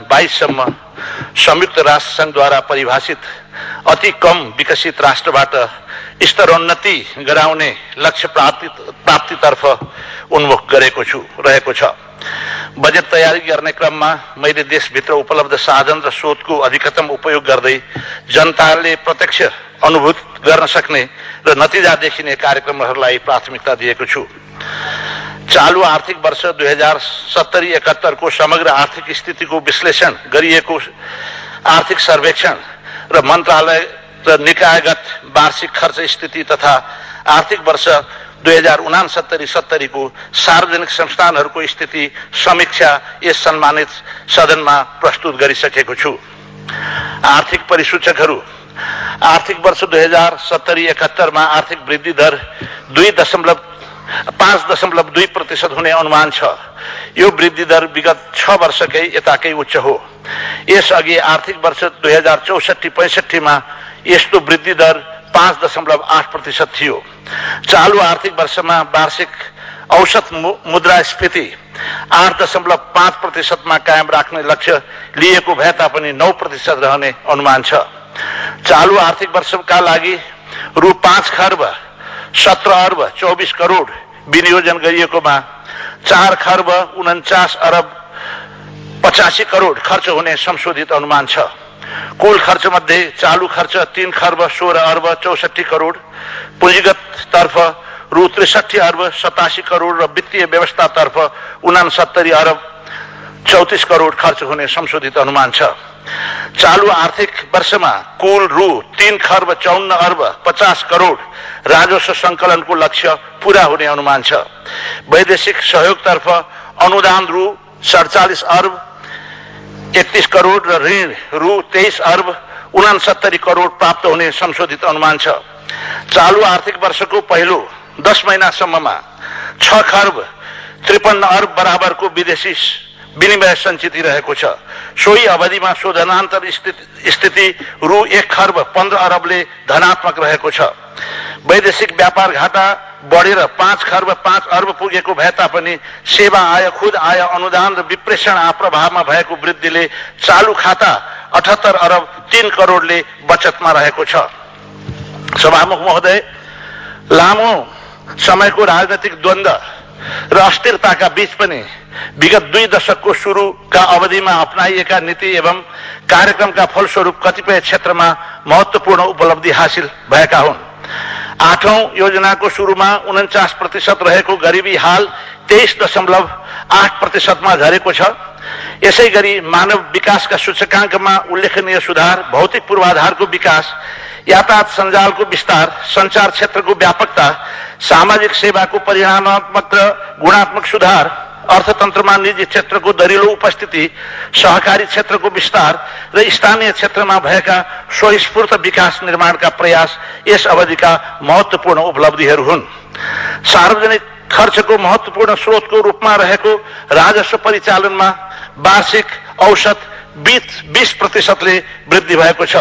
बाइससम्म संयुक्त राष्ट्र संघद्वारा परिभाषित अति कम विकसित राष्ट्रबाट स्तरोन्नति गराउने लक्ष्य प्राप्ति प्राप्तितर्फ उन्मुख गरेको छु रहेको छ। बजेट तयारी गर्ने क्रममा मैले देशभित्र उपलब्ध साधन र स्रोतको अधिकतम उपयोग गर्दै जनताले प्रत्यक्ष अनुभूत गर्न सक्ने र नतिजा देखिने कार्यक्रमहरूलाई प्राथमिकता दिएको छु। चालु आर्थिक वर्ष दुई हजार सत्तरी एकहत्तरको समग्र आर्थिक स्थितिको विश्लेषण गरिएको आर्थिक सर्वेक्षण र मन्त्रालय र निकायगत वार्षिक खर्च स्थिति तथा आर्थिक वर्ष दुई हजार उनासत्तरी सत्तरीको सार्वजनिक संस्थानहरूको स्थिति समीक्षा यस सम्मानित सदनमा प्रस्तुत गरिसकेको छु। आर्थिक परिसूचकहरू। आर्थिक वर्ष दुई हजार सत्तरी एकहत्तरमा आर्थिक वृद्धि दर दुई दशमलव पाँच दशमलव दुई प्रतिशत हुने अनुमान छ। यो वृद्धि दर विगत छ वर्षकै यताकै उच्च हो। यसअघि आर्थिक वर्ष दुई हजार चौसठी पैसठीमा यस्तो वृद्धि दर पाँच दशमलव आठ प्रतिशत थियो। चालु आर्थिक वर्षमा वार्षिक औसत मुद्रास्फीति आठ दशमलव पाँच प्रतिशतमा कायम राख्ने लक्ष्य लिएको भए तापनि नौ प्रतिशत रहने अनुमान छ। चालु आर्थिक वर्षका लागि रु पाँच खर्ब सत्र अर्ब चौबिस करोड विनियोजन गरिएकोमा चार खर्ब उन्चास अरब पचासी करोड खर्च हुने संशोधित अनुमान छ। कुल खर्च मध्ये चालू खर्च तीन खर्ब सोह्र अर्ब चौसठी करोड पुँजीगत तर्फ रु त्रिसठी अर्ब सतासी करोड र वित्तीय व्यवस्थातर्फ उनासत्तरी अरब चौतिस करोड खर्च हुने संशोधित अनुमान छ। चालू आर्थिक वर्षमा कुल रु तीन खर्ब चौन्न अर्ब पचास करोड राजस्व संकलनको लक्ष्य पूरा हुने अनुमान छ। वैदेशिक सहयोगतर्फ अनुदान रु सडचालिस अर्ब एकतिस करोड र ऋण रु तेइस अर्ब उनासत्तरी करोड प्राप्त हुने संशोधित अनुमान छ। चालु आर्थिक वर्षको पहिलो दस महिनासम्ममा छ खर्ब त्रिपन्न अर्ब बराबरको विदेशी विनिमय सञ्चित रहेको छ। सोही अवधिमा शोधनान्तर स्थिति रु एक खर्ब पन्ध्र अरबले धनात्मक रहेको छ। वैदेशिक व्यापार घाटा बढेर पाँच खर्ब पाँच अर्ब पुगेको भए तापनि सेवा आय खुद आय अनुदान र विप्रेषण प्रभावमा भएको वृद्धिले चालु खाता अठहत्तर अरब तीन करोडले बचतमा रहेको छ। सभामुख महोदय लामो समयको राजनैतिक द्वन्द र अस्थिरताका बीच पनि विगत दुई दशकको सुरुका अवधिमा अप्नाइएका नीति एवं कार्यक्रमका फलस्वरूप कतिपय क्षेत्रमा महत्वपूर्ण उपलब्धि हासिल भएका हुन्। आठौं योजनाको सुरुमा उन्चास प्रतिशत रहेको गरिबी हाल तेइस दशमलव आठ प्रतिशतमा झरेको छ। यसै गरी मानव विकासका सूचकाङ्कमा उल्लेखनीय सुधार भौतिक पूर्वाधारको विकास यातायात सञ्जालको विस्तार संचार क्षेत्रको व्यापकता सामाजिक सेवाको परिणामात्मक र गुणात्मक सुधार अर्थतन्त्रमा निजी क्षेत्रको दरिलो उपस्थिति सहकारी क्षेत्रको विस्तार र स्थानीय क्षेत्रमा भएका स्वस्फूर्त विकास निर्माणका प्रयास यस अवधिका महत्वपूर्ण उपलब्धिहरू हुन्। सार्वजनिक खर्चको महत्वपूर्ण स्रोतको रूपमा रहेको राजस्व परिचालनमा वार्षिक औसत बीस प्रतिशतले वृद्धि भएको छ।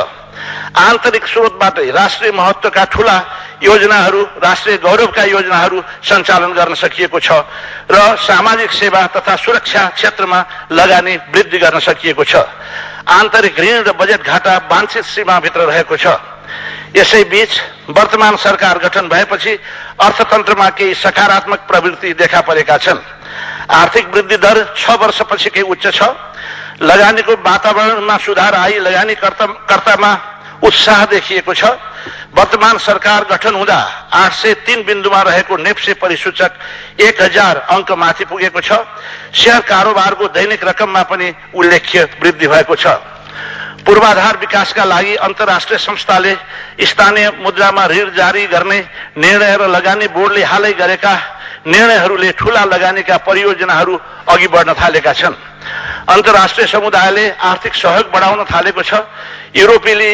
आन्तरिक स्रोतबाटै राष्ट्रिय महत्वका ठूला योजनाहरू राष्ट्रिय गौरवका योजनाहरू सञ्चालन गर्न सकिएको छ र सामाजिक सेवा तथा सुरक्षा क्षेत्रमा लगानी वृद्धि गर्न सकिएको छ। आन्तरिक ऋण र बजेट घाटा वाञ्छित सीमाभित्र रहेको छ। यसैबीच वर्तमान सरकार गठन भएपछि अर्थतन्त्रमा केही सकारात्मक प्रवृत्ति देखा परेका छन्। आर्थिक वृद्धि दर छ वर्षपछिकै उच्च छ। लगानीको वातावरणमा सुधार आई। लगानीकर्तामा उत्साह देखिएको छ। वर्तमान सरकार गठन हुँदा आठ सय तीन बिन्दुमा रहेको नेप्से परिसूचक एक हजार अङ्क माथि पुगेको छ। सेयर कारोबारको दैनिक रकममा पनि उल्लेख्य वृद्धि भएको छ। पूर्वाधार विकासका लागि अन्तर्राष्ट्रिय संस्थाले स्थानीय मुद्रामा ऋण जारी गर्ने निर्णय र लगानी बोर्डले हालै गरेका निर्णयहरूले ठूला लगानीका परियोजनाहरू अघि बढ्न थालेका छन्। अन्तर्राष्ट्रिय समुदायले आर्थिक सहयोग बढाउन थालेको छ। युरोपेली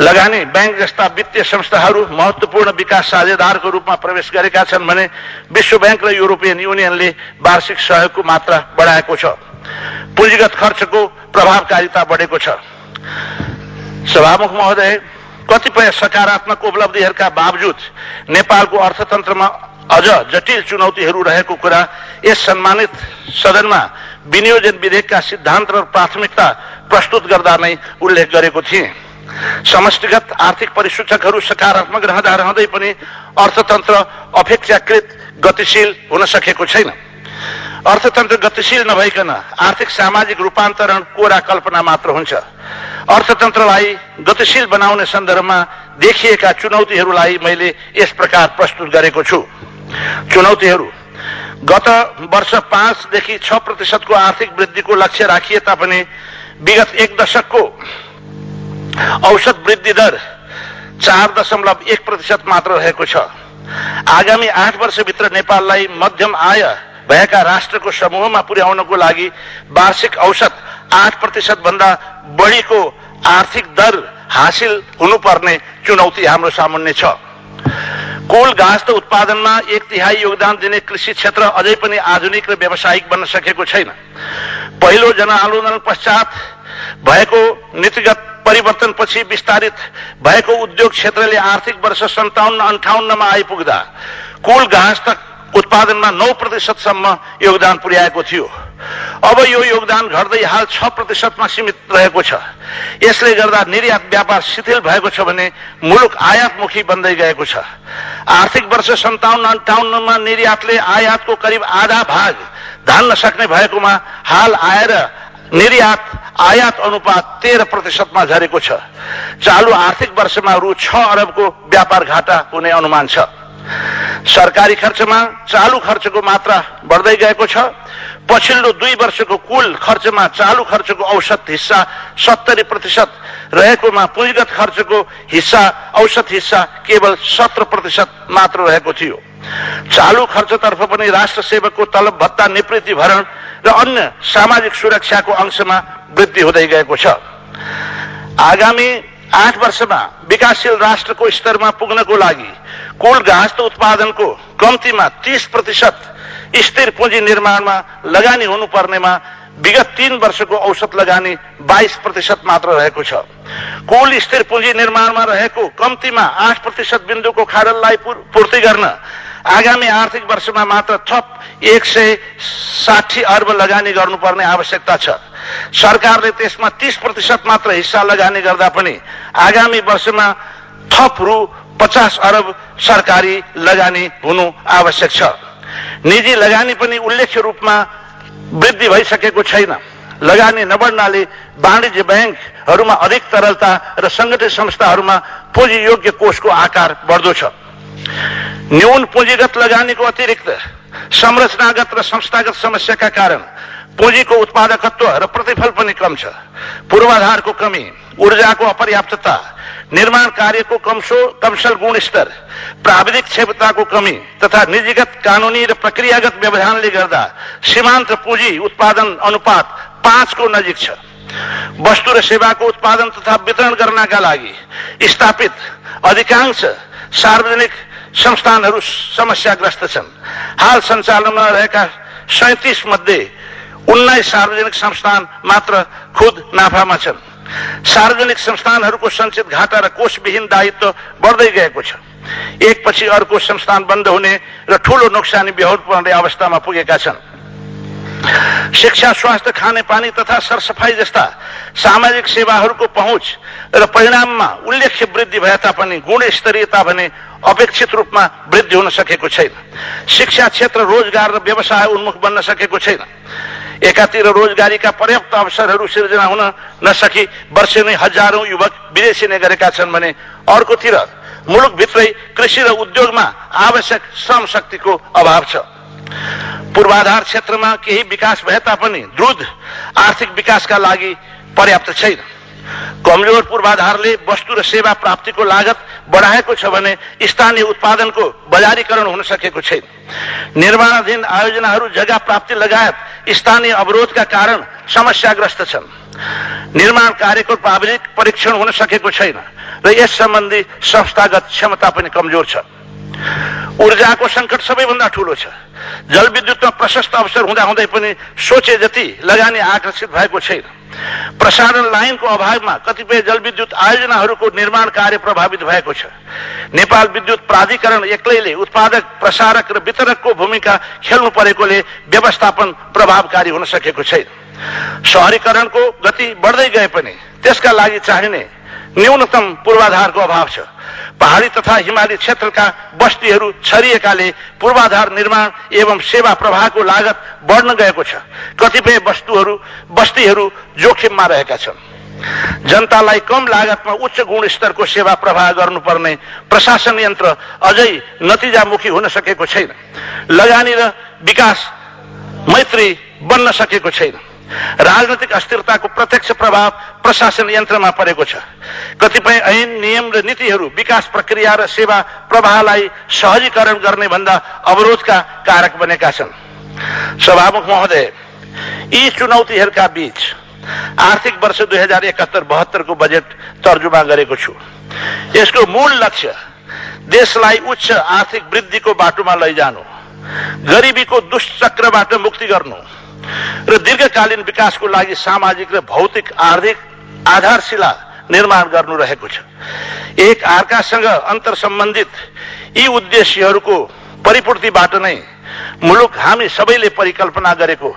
लगानी ब्याङ्क जस्ता वित्तीय संस्थाहरू महत्वपूर्ण विकास साझेदारको रूपमा प्रवेश गरेका छन् भने विश्व ब्याङ्क र युरोपियन युनियनले वार्षिक सहयोगको मात्रा बढाएको छ। पुँजीगत खर्चको प्रभावकारिता बढेको छ। सभामुख महोदय कतिपय सकारात्मक उपलब्धिहरूका बावजुद नेपालको अर्थतन्त्रमा अझ जटिल चुनौतीहरू रहेको कुरा यस सम्मानित सदनमा विनियोजन विधेयकका सिद्धान्त र प्राथमिकता प्रस्तुत गर्दा नै उल्लेख गरेको थिए। समष्टिगत आर्थिक परिसूचकहरू सकारात्मक रहँदा रहँदै पनि अर्थतन्त्र अपेक्षाकृत गतिशील हुन सकेको छैन। अर्थतन्त्र गतिशील नभइकन आर्थिक सामाजिक रूपान्तरण कोरा कल्पना मात्र हुन्छ। अर्थतन्त्रलाई गतिशील बनाउने सन्दर्भमा देखिएका चुनौतीहरूलाई मैले यस प्रकार प्रस्तुत गरेको छु। चुनौतीहरू गत वर्ष पाँचदेखि छ प्रतिशतको आर्थिक वृद्धिको लक्ष्य राखिए तापनि विगत एक दशकको औसत वृद्धि दर चार दशमलव एक प्रतिशत मात्र रहेको छ। आगामी आठ वर्षभित्र नेपाललाई मध्यम आय भएका राष्ट्रको समूहमा पुर्याउनको लागि वार्षिक औसत आठ प्रतिशत भन्दा बढीको आर्थिक दर हासिल हुनुपर्ने चुनौती हाम्रो सामान्य छ। कुल घाँस त उत्पादनमा एक तिहाई योगदान दिने कृषि क्षेत्र अझै पनि आधुनिक र व्यावसायिक बन्न सकेको छैन। पहिलो जनआन्दोलन पश्चात भएको नीतिगत परिवर्तनपछि विस्तारित भएको उद्योग क्षेत्रले आर्थिक वर्ष सन्ताउन्न अन्ठाउन्नमा आइपुग्दा कुल घाँस तक उत्पादनमा नौ प्रतिशतसम्म योगदान पुर्याएको थियो। अब यो योगदान घट्दै हाल छ प्रतिशतमा सीमित रहेको छ। यसले गर्दा निर्यात व्यापार शिथिल भएको छ भने मुलुक आयातमुखी बन्दै गएको छ। आर्थिक वर्ष सन्ताउन्न अन्ठाउन्नमा निर्यातले आयातको करिब आधा भाग धान्न सक्ने भएकोमा हाल आएर निर्यात आयात अनुपात तेह्र प्रतिशतमा झरेको छ। चालु आर्थिक वर्षमा रु छ अरबको व्यापार घाटा हुने अनुमान छ। सरकारी खर्चमा चालु खर्चको मात्रा बढ्दै गएको छ। पछिल्लो दुई वर्षको कुल खर्चमा चालु खर्चको औसत हिस्सा सत्तरी प्रतिशत रहेकोमा पुँजीगत खर्चको हिस्सा औसत हिस्सा केवल सत्र प्रतिशत मात्र रहेको थियो। चालु खर्चतर्फ पनि राष्ट्र सेवकको तलब भत्ता निवृत्ति भरण र अन्य सामाजिक सुरक्षाको अंशमा वृद्धि हुँदै गएको छ। आगामी आठ वर्षमा विकासशील राष्ट्रको स्तरमा पुग्नको लागि कुल घाँस उत्पादनको कम्तीमा तीस प्रतिशत स्थिर पुँजी निर्माणमा लगानी हुनुपर्नेमा विगत तीन वर्षको औसत लगानी बाइस प्रतिशत मात्र रहेको छ। कुल स्थिर पुँजी निर्माणमा रहेको कम्तीमा आठ प्रतिशत बिन्दुको खाडललाई पूर्ति गर्न आगामी आर्थिक वर्षमा मात्र थप एक सय साठी अर्ब लगानी गर्नुपर्ने आवश्यकता छ। सरकारले त्यसमा तीस प्रतिशत मात्र हिस्सा लगानी गर्दा पनि आगामी वर्षमा थप रु पचास अरब सरकारी लगानी हुनु आवश्यक छ। निजी लगानी पनि उल्लेख्य रूपमा वृद्धि भइसकेको छैन। लगानी नबढ्नाले वाणिज्य ब्याङ्कहरूमा अधिक तरलता र संगठित संस्थाहरूमा पुँजी योग्य कोषको आकार बढ्दो छ। न्यून पुँजीगत लगानीको अतिरिक्त संरचनागत र संस्थागत समस्याका कारण पुँजीको उत्पादकत्व र प्रतिफल पनि कम छ। पूर्वाधारको कमी ऊर्जाको अपर्याप्तता निर्माण कार्यको कमसो कमसल गुणस्तर प्राविधिक क्षमताको कमी तथा निजीगत कानूनी र प्रक्रियागत व्यवधानले गर्दा सीमान्त पुँजी उत्पादन अनुपात पाँचको नजिक छ। वस्तु र सेवाको उत्पादन तथा वितरण गर्नका लागि स्थापित अधिकांश सार्वजनिक संस्थानहरू समस्याग्रस्त छन्। हाल सञ्चालनमा रहेका सैतिस मध्ये उन्नाइस सार्वजनिक संस्थान मात्र खुद नाफामा छन्। सार्वजनिक संस्थानहरूको सञ्चित घाटा र कोषविहीन दायित्व बढ्दै गएको छ। एकपछि अर्को संस्थान बन्द हुने र ठूलो नोक्सानी बेहोर पर्ने अवस्थामा पुगेका छन्। शिक्षा स्वास्थ्य खानेपानी तथा सरसफाई जस्ता सामाजिक सेवाहरूको पहुँच र परिणाममा उल्लेख्य वृद्धि भए तापनि गुणस्तरीयता भने अपेक्षित रूपमा वृद्धि हुन सकेको छैन। शिक्षा क्षेत्र रोजगार र व्यवसाय उन्मुख बन्न सकेको छैन। एकातिर रोजगारीका पर्याप्त अवसरहरू सिर्जना हुन नसकी वर्षेनै हजारौं युवक विदेशिने गरेका छन् भने अर्कोतिर मुलुकभित्रै कृषि र उद्योगमा आवश्यक श्रम शक्तिको अभाव छ। पूर्वाधार क्षेत्रमा केही विकास भए तापनि द्रुत आर्थिक विकासका लागि पर्याप्त छैन। कमजोर पूर्वाधारले वस्तु र सेवा प्राप्तिको लागत बढाएको छ भने स्थानीय उत्पादनको बजारीकरण हुन सकेको छैन। निर्माणाधीन आयोजनाहरू जग्गा प्राप्ति लगायत स्थानीय अवरोधका कारण समस्याग्रस्त छन्। निर्माण कार्यको प्राविधिक परीक्षण हुन सकेको छैन र यस सम्बन्धी संस्थागत क्षमता पनि कमजोर छ। ऊर्जाको सङ्कट सबैभन्दा ठूलो छ। जलविद्युतमा प्रशस्त अवसर हुँदाहुँदै पनि सोचे जति लगानी आकर्षित भएको छैन। प्रसारण लाइनको अभावमा कतिपय जलविद्युत आयोजनाहरूको निर्माण कार्य प्रभावित भएको छ। नेपाल विद्युत प्राधिकरण एक्लैले उत्पादक प्रसारक र वितरकको भूमिका खेल्नु परेकोले व्यवस्थापन प्रभावकारी हुन सकेको छैन। सहरीकरणको गति बढ्दै गए पनि त्यसका लागि चाहिने न्यूनतम पूर्वाधारको अभाव छ। पहाडी तथा हिमाली क्षेत्रका बस्तीहरू छरिएकाले पूर्वाधार निर्माण एवं सेवा प्रवाहको लागत बढ्न गएको छ। कतिपय वस्तुहरू बस्तीहरू जोखिममा रहेका छन्। जनतालाई कम लागतमा उच्च गुणस्तरको सेवा प्रवाह गर्नुपर्ने प्रशासन यन्त्र अझै नतिजामुखी हुन सकेको छैन। लगानी र विकास मैत्री बन्न सकेको छैन। राजनैतिक अस्थिरताको प्रत्यक्ष प्रभाव प्रशासन यन्त्रमा परेको छ। कतिपय ऐन नियम र नीतिहरू विकास प्रक्रिया र सेवा प्रवाहलाई सहजीकरण गर्ने भन्दा अवरोधका कारक बनेका छन्। सभामुख महोदय यी चुनौतीहरूका बीच आर्थिक वर्ष दुई हजार एकात्तर बहत्तरको बजेट तर्जुमा गरेको छु। यसको मूल लक्ष्य देशलाई उच्च आर्थिक वृद्धिको बाटोमा लैजानु गरिबीको दुष्चक्रबाट मुक्ति गर्नु। र दीर्घकालीन विकासको लागि सामाजिक र भौतिक आर्थिक आधारशिला निर्माण गर्नु रहेको छ। एक अर्कासँग अन्तर सम्बन्धित यी उद्देश्यहरूको परिपूर्तिबाट नै मुलुक हामी सबैले परिकल्पना गरेको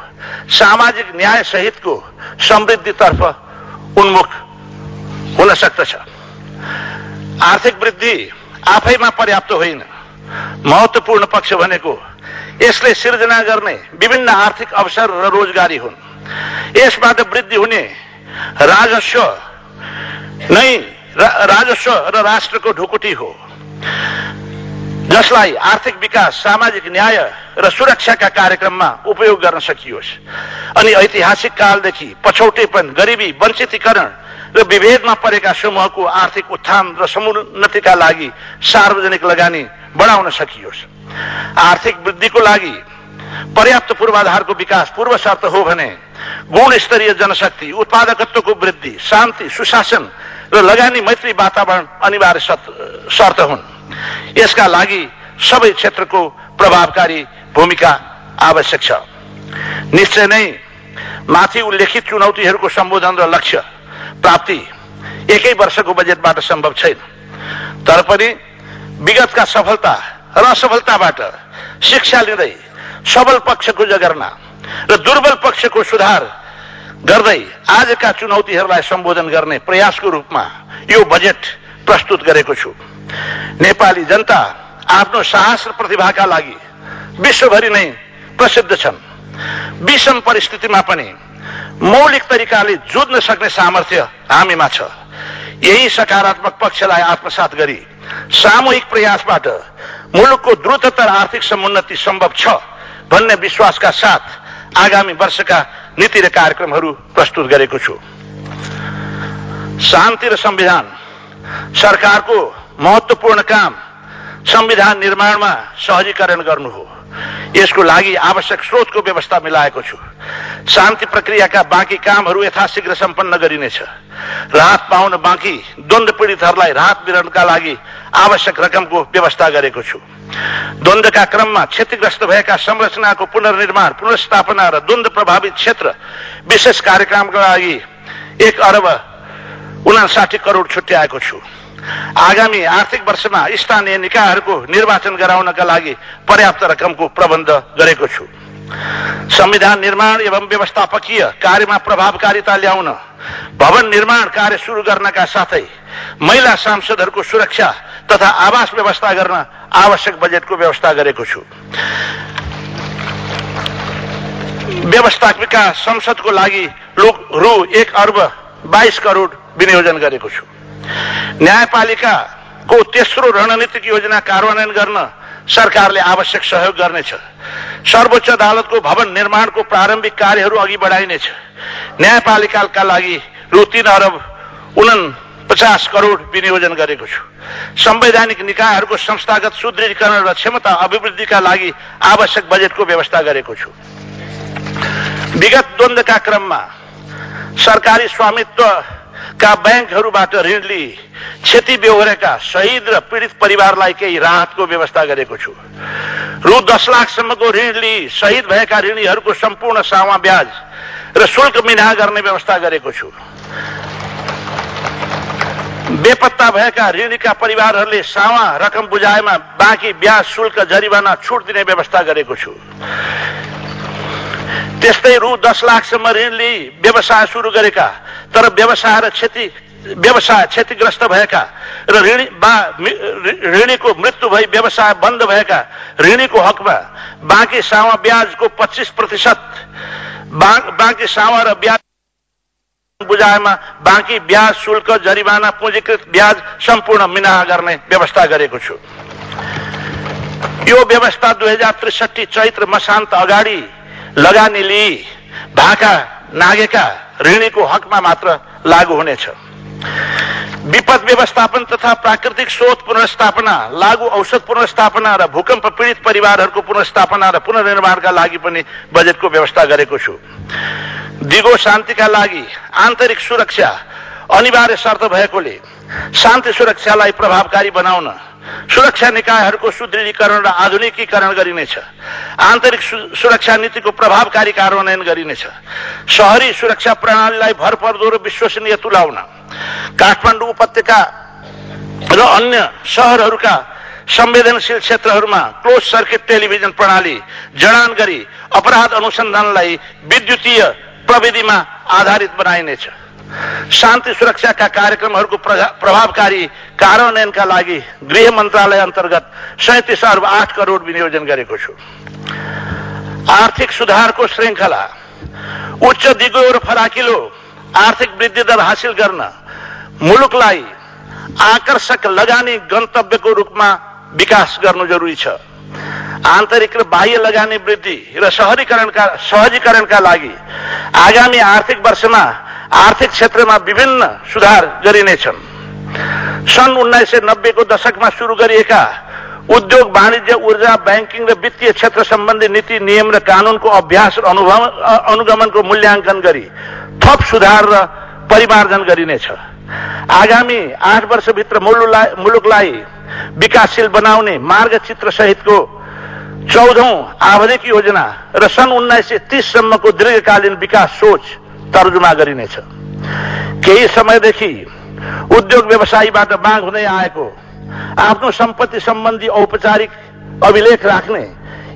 सामाजिक न्याय सहितको समृद्धितर्फ उन्मुख हुन सक्दछ। आर्थिक वृद्धि आफैमा पर्याप्त होइन। महत्वपूर्ण पक्ष भनेको यसले सिर्जना गर्ने विभिन्न आर्थिक अवसर र रोजगारी हुन्। यसबाट वृद्धि हुने राजस्व नै राजस्व र राष्ट्रको ढुकुटी हो। जसलाई आर्थिक विकास सामाजिक न्याय र सुरक्षाका कार्यक्रममा उपयोग गर्न सकियोस्। अनि ऐतिहासिक कालदेखि पछौटेपन गरिबी वञ्चितीकरण र विभेदमा परेका समूहको आर्थिक उत्थान र समुन्नतिका लागि सार्वजनिक लगानी बढाउन सकियोस्। आर्थिक वृद्धिको लागि पर्याप्त पूर्वाधारको विकास पूर्व शर्त हो भने गुणस्तरीय जनशक्ति उत्पादकत्वको वृद्धि शान्ति सुशासन र लगानी मैत्री वातावरण अनिवार्य शर्त हुन्। यसका लागि सबै क्षेत्रको प्रभावकारी भूमिका आवश्यक छ। निश्चय नै माथि उल्लेखित चुनौतीहरूको सम्बोधन र लक्ष्य प्राप्ति एकै वर्षको बजेटबाट सम्भव छैन। तर पनि विगतका सफलता र असफलताबाट शिक्षा लिँदै सबल पक्षको जगर्ना र दुर्बल पक्षको सुधार गर्दै आजका चुनौतीहरूलाई सम्बोधन गर्ने प्रयासको रूपमा यो बजेट प्रस्तुत गरेको छु। नेपाली जनता आफ्नो साहस र प्रतिभाका लागि विश्वभरि नै प्रसिद्ध छन्। विषम परिस्थितिमा पनि मौलिक तरिकाले जुझ्न सक्ने सामर्थ्य हामीमा छ। यही सकारात्मक पक्षलाई आत्मसात गरी सामूहिक प्रयासबाट मुलुकको द्रुततर आर्थिक समुन्नति सम्भव छ भन्ने विश्वासका साथ आगामी वर्षका नीति र कार्यक्रमहरू प्रस्तुत गरेको छु। शान्ति र संविधान सरकारको महत्वपूर्ण काम संविधान निर्माणमा सहजीकरण गर्नु हो। यसको लागि आवश्यक स्रोतको व्यवस्था मिलाएको छु। शान्ति प्रक्रियाका बाँकी कामहरू यथाशीघ्र सम्पन्न गरिनेछ। राहत पाउन बाँकी द्वन्द पीडितहरूलाई राहत वितरणका लागि आवश्यक रकमको व्यवस्था गरेको छु। द्वन्द्वका क्रममा क्षतिग्रस्त भएका संरचनाको पुनर्निर्माण पुनर्स्थापना र द्वन्द प्रभावित क्षेत्र विशेष कार्यक्रमका लागि एक अरब उनासाठी करोड छुट्याएको छु। आगामी आर्थिक वर्षमा स्थानीय निकायहरूको निर्वाचन गराउनका लागि पर्याप्त रकमको प्रबन्ध गरेको छु। संविधान निर्माण एवं व्यवस्थापकीय कार्यमा प्रभावकारिता ल्याउन भवन निर्माण कार्य सुरु गर्नका साथै महिला सांसदहरूको सुरक्षा तथा आवास व्यवस्था गर्न आवश्यक बजेटको व्यवस्था गरेको छु। व्यवस्थापिका संसदको लागि रु एक अर्ब बाइस करोड विनियोजन गरेको छु। न्यायपालिकाको तेस्रो रणनीतिक योजना कार्यान्वयन गर्न सरकारले आवश्यक सहयोग गर्नेछ। सर्वोच्च अदालतको भवन निर्माणको प्रारम्भिक कार्यहरू अघि बढाइनेछ। न्यायपालिकाका लागि रु तीन अरब उना पचास करोड विनियोजन गरेको छु। संवैधानिक निकायहरूको संस्थागत सुदृढीकरण र क्षमता अभिवृद्धिका लागि आवश्यक बजेटको व्यवस्था गरेको छु। विगत द्वन्द्वका क्रममा सरकारी स्वामित्वका ब्याङ्कहरूबाट ऋण लिई क्षति बेहोरेका शहीद र पीडित परिवारलाई केही राहतको व्यवस्था गरेको छु। रु दस लाखसम्मको ऋण लिई शहीद भएका ऋणीहरूको सम्पूर्ण सावा ब्याज र शुल्क मिना गर्ने व्यवस्था गरेको छु। बेपत्ता भएका ऋणीका परिवारहरूले सावा रकम बुझाएमा बाँकी ब्याज शुल्क जरिवाना छुट दिने व्यवस्था गरेको छु। त्यस्तै रु दस लाखसम्म ऋण लिई व्यवसाय सुरु गरेका तर व्यवसाय र क्षति व्यवसाय क्षतिग्रस्त भएका र ऋणी बा ऋणीको मृत्यु भई व्यवसाय बन्द भएका ऋणीको हकमा बाँकी सावा ब्याजको पच्चिस प्रतिशत बाँकी सावा र ब्याज बुझाएमा बाँकी ब्याज शुल्क जरिमाना पुँजीकृत ब्याज सम्पूर्ण मिना गर्ने व्यवस्था गरेको छु। यो व्यवस्था दुई हजार त्रिसठी चैत्र मसान्त अगाडि लगानी लिई भाका नागेका ऋणीको हकमा मात्र लागू हुनेछ। विपद व्यवस्थापन तथा प्राकृतिक स्रोत पुनर्स्थापना लागू औषध पुनर्स्थापना र भूकम्प पीडित परिवारहरूको पुनर्स्थापना र पुनर्निर्माणका लागि पनि बजेटको व्यवस्था गरेको छु। दिगो शान्तिका लागि आन्तरिक सुरक्षा अनिवार्य शर्त भएकोले शान्ति सुरक्षालाई प्रभावकारी बनाउन सुरक्षा निकायहरूको सुदृढीकरण र आधुनिकीकरण गरिनेछ। आन्तरिक सुरक्षा नीतिको प्रभावकारी कार्यान्वयन गरिनेछ। शहरी सुरक्षा प्रणालीलाई भरपर्दो र विश्वसनीय तुलाउन काठमाडौँ उपत्यका र अन्य सहरहरूका संवेदनशील क्षेत्रहरूमा क्लोज सर्किट टेलिभिजन प्रणाली जडान गरी अपराध अनुसन्धानलाई विद्युतीय प्रविधिमा आधारित बनाइनेछ। शान्ति सुरक्षाका कार्यक्रमहरूको प्रभावकारी कार्यान्वयनका लागि गृह मन्त्रालय अन्तर्गत सैतिस अर्ब आठ करोड विनियोजन गरेको छु। आर्थिक सुधारको श्रृङ्खला उच्च दिगो र फराकिलो आर्थिक वृद्धि दर हासिल गर्न मुलुकलाई आकर्षक लगानी गन्तव्यको रूपमा विकास गर्नु जरुरी छ। आन्तरिक र बाह्य लगानी वृद्धि र सहरीकरणका सहजीकरणका लागि आगामी आर्थिक वर्षमा आर्थिक क्षेत्रमा विभिन्न सुधार गरिनेछन्। सन् उन्नाइस सय नब्बेको दशकमा सुरु गरिएका उद्योग वाणिज्य ऊर्जा ब्याङ्किङ र वित्तीय क्षेत्र सम्बन्धी नीति नियम र कानूनको अभ्यास र अनुगमनको मूल्याङ्कन गरी थप सुधार र परिमार्जन गरिनेछ। आगामी आठ वर्षभित्र मुलुकलाई विकासशील बनाउने मार्गचित्र सहितको चौधौं आवधिक योजना र सन् उन्नाइस सय तीससम्मको दीर्घकालीन विकास सोच तर्जुमा गरिनेछ। केही समयदेखि उद्योग व्यवसायीबाट माग हुँदै आएको आफ्नो सम्पत्ति सम्बन्धी औपचारिक अभिलेख राख्ने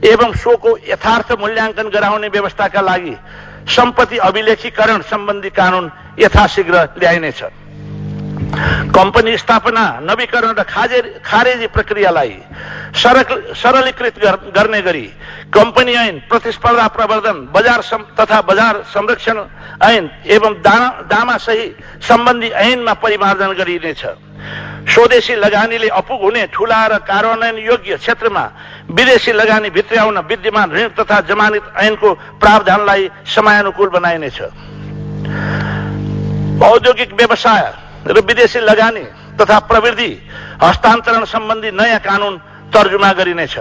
एवं सोको यथार्थ मूल्याङ्कन गराउने व्यवस्थाका लागि सम्पत्ति अभिलेखीकरण सम्बन्धी कानून यथाशीघ्र ल्याइनेछ। कम्पनी स्थापना नवीकरण र खारेजी प्रक्रियालाई सरलीकृत गर्ने गरी कम्पनी ऐन प्रतिस्पर्धा प्रवर्धन बजार तथा बजार संरक्षण ऐन एवं दामा सही सम्बन्धी ऐनमा परिमार्जन गरिनेछ। स्वदेशी लगानीले अपुग हुने ठूला र कार्यान्वयन योग्य क्षेत्रमा विदेशी लगानी भित्र्याउन विद्यमान ऋण तथा जमानत ऐनको प्रावधानलाई समयानुकूल बनाइनेछ। औद्योगिक व्यवसाय र विदेशी लगानी तथा प्रविधि हस्तान्तरण सम्बन्धी नयाँ कानून तर्जुमा गरिनेछ।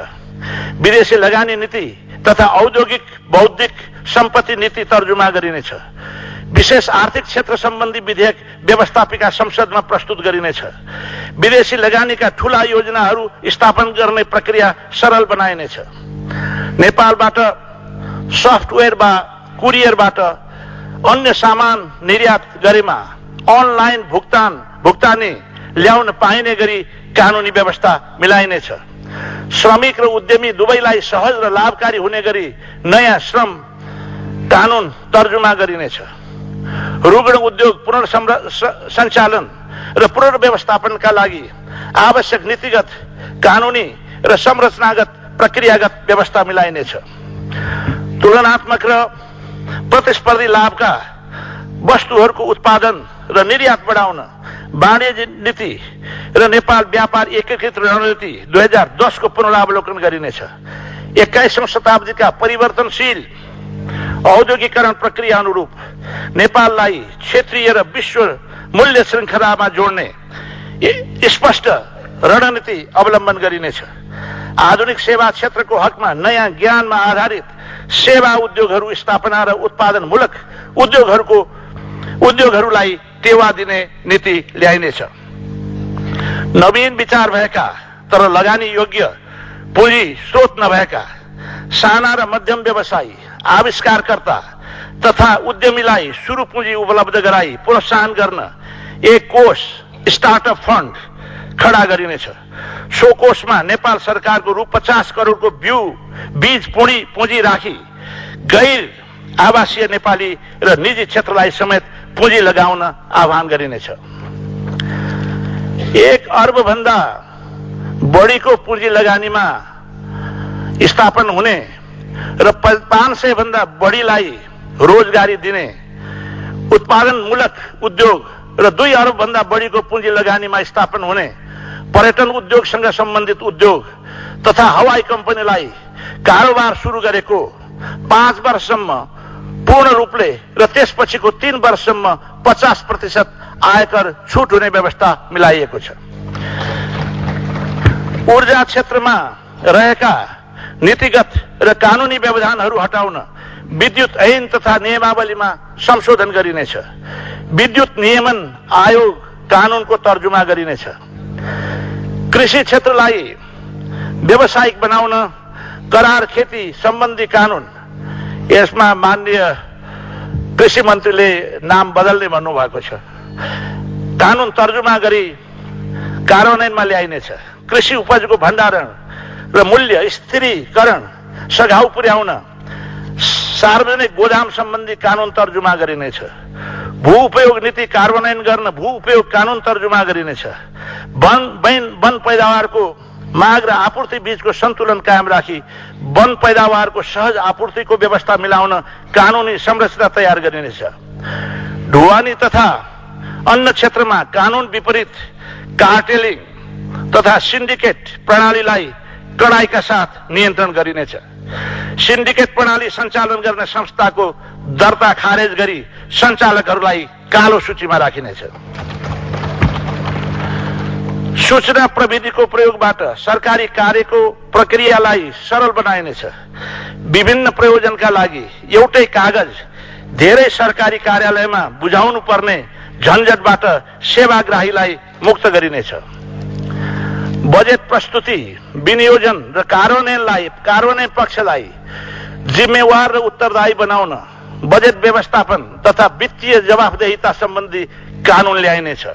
विदेशी लगानी नीति तथा औद्योगिक बौद्धिक सम्पत्ति नीति तर्जुमा गरिनेछ। विशेष आर्थिक क्षेत्र सम्बन्धी विधेयक व्यवस्थापिका संसदमा प्रस्तुत गरिनेछ। विदेशी लगानीका ठूला योजनाहरू स्थापन गर्ने प्रक्रिया सरल बनाइनेछ। नेपालबाट सफ्टवेयर वा कुरियरबाट अन्य सामान निर्यात गरेमा अनलाइन भुक्तान भुक्तानी ल्याउन पाइने गरी कानुनी व्यवस्था मिलाइनेछ श्रमिक र उद्यमी दुवैलाई सहज र लाभकारी हुने गरी नयाँ श्रम कानून तर्जुमा गरिनेछ रुग्ण उद्योग पुनर्सञ्चालन र पुनर्व्यवस्थापनका लागि आवश्यक नीतिगत कानुनी र संरचनागत प्रक्रियागत व्यवस्था मिलाइनेछ तुलनात्मक र प्रतिस्पर्धी लाभका वस्तुहरूको उत्पादन र निर्यात बढाउन। वाणिज्य नीति र नेपाल व्यापार एकीकृत रणनीति दुई हजार दसको पुनरावलोकन गरिनेछ। एक्काइसौँ शताब्दीका परिवर्तनशील औद्योगिकरण प्रक्रिया अनुरूप नेपाललाई क्षेत्रीय र विश्व मूल्य श्रृङ्खलामा जोड्ने स्पष्ट रणनीति अवलम्बन गरिनेछ। आधुनिक सेवा क्षेत्रको हकमा नयाँ ज्ञानमा आधारित सेवा उद्योगहरू स्थापना र उत्पादनमूलक उद्योगहरूको उद्योगहरूलाई टेवा दिने नीति ल्याइनेछ। नवीन विचार भएका तर लगानी योग्य पुँजी स्रोत नभएका साना र मध्यम व्यवसायी आविष्कारकर्ता तथा उद्यमीलाई सुरु पुँजी उपलब्ध गराई प्रोत्साहन गर्न एक कोष स्टार्टअप फन्ड खडा गरिनेछ। सो कोषमा नेपाल सरकारको रु पचास करोडको बिउ बीज पुँजी पुँजी राखी गैर आवासीय नेपाली र निजी क्षेत्रलाई समेत पुँजी लगाउन आह्वान गरिनेछ एक अर्ब भन्दा बढीको पुँजी लगानीमा स्थापन हुने र पाँच सय भन्दा बढीलाई रोजगारी दिने उत्पादनमूलक उद्योग र दुई अरब भन्दा बढीको पुँजी लगानीमा स्थापन हुने पर्यटन उद्योगसँग सम्बन्धित उद्योग तथा हवाई कम्पनीलाई कारोबार सुरु गरेको पाँच वर्षसम्म पूर्ण रूपले र त्यसपछिको तीन वर्षसम्म पचास प्रतिशत आयकर छुट हुने व्यवस्था मिलाइएको छ। ऊर्जा क्षेत्रमा रहेका नीतिगत र कानूनी व्यवधानहरू हटाउन विद्युत ऐन तथा नियमावलीमा संशोधन गरिनेछ। विद्युत नियमन आयोग कानूनको तर्जुमा गरिनेछ। कृषि क्षेत्रलाई व्यावसायिक बनाउन करार खेती सम्बन्धी कानून यसमा माननीय कृषि मन्त्रीले नाम बदल्ने भन्नुभएको छ। कानून तर्जुमा गरी कार्यान्वयनमा ल्याइनेछ। कृषि उपजको भण्डारण र मूल्य स्थिरीकरण सघाउ पुर्याउन सार्वजनिक गोदाम सम्बन्धी कानून तर्जुमा गरिनेछ। भू उपयोग नीति कार्यान्वयन गर्न भू उपयोग कानून तर्जुमा गरिनेछ। वन वन पैदावारको माग र आपूर्ति बीचको सन्तुलन कायम राखी वन पैदावारको सहज आपूर्तिको व्यवस्था मिलाउन कानूनी संरचना तयार गरिनेछ। ढुवानी तथा अन्य क्षेत्रमा कानून विपरीत कार्टेलिङ तथा सिन्डिकेट प्रणालीलाई कडाइका साथ नियन्त्रण गरिनेछ। सिन्डिकेट प्रणाली सञ्चालन गर्ने संस्थाको दर्ता खारेज गरी सञ्चालकहरूलाई कालो सूचीमा राखिनेछ। सूचना प्रविधिको प्रयोगबाट सरकारी कार्यको प्रक्रियालाई सरल बनाइनेछ। विभिन्न प्रयोजनका लागि एउटै कागज धेरै सरकारी कार्यालयमा बुझाउनु पर्ने झन्झटबाट सेवाग्राहीलाई मुक्त गरिनेछ। बजेट प्रस्तुति विनियोजन र कार्यान्वयनलाई कार्यान्वयन पक्षलाई जिम्मेवार र उत्तरदायी बनाउन बजेट व्यवस्थापन तथा वित्तीय जवाफदेहिता सम्बन्धी कानून ल्याइनेछ।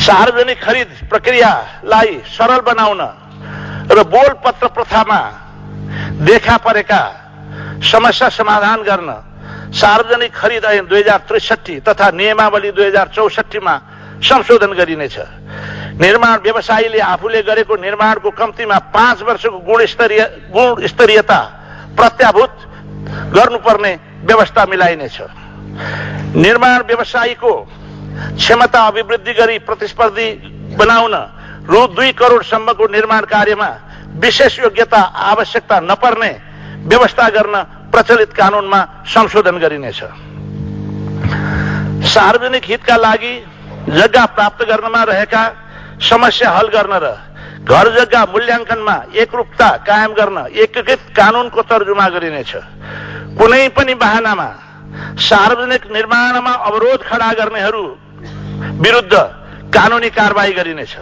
सार्वजनिक खरिद प्रक्रियालाई सरल बनाउन र बोल पत्र प्रथामा देखा परेका समस्या समाधान गर्न सार्वजनिक खरिद ऐन दुई हजार त्रिसठी तथा नियमावली दुई हजार चौसठीमा संशोधन गरिनेछ। निर्माण व्यवसायीले आफूले गरेको निर्माणको कम्तीमा पाँच वर्षको गुणस्तरीय गुणस्तरीयता प्रत्याभूत गर्नुपर्ने व्यवस्था मिलाइनेछ। निर्माण व्यवसायीको क्षमता अभिवृद्धि गरी प्रतिस्पर्धी बनाउन रु दुई करोडसम्मको निर्माण कार्यमा विशेष योग्यता आवश्यकता नपर्ने व्यवस्था गर्न प्रचलित कानूनमा संशोधन गरिनेछ। सार्वजनिक हितका लागि जग्गा प्राप्त गर्नमा रहेका समस्या हल गर्न र घर जग्गा मूल्याङ्कनमा एकरूपता कायम गर्न एकीकृत कानूनको तर्जुमा गरिनेछ। कुनै पनि बाहनामा सार्वजनिक निर्माणमा अवरोध खडा गर्नेहरू विरुद्ध कानूनी कारवाही गरिनेछ।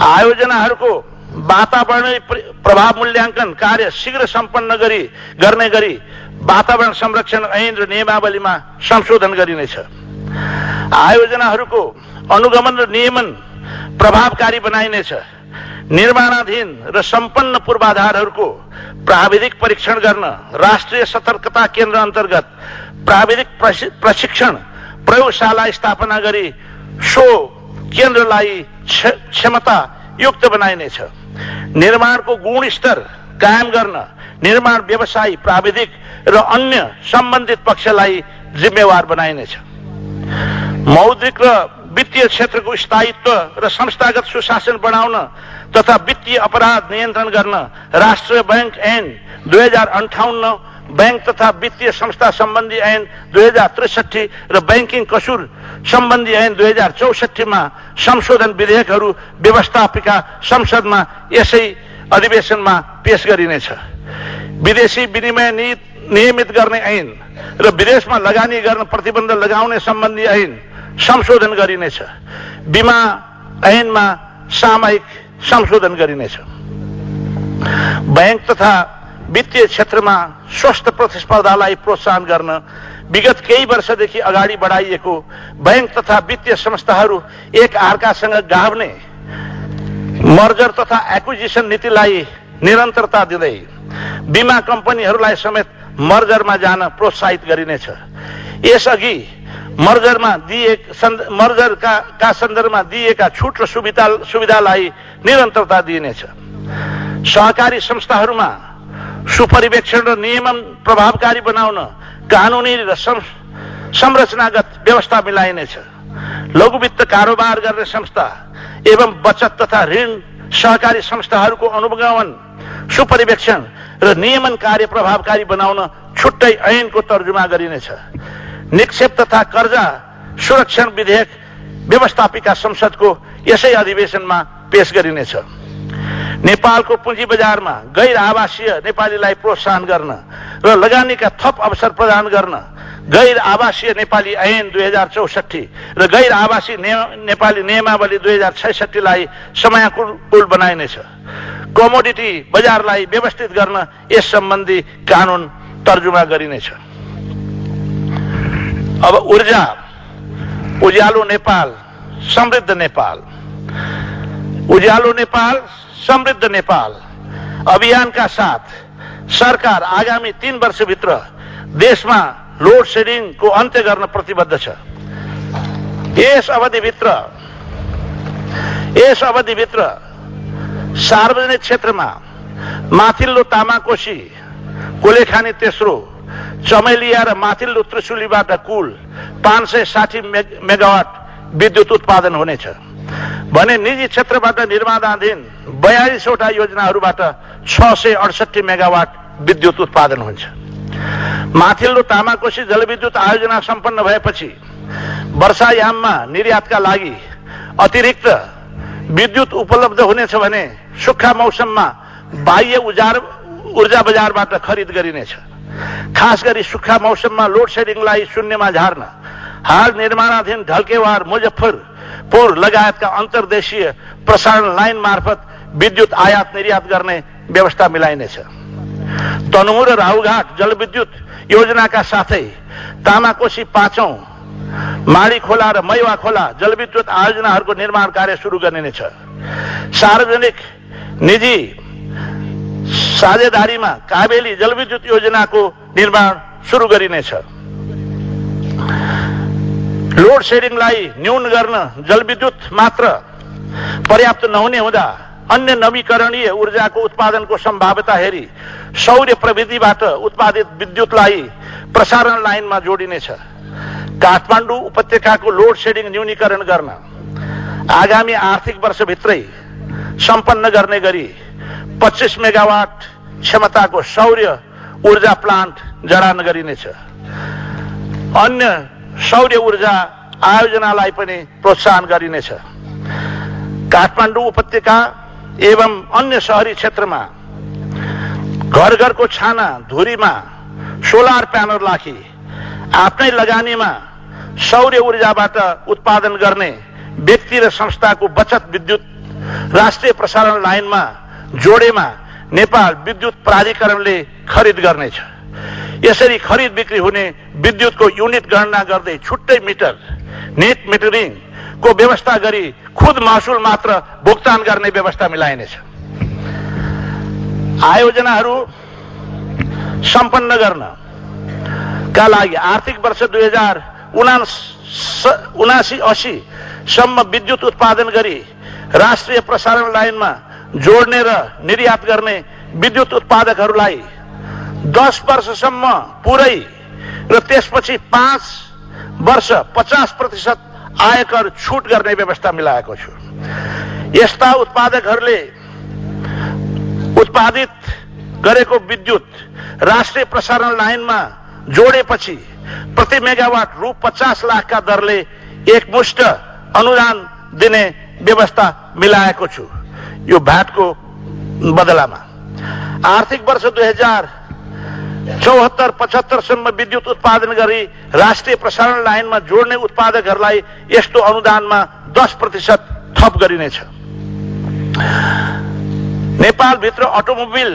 आयोजनाहरूको वातावरण प्रभाव मूल्याङ्कन कार्य शीघ्र सम्पन्न गरी गर्ने गरी वातावरण संरक्षण ऐन र नियमावलीमा संशोधन गरिनेछ। आयोजनाहरूको अनुगमन र नियमन प्रभावकारी बनाइनेछ। निर्माणाधीन र सम्पन्न पूर्वाधारहरूको प्राविधिक परीक्षण गर्न राष्ट्रिय सतर्कता केन्द्र अन्तर्गत प्राविधिक प्रशिक्षण प्रयोगशाला स्थापना गरी सो केन्द्रलाई क्षमता युक्त बनाइनेछ। निर्माणको गुणस्तर कायम गर्न निर्माण व्यवसायी प्राविधिक र अन्य सम्बन्धित पक्षलाई जिम्मेवार बनाइनेछ। मौद्रिक र वित्तीय क्षेत्रको स्थायित्व र संस्थागत सुशासन बढाउन तथा वित्तीय अपराध नियन्त्रण गर्न राष्ट्रिय बैंक ऐन दुई हजार अन्ठाउन्न बैंक तथा वित्तीय संस्था सम्बन्धी ऐन दुई हजार त्रिसठी र ब्याङ्किङ कसुर सम्बन्धी ऐन दुई हजार चौसठीमा संशोधन विधेयकहरू व्यवस्थापिका संसदमा यसै अधिवेशनमा पेश गरिनेछ। विदेशी विनिमय नियमित गर्ने ऐन र विदेशमा लगानी गर्न प्रतिबन्ध लगाउने सम्बन्धी ऐन संशोधन गरिनेछ। बिमा ऐनमा सामयिक संशोधन गरिनेछ। ब्याङ्क तथा वित्तीय क्षेत्रमा स्वस्थ प्रतिस्पर्धालाई प्रोत्साहन गर्न विगत केही वर्षदेखि अगाडि बढाइएको ब्याङ्क तथा वित्तीय संस्थाहरू एक अर्कासँग गाभ्ने मर्जर तथा एक्विजिसन नीतिलाई निरन्तरता दिँदै बिमा कम्पनीहरूलाई समेत मर्जरमा जान प्रोत्साहित गरिनेछ। यसअघि मर्जरमा दिए मर्जरका का सन्दर्भमा दिएका छुट र सुविधा सुविधालाई निरन्तरता दिइनेछ। सहकारी संस्थाहरूमा सुपरिवेक्षण र नियमन प्रभावकारी बनाउन कानुनी र संरचनागत व्यवस्था मिलाइनेछ। लघु वित्त कारोबार गर्ने संस्था एवं बचत तथा ऋण सहकारी संस्थाहरूको अनुगमन सुपरिवेक्षण र नियमन कार्य प्रभावकारी बनाउन छुट्टै ऐनको तर्जुमा गरिनेछ। निक्षेप तथा कर्जा सुरक्षण विधेयक व्यवस्थापिका संसदको यसै अधिवेशनमा पेश गरिनेछ। नेपालको पुँजी बजारमा गैर आवासीय नेपालीलाई प्रोत्साहन गर्न र लगानीका थप अवसर प्रदान गर्न गैर आवासीय नेपाली ऐन दुई हजार चौसठी र गैर आवासीय नेपाली नियमावली दुई हजार छैसठीलाई समयाकुल बनाइनेछ। कमोडिटी बजारलाई व्यवस्थित गर्न यस सम्बन्धी कानून तर्जुमा गरिनेछ। अब ऊर्जा उज्यालो नेपाल समृद्ध नेपाल। उज्यालो नेपाल समृद्ध नेपाल। अभियानका साथ सरकार आगामी तीन वर्षभित्र देशमा लोड सेडिङको अन्त्य गर्न प्रतिबद्ध छ। यस अवधिभित्र यस अवधिभित्र सार्वजनिक क्षेत्रमा माथिल्लो तामाकोशी कोलेखानी तेस्रो चमेलिया र माथिल्लो त्रिशुलीबाट कुल पाँच सय साठी मेगावाट विद्युत उत्पादन हुनेछ। भने निजी क्षेत्रबाट निर्माणाधीन बयालिसवटा योजनाहरूबाट छ सय अडसठी मेगावाट विद्युत उत्पादन हुन्छ। माथिल्लो तामाकोशी जलविद्युत आयोजना सम्पन्न भएपछि वर्षायाममा निर्यातका लागि अतिरिक्त विद्युत उपलब्ध हुनेछ भने सुक्खा मौसममा बाह्य उजार ऊर्जा बजारबाट खरिद गरिनेछ। खास गरी सुक्खा मौसममा लोड सेडिङलाई शून्यमा झार्न। हाल निर्माणाधीन ढल्केवार मुजफ्फरपुर लगायतका अन्तर्देशीय प्रसारण लाइन मार्फत विद्युत आयात निर्यात गर्ने व्यवस्था मिलाइनेछ। तनहुर र राहुघाट जलविद्युत योजनाका साथै तामाकोशी पाँचौं माडी खोला र मैवा खोला जलविद्युत आयोजनाहरूको निर्माण कार्य सुरु गरिनेछ। सार्वजनिक निजी साझेदारीमा काबेली जलविद्युत योजनाको निर्माण सुरु गरिनेछ लोड सेडिङलाई न्यून गर्न जलविद्युत मात्र पर्याप्त नहुने हुँदा अन्य नवीकरणीय ऊर्जाको उत्पादनको सम्भाव्यता हेरी सौर्य प्रविधिबाट उत्पादित विद्युतलाई प्रसारण लाइनमा जोडिनेछ। काठमाडौँ उपत्यकाको लोड सेडिङ न्यूनीकरण गर्न आगामी आर्थिक वर्षभित्रै सम्पन्न गर्ने गरी पच्चिस मेगावाट क्षमताको सौर्य ऊर्जा प्लान्ट जडान गरिनेछ। अन्य सौर्य ऊर्जा आयोजनालाई पनि प्रोत्साहन गरिनेछ। काठमाडौँ उपत्यका एवं अन्य सहरी क्षेत्रमा घर घरको छाना धुरीमा सोलर प्यानल राखी आफ्नै लगानीमा सौर्य ऊर्जाबाट उत्पादन गर्ने व्यक्ति र संस्थाको बचत विद्युत राष्ट्रिय प्रसारण लाइनमा जोडेमा नेपाल विद्युत प्राधिकरणले खरिद गर्नेछ। यसरी खरिद बिक्री हुने विद्युतको युनिट गणना गर्दै छुट्टै मिटर नेट मिटरिङको व्यवस्था गरी खुद महसुल मात्र भुक्तान गर्ने व्यवस्था मिलाइनेछ। आयोजनाहरू सम्पन्न गर्न का लागि आर्थिक वर्ष दुई हजार उनासी असी सम्म विद्युत उत्पादन गरी राष्ट्रिय प्रसारण लाइनमा जोड्ने र निर्यात गर्ने विद्युत उत्पादकहरूलाई दस वर्षसम्म पुरै र त्यसपछि पाँच वर्ष पचास प्रतिशत आयकर छुट गर्ने व्यवस्था मिलाएको छु। यस्ता उत्पादकहरूले उत्पादित गरेको विद्युत राष्ट्रिय प्रसारण लाइनमा जोडेपछि प्रति मेगावाट रु पचास लाखका दरले एकमुष्ट अनुदान दिने व्यवस्था मिलाएको छु। यो भ्याटको बदलामा। आर्थिक वर्ष दुई हजार चौहत्तर पचहत्तरसम्म विद्युत उत्पादन गरी राष्ट्रिय प्रसारण लाइनमा जोड्ने उत्पादकहरूलाई यस्तो अनुदानमा दस प्रतिशत थप गरिनेछ। नेपालभित्र अटोमोबिल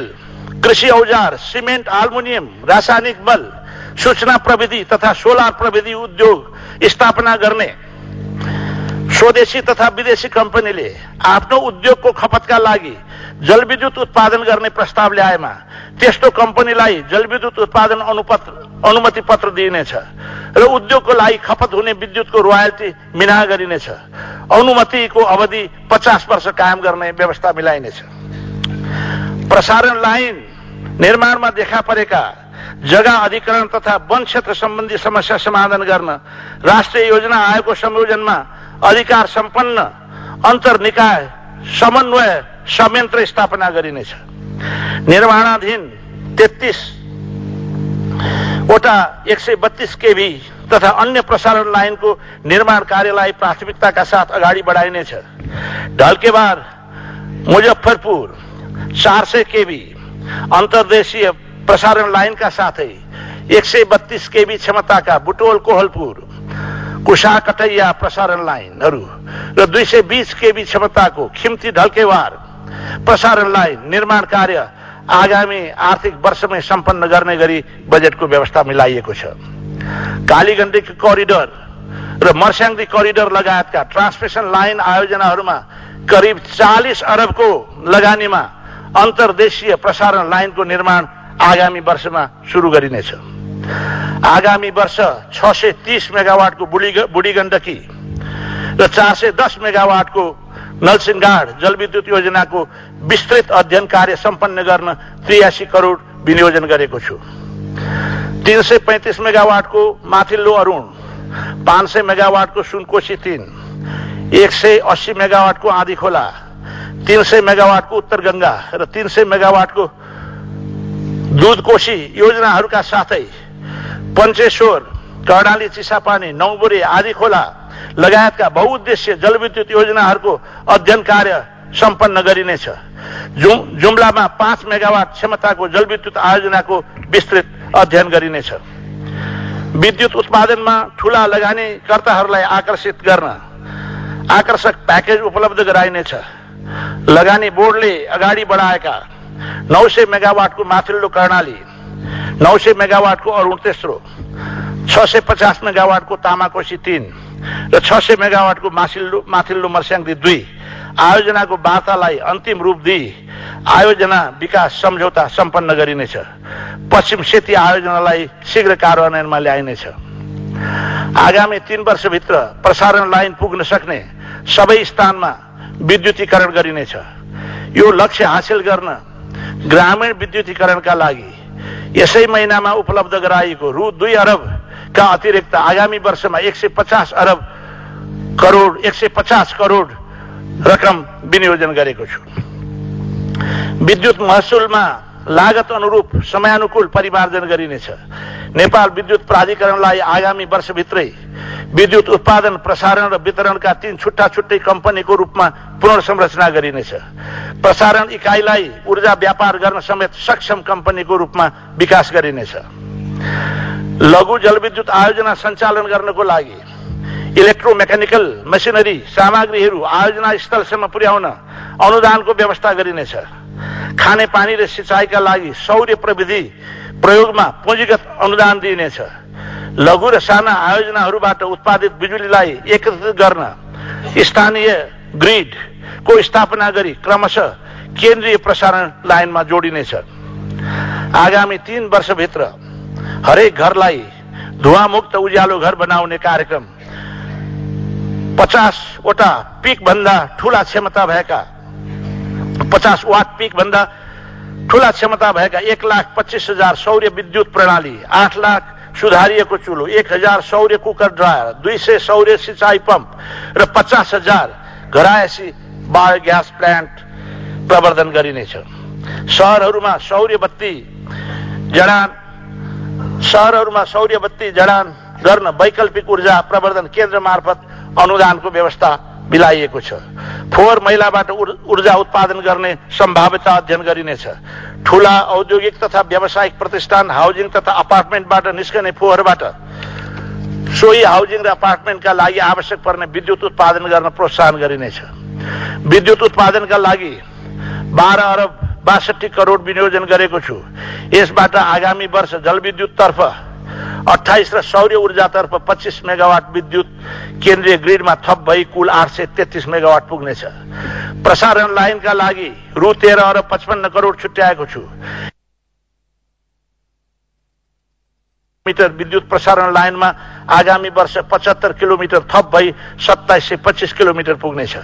कृषि औजार सिमेन्ट आल्मुनियम रासायनिक बल सूचना प्रविधि तथा सोलर प्रविधि उद्योग स्थापना गर्ने स्वदेशी तथा विदेशी कम्पनीले आफ्नो उद्योगको खपतका लागि जलविद्युत उत्पादन गर्ने प्रस्ताव ल्याएमा त्यस्तो कम्पनीलाई जलविद्युत उत्पादन अनुमति पत्र दिइनेछ र उद्योगको लागि खपत हुने विद्युतको रोयल्टी मिना गरिनेछ। अनुमतिको अवधि पचास वर्ष कायम गर्ने व्यवस्था मिलाइनेछ। प्रसारण लाइन निर्माणमा देखा परेका जग्गा अधिकरण तथा वन क्षेत्र सम्बन्धी समस्या समाधान गर्न राष्ट्रिय योजना आयोगको संयोजनमा अधिकार सम्पन्न अन्तर्निकाय समन्वय संयन्त्र स्थापना गरिनेछ। निर्माणाधीन तेत्तिस वटा एक सय बत्तीस केभी तथा अन्य प्रसारण लाइनको निर्माण कार्यलाई प्राथमिकताका साथ अगाडि बढाइनेछ। ढल्केबार मुजफ्फरपुर चार सय केबी अन्तर्देशीय प्रसारण लाइनका साथै एक सय बत्तीस केबी क्षमताका बुटोल कोहलपुर कुसा कटैया प्रसारण लाइनहरू र दुई सय बिस केबी क्षमताको खिम्ती ढल्केवार प्रसारण लाइन निर्माण कार्य आगामी आर्थिक वर्षमै सम्पन्न गर्ने गरी बजेटको व्यवस्था मिलाइएको छ। कालीगण्डकी करिडर र मर्स्याङदी करिडर लगायतका ट्रान्समिसन लाइन आयोजनाहरूमा करिब चालिस अरबको लगानीमा अन्तर्देशीय प्रसारण लाइनको निर्माण आगामी वर्षमा सुरु गरिनेछ। आगामी वर्ष छ सय तीस मेगावाटको बुढी गण्डकी र चार सय दस मेगावाटको नलसिंहगाड जलविद्युत योजनाको विस्तृत अध्ययन कार्य सम्पन्न गर्न त्रियासी करोड विनियोजन गरेको छु। तीन सय पैँतिस मेगावाटको माथिल्लो अरूण पाँच सय मेगावाटको सुनकोशी तीन एक सय अस्सी मेगावाटको आँधी खोला तीन सय मेगावाटको उत्तर गंगा र तीन सय मेगावाटको दुधकोशी योजनाहरूका साथै पञ्चेश्वर कर्णाली चिसापानी नौबुरी आदि खोला लगायतका बहुद्देश्य जलविद्युत योजनाहरूको अध्ययन कार्य सम्पन्न गरिनेछ जुम्लामा पाँच मेगावाट क्षमताको जलविद्युत आयोजनाको विस्तृत अध्ययन गरिनेछ विद्युत उत्पादनमा ठूला लगानीकर्ताहरूलाई आकर्षित गर्न आकर्षक प्याकेज उपलब्ध गराइनेछ लगानी बोर्डले अगाडि बढाएका नौ सय मेगावाटको माथिल्लो कर्णाली नौ सय मेगावाटको अरुण तेस्रो छ सय पचास मेगावाटको तामाकोशी तिन र छ सय मेगावाटको माथिल्लो माथिल्लो मर्स्याङदी दुई। आयोजनाको वार्तालाई अन्तिम रूप दिई आयोजना विकास सम्झौता सम्पन्न गरिनेछ। पश्चिम सेती आयोजनालाई शीघ्र कार्यान्वयनमा ल्याइनेछ। आगामी तीन वर्षभित्र प्रसारण लाइन पुग्न सक्ने सबै स्थानमा विद्युतीकरण गरिनेछ। यो लक्ष्य हासिल गर्न ग्रामीण विद्युतीकरणका लागि यसै महिनामा उपलब्ध गराइएको रु दुई अरबका अतिरिक्त आगामी वर्षमा एक सय पचास अरब करोड एक सय पचास करोड रकम विनियोजन गरेको छु। विद्युत महसुलमा लागत अनुरूप समयानुकूल परिमार्जन गरिनेछ। नेपाल विद्युत प्राधिकरणलाई आगामी वर्षभित्रै विद्युत उत्पादन प्रसारण र वितरणका तीन छुट्टा छुट्टै कम्पनीको रूपमा पुनर्संरचना गरिनेछ। प्रसारण इकाइलाई ऊर्जा व्यापार गर्न समेत सक्षम कम्पनीको रूपमा विकास गरिनेछ। लघु जलविद्युत आयोजना सञ्चालन गर्नको लागि इलेक्ट्रोमेकानिकल मेसिनरी सामग्रीहरू आयोजना स्थलसम्म पुर्याउन अनुदानको व्यवस्था गरिनेछ। खाने पानी र सिँचाइका लागि सौर्य प्रविधि प्रयोगमा पुँजीगत अनुदान दिइनेछ। लघु र साना आयोजनाहरूबाट उत्पादित बिजुलीलाई एकत्रित गर्न स्थानीय ग्रिडको स्थापना गरी क्रमशः केन्द्रीय प्रसारण लाइनमा जोडिनेछ। आगामी तीन वर्षभित्र हरेक घरलाई धुवामुक्त उज्यालो घर बनाउने कार्यक्रम पचासवटा पिक भन्दा ठुला क्षमता भएका पचास वाट पिक भन्दा ठुला क्षमता भएका एक लाख पच्चिस हजार सौर्य विद्युत प्रणाली आठ लाख सुधारिएको चुलो एक हजार सौर्य कुकर ड्रायर दुई सय सौर्य सिँचाइ पम्प र पचास हजार घरायसी बायोग्यास प्लान्ट प्रवर्धन गरिनेछ सहरहरूमा सौर्य बत्ती जडान सहरहरूमा सौर्य बत्ती जडान गर्न वैकल्पिक ऊर्जा प्रवर्धन केन्द्र मार्फत अनुदानको व्यवस्था मिलाइएको छ। फोहोर मैलाबाट ऊर्जा उत्पादन गर्ने सम्भाव्यता अध्ययन गरिनेछ ठूला औद्योगिक तथा व्यावसायिक प्रतिष्ठान हाउसिङ तथा अपार्टमेन्टबाट निस्कने फोहोरबाट सोही हाउसिङ र अपार्टमेन्टका लागि आवश्यक पर्ने विद्युत उत्पादन गर्न प्रोत्साहन गरिनेछ। विद्युत उत्पादनका लागि बाह्र अरब बासठी करोड विनियोजन गरेको छु। यसबाट आगामी वर्ष जलविद्युततर्फ अठाइस र सौर्य ऊर्जातर्फ पच्चिस मेगावाट विद्युत केन्द्रीय ग्रिडमा थप भई कुल आठ सय तेत्तिस मेगावाट पुग्नेछ। प्रसारण लाइनका लागि रु तेह्र अरब पचपन्न करोड छुट्याएको छु। मिटर विद्युत प्रसारण लाइनमा आगामी वर्ष पचहत्तर किलोमिटर थप भई सत्ताइस सय पच्चिस किलोमिटर पुग्नेछ।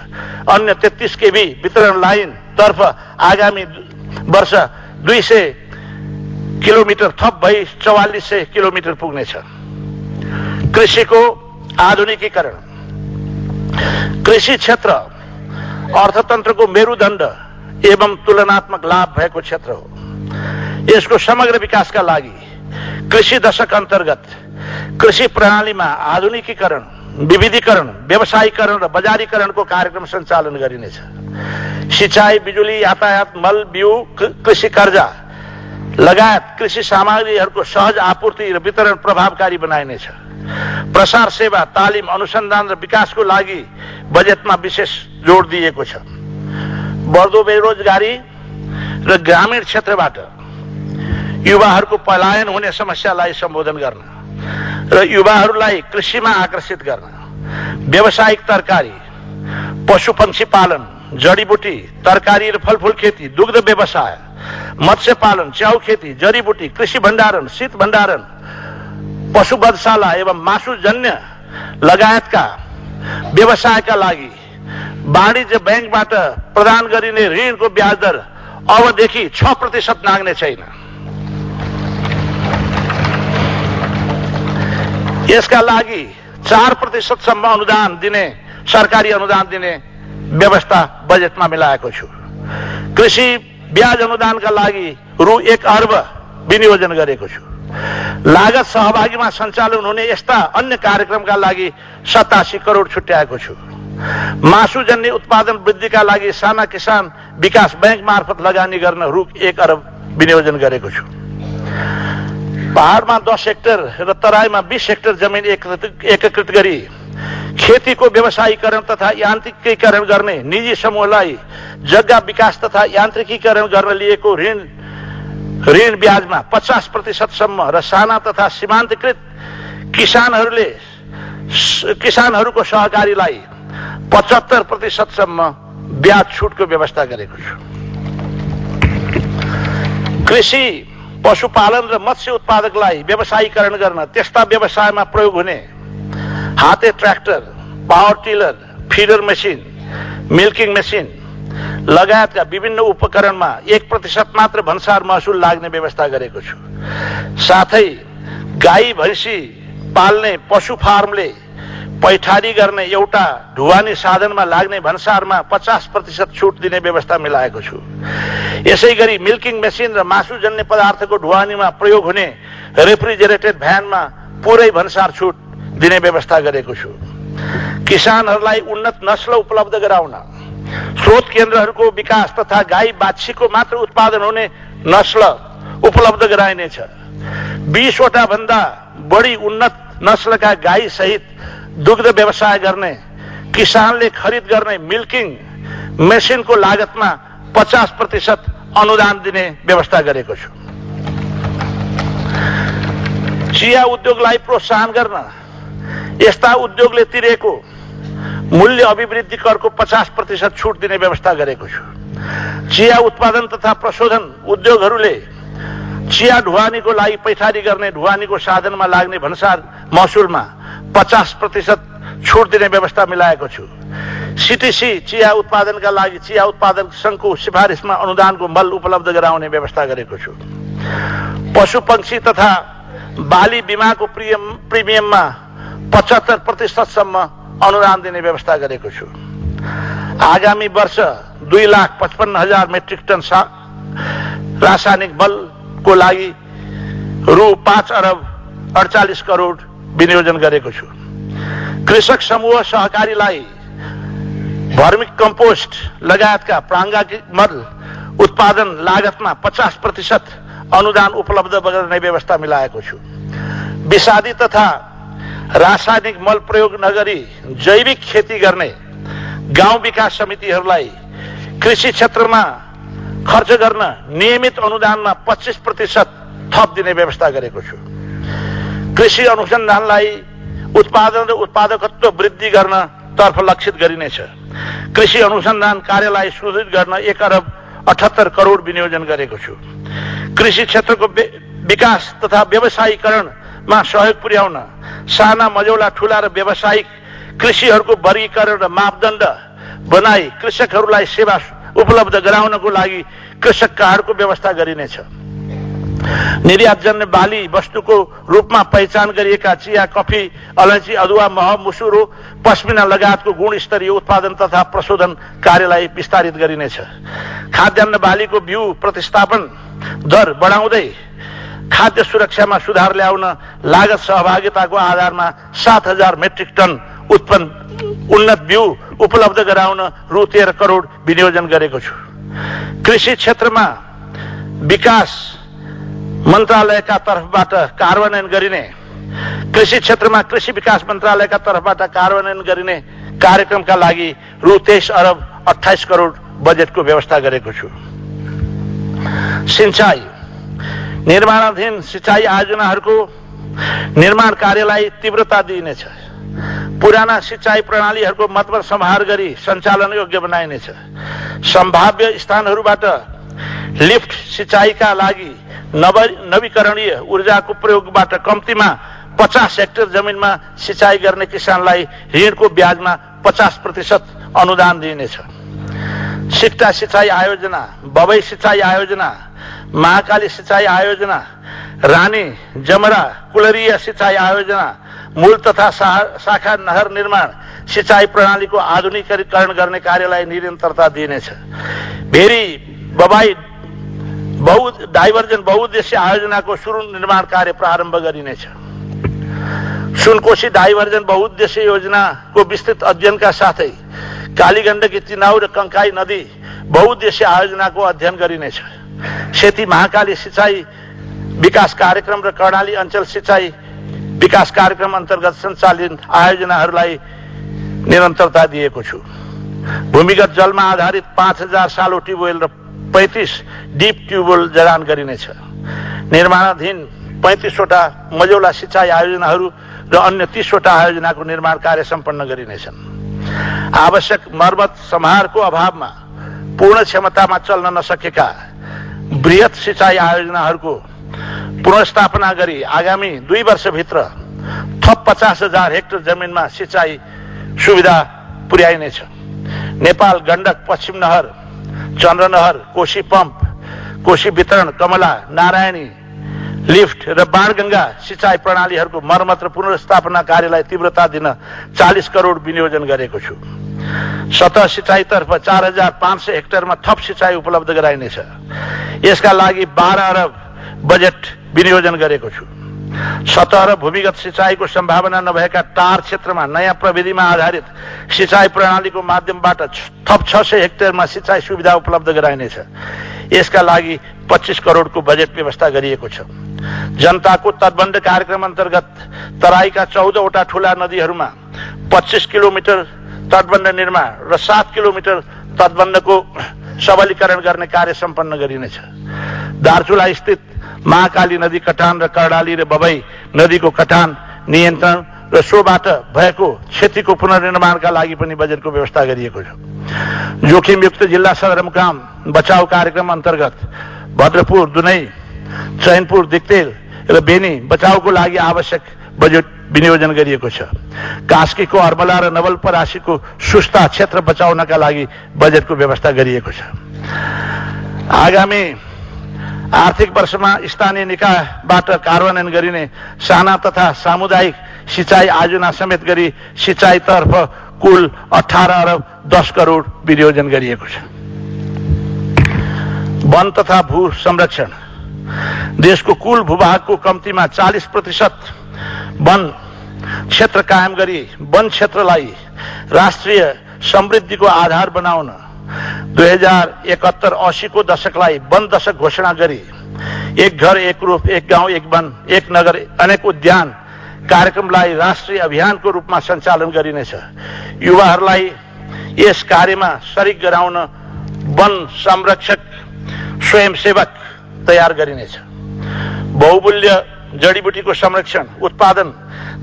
अन्य तेत्तिस केबी वितरण लाइन तर्फ आगामी वर्ष दुई सय किलोमिटर थप भई चौवालिस सय किलोमिटर पुग्नेछ। कृषिको आधुनिकीकरण। कृषि क्षेत्र अर्थतन्त्रको मेरुदण्ड एवं तुलनात्मक लाभ भएको क्षेत्र हो। यसको समग्र विकासका लागि कृषि दशक अन्तर्गत कृषि प्रणालीमा आधुनिकीकरण विविधीकरण व्यवसायीकरण र बजारीकरणको कार्यक्रम सञ्चालन गरिनेछ। सिंचाई बिजुली यातायात मल बिउ कृषि कर्जा लगायत कृषि सामग्रीहरूको सहज आपूर्ति र वितरण प्रभावकारी बनाइनेछ। प्रसार सेवा तालिम अनुसन्धान र विकासको लागि बजेटमा विशेष जोड दिएको छ। बढ्दो बेरोजगारी र ग्रामीण क्षेत्रबाट युवाहरूको पलायन हुने समस्यालाई सम्बोधन गर्न र युवाहरूलाई कृषिमा आकर्षित गर्न व्यावसायिक तरकारी पशु पंक्षी पालन जडीबुटी तरकारी र फलफुल खेती दुग्ध व्यवसाय मत्स्य पालन च्याउ खेती जडीबुटी कृषि भण्डारण शीत भण्डारण पशु वधशाला एवं मासुजन्य लगायतका व्यवसायका लागि वाणिज्य ब्याङ्कबाट प्रदान गरिने ऋणको ब्याज दर अबदेखि छ प्रतिशत नाग्ने छैन। यसका लागि चार प्रतिशतसम्म अनुदान दिने सरकारी अनुदान दिने व्यवस्था बजेटमा मिलाएको छु। कृषि ब्याज अनुदानका लागि रु एक अर्ब विनियोजन गरेको छु। लागत सहभागीमा सञ्चालन हुने यस्ता अन्य कार्यक्रमका लागि सतासी करोड छुट्याएको छु। मासुजन्य उत्पादन वृद्धिका लागि साना किसान विकास ब्याङ्क मार्फत लगानी गर्न रु एक अरब विनियोजन गरेको छु। पहाडमा दस हेक्टर र तराईमा बिस हेक्टर जमिन एकीकृत गरी खेतीको व्यवसायीकरण तथा यान्त्रिकीकरण गर्ने निजी समूहलाई जग्गा विकास तथा यान्त्रिकीकरण गर्न लिएको ऋण ऋण ब्याजमा पचास प्रतिशतसम्म र साना तथा सीमान्तकृत किसानहरूले किसानहरूको सहकारीलाई पचहत्तर प्रतिशतसम्म ब्याज छुटको व्यवस्था गरेको छु। कृषि पशुपालन र मत्स्य उत्पादकलाई व्यवसायीकरण गर्न त्यस्ता व्यवसायमा प्रयोग हुने हाते tractor power tiller feeder machine milking machine लगायतका विभिन्न उपकरणमा एक प्रतिशत मात्र भन्सार महसुल लाग्ने व्यवस्था गरेको छु। साथै गाई भैँसी पाल्ने पशु फार्मले पैठारी गर्ने एउटा ढुवानी साधनमा लाग्ने भन्सारमा पचास प्रतिशत छुट दिने व्यवस्था मिलाएको छु। यसै गरी मिल्किङ मेसिन र मासुजन्य पदार्थको ढुवानीमा प्रयोग हुने रेफ्रिजरेटेड भ्यानमा पुरै भन्सार छुट दिने व्यवस्था गरेको छु। किसानहरूलाई उन्नत नस्ल उपलब्ध गराउन स्रोत केन्द्रहरूको विकास तथा गाई बाछीको मात्र उत्पादन हुने नस्ल उपलब्ध गराइनेछ। बिसवटा भन्दा बढी उन्नत नस्लका गाई सहित दुग्ध व्यवसाय गर्ने किसानले खरिद गर्ने मिल्किङ मेसिनको लागतमा पचास प्रतिशत अनुदान दिने व्यवस्था गरेको छु। चिया उद्योगलाई प्रोत्साहन गर्न यस्ता उद्योगले तिरेको मूल्य अभिवृद्धि करको पचास प्रतिशत छुट दिने व्यवस्था गरेको छु। चिया उत्पादन तथा प्रशोधन उद्योगहरूले चिया ढुवानीको लागि पैठारी गर्ने ढुवानीको साधनमा लाग्ने भन्सार महसुलमा पचास प्रतिशत छुट दिने व्यवस्था मिलाएको छु। सिटिसी चिया उत्पादनका लागि चिया उत्पादक संघको सिफारिसमा अनुदानको मल उपलब्ध गराउने व्यवस्था गरेको छु। पशु पंक्षी तथा बाली बिमाको प्रिमियममा पचहत्तर प्रतिशतसम्म अनुदान दिने व्यवस्था गरेको छु। आगामी वर्ष दुई लाख पचपन्न हजार मेट्रिक टन रासायनिक बलको लागि रु पाँच अरब अडचालिस करोड विनियोजन गरेको छु। कृषक समूह सहकारीलाई भर्मिक कम्पोस्ट लगायतका प्राङ्गाकिक मल उत्पादन लागतमा पचास प्रतिशत अनुदान उपलब्ध गर्ने व्यवस्था मिलाएको छु। विषादी तथा रासायनिक मल प्रयोग नगरी जैविक खेती गर्ने गाउँ विकास समितिहरूलाई कृषि क्षेत्रमा खर्च गर्न नियमित अनुदानमा पच्चिस प्रतिशत थप दिने व्यवस्था गरेको छु। कृषि अनुसन्धानलाई उत्पादन र उत्पादकत्व वृद्धि गर्न तर्फ लक्षित गरिनेछ। कृषि अनुसन्धान कार्यलाई सुदृढ गर्न एक अरब अठहत्तर करोड विनियोजन गरेको छु। कृषि क्षेत्रको विकास तथा व्यवसायीकरणमा सहयोग पुर्याउन। साना मजौला ठूला र व्यावसायिक कृषिहरूको वर्गीकरण र मापदण्ड बनाई कृषकहरूलाई सेवा उपलब्ध गराउनको लागि कृषक कार्डको व्यवस्था गरिनेछ। निर्यातजन्य बाली वस्तुको रूपमा पहिचान गरिएका चिया कफी अलैँची अदुवा मह मुसुरो पश्मिना लगायतको गुणस्तरीय उत्पादन तथा प्रशोधन कार्यलाई विस्तारित गरिनेछ। खाद्यान्न बालीको बिउ प्रतिस्थापन दर बढाउँदै खाद्य सुरक्षामा सुधार ल्याउन लागत सहभागिताको आधारमा सात हजार मेट्रिक टन उत्पन्न उन्नत बिउ उपलब्ध गराउन रु तेह्र करोड विनियोजन गरेको छु। कृषि क्षेत्रमा विकास मन्त्रालयका तर्फबाट कार्यान्वयन गरिने कृषि क्षेत्रमा कृषि विकास मन्त्रालयका तर्फबाट कार्यान्वयन गरिने कार्यक्रमका लागि रु तेइस अरब अठाइस करोड बजेटको व्यवस्था गरेको छु। सिंचाई निर्माणाधीन सिंचाई आयोजनाहरूको निर्माण कार्यलाई तीव्रता दिइनेछ। पुराना सिंचाई प्रणालीहरूको मतबर सम्हार गरी सञ्चालन योग्य बनाइनेछ। सम्भाव्य स्थानहरूबाट लिफ्ट सिंचाईका लागि नव नवीकरणीय ऊर्जाको प्रयोगबाट कम्तीमा पचास हेक्टर जमिनमा सिंचाई गर्ने किसानलाई ऋणको ब्याजमा पचास प्रतिशत अनुदान दिइनेछ। सिक्टा सिंचाई आयोजना बबई सिंचाई आयोजना महाकाली सिंचाई आयोजना रानी जमरा कुलरिया सिंचाई आयोजना मूल तथा शाखा नहर निर्माण सिंचाई प्रणालीको आधुनिकीकरण गर्ने कार्यलाई निरन्तरता दिइनेछ। भेरी बबाई बहु डाइभर्जन बहुद्देश्य आयोजनाको सुरु निर्माण कार्य प्रारम्भ गरिनेछ। सुनकोशी डाइभर्जन बहुद्देश्य योजनाको विस्तृत अध्ययनका साथै कालीगण्डकी चिनाउ र कङ्काई नदी बहुद्देश्य आयोजनाको अध्ययन गरिनेछ सेती महाकाली सिंचाई विकास कार्यक्रम र कर्णाली अञ्चल सिंचाई विकास कार्यक्रम अन्तर्गत सञ्चालित आयोजनाहरूलाई निरन्तरता दिएको छु। भूमिगत जलमा आधारित पाँच हजार सालो ट्युबवेल र पैँतिस डिप ट्युबवेल जडान गरिनेछ निर्माणाधीन पैँतिसवटा मजौला सिँचाइ आयोजनाहरू र अन्य तीसवटा आयोजनाको निर्माण कार्य सम्पन्न गरिनेछन् आवश्यक मर्मत सम्हारको अभावमा पूर्ण क्षमतामा चल्न नसकेका वृहत सिँचाइ आयोजनाहरूको पुनस्थापना गरी आगामी दुई वर्षभित्र थप पचास हजार हेक्टर जमिनमा सिँचाइ सुविधा पुर्याइनेछ। नेपाल गण्डक पश्चिम नहर चन्द्रनहर कोशी पम्प कोशी वितरण कमला नारायणी लिफ्ट र बाणगंगा सिंचाई प्रणालीहरूको मर्मत र पुनर्स्थापना कार्यलाई तीव्रता दिन चालिस करोड विनियोजन गरेको छु। सतह सिंचाईतर्फ चार हजार पाँच सय हेक्टरमा थप सिंचाई उपलब्ध गराइनेछ यसका लागि बाह्र अरब बजेट विनियोजन गरेको छु। सतह र भूमिगत सिंचाईको सम्भावना नभएका टार क्षेत्रमा नयाँ प्रविधिमा आधारित सिंचाई प्रणालीको माध्यमबाट थप छ सय हेक्टेयरमा सिंचाई सुविधा उपलब्ध गराइनेछ यसका लागि पच्चिस करोडको बजेट व्यवस्था गरिएको छ। जनताको तटबन्ध कार्यक्रम अन्तर्गत तराईका चौधवटा ठूला नदीहरूमा पच्चिस किलोमिटर तटबन्ध निर्माण र सात किलोमिटर तटबन्धको सबलीकरण गर्ने कार्य सम्पन्न गरिनेछ। दार्चुला स्थित महाकाली नदी कटान र कर्णाली र बबई नदीको कटान नियन्त्रण र सोबाट भएको क्षतिको पुनर्निर्माणका लागि पनि बजेटको व्यवस्था गरिएको छ। जोखिमयुक्त जिल्ला सदरमुकाम बचाउ कार्यक्रम अन्तर्गत भद्रपुर दुनै चैनपुर दिक्तेल र बेनी बचाउको लागि आवश्यक बजेट विनियोजन गरिएको छ। कास्कीको अर्मला र नवलपरासीको सुस्ता क्षेत्र बचाउनका लागि बजेटको व्यवस्था गरिएको छ। आगामी आर्थिक वर्षमा स्थानीय निकायबाट कार्यान्वयन गरिने साना तथा सामुदायिक सिंचाई आयोजना समेत गरी सिंचाईतर्फ कुल अठार अरब दस करोड विनियोजन गरिएको छ। वन तथा भू संरक्षण। देशको कुल भूभागको कम्तीमा चालिस प्रतिशत वन क्षेत्र कायम गरी वन क्षेत्रलाई राष्ट्रिय समृद्धिको आधार बनाउन दुई हजार एकहत्तर असीको दशकलाई वन दशक घोषणा गरी एक घर एक रूप एक गाउँ एक वन एक नगर अनेक उद्यान कार्यक्रमलाई राष्ट्रिय अभियानको रूपमा सञ्चालन गरिनेछ। युवाहरूलाई यस कार्यमा सरिक गराउन वन संरक्षक स्वयंसेवक तयार गरिनेछ। बहुमूल्य जडीबुटीको संरक्षण उत्पादन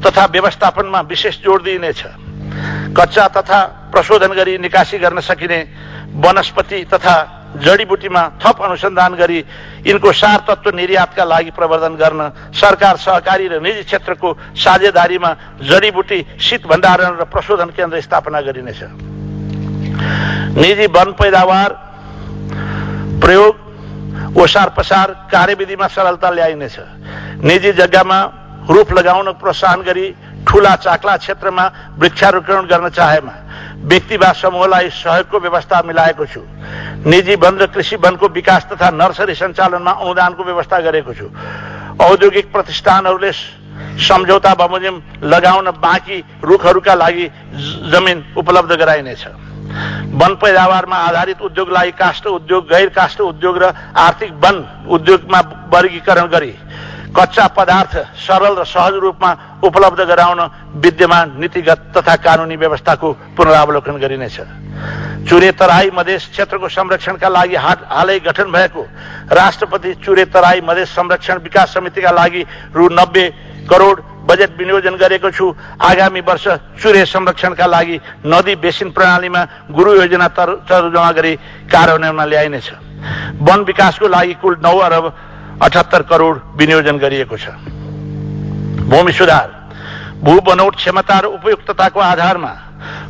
तथा व्यवस्थापनमा विशेष जोड दिइनेछ। कच्चा तथा प्रशोधन गरी निकासी गर्न सकिने वनस्पति तथा जडीबुटीमा थप अनुसन्धान गरी यिनको सार तत्व निर्यातका लागि प्रवर्धन गर्न सरकार सहकारी र निजी क्षेत्रको साझेदारीमा जडीबुटी शीत भण्डारण र प्रशोधन केन्द्र स्थापना गरिनेछ। निजी वन पैदावार प्रयोग ओसार पसार कार्यविधिमा सरलता ल्याइनेछ। निजी जग्गामा रूख लगाउन प्रोत्साहन गरी ठूला चाक्ला क्षेत्रमा वृक्षारोपण गर्न चाहेमा। व्यक्ति वा समूहलाई सहयोगको व्यवस्था मिलाएको छु। निजी वन र कृषि वनको विकास तथा नर्सरी सञ्चालनमा अनुदानको व्यवस्था गरेको छु। औद्योगिक प्रतिष्ठानहरूले सम्झौता बमोजिम लगाउन बाँकी रुखहरूका लागि जमिन उपलब्ध गराइनेछ। वन पैदावारमा आधारित उद्योगलाई काष्ठ उद्योग गैर काष्ठ उद्योग र आर्थिक वन उद्योगमा वर्गीकरण गरी कच्चा पदार्थ सरल र सहज रूपमा उपलब्ध गराउन विद्यमान नीतिगत तथा कानूनी व्यवस्थाको पुनरावलोकन गरिनेछ। चुरे तराई मधेस क्षेत्रको संरक्षणका लागि हालै गठन भएको राष्ट्रपति चुरे तराई मधेस संरक्षण विकास समितिका लागि रु नब्बे करोड बजेट विनियोजन गरेको छु। आगामी वर्ष चुरे संरक्षणका लागि नदी बेसिन प्रणालीमा गुरु योजना तर्जुमा गरी कार्यान्वयनमा ल्याइनेछ। वन विकासको लागि कुल नौ अरब अठहत्तर करोड विनियोजन गरिएको छ। भूमि सुधार। भू बनौट क्षमता र उपयुक्तताको आधारमा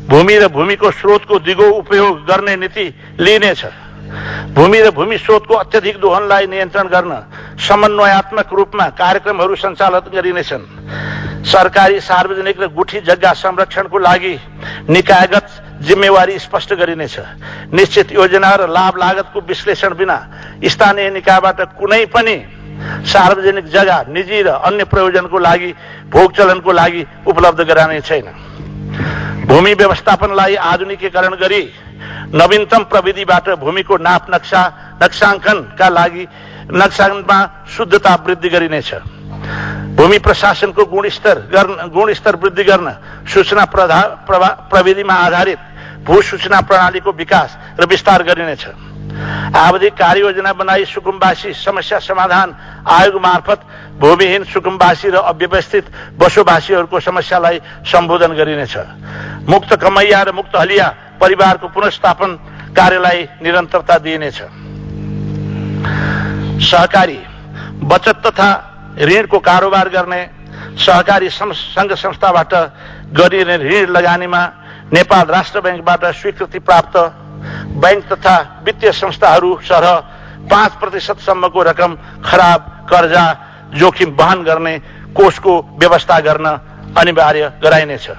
भूमि र भूमिको स्रोतको दिगो उपयोग गर्ने नीति लिइनेछ। भूमि र भूमि स्रोतको अत्यधिक दोहनलाई नियन्त्रण गर्न समन्वयात्मक रूपमा कार्यक्रमहरू सञ्चालन गरिनेछन्। सरकारी सार्वजनिक र गुठी जग्गा संरक्षणको लागि निकायगत जिम्मेवारी स्पष्ट गरिनेछ। निश्चित योजना र लाभ लागतको विश्लेषण बिना स्थानीय निकायबाट कुनै पनि सार्वजनिक जग्गा निजी र अन्य प्रयोजनको लागि भोग चलनको लागि उपलब्ध गराउने छैन। भूमि व्यवस्थापनलाई आधुनिकीकरण गरी नवीनतम प्रविधिबाट भूमिको नाप नक्सा नक्साङ्कनका लागि नक्सामा शुद्धता वृद्धि गरिनेछ। भूमि प्रशासनको गुणस्तर गर्न गुणस्तर वृद्धि गर्न सूचना प्रविधिमा आधारित भू सूचना प्रणालीको विकास र विस्तार गरिनेछ। आवधिक कार्ययोजना बनाई सुकुम्बासी समस्या समाधान आयोग मार्फत भूमिहीन सुकुम्बासी र अव्यवस्थित बसोबासीहरूको समस्यालाई सम्बोधन गरिनेछ। मुक्त कमैया र मुक्त हलिया परिवारको पुनस्थापन कार्यलाई निरन्तरता दिइनेछ। सहकारी बचत तथा ऋणको कारोबार गर्ने सहकारी संघ संस्थाबाट गरिने ऋण लगानीमा नेपाल राष्ट्र ब्याङ्कबाट स्वीकृति प्राप्त ब्याङ्क तथा वित्तीय संस्थाहरू सरह पाँच प्रतिशतसम्मको रकम खराब कर्जा जोखिम वहन गर्ने कोषको व्यवस्था गर्न अनिवार्य गराइनेछ।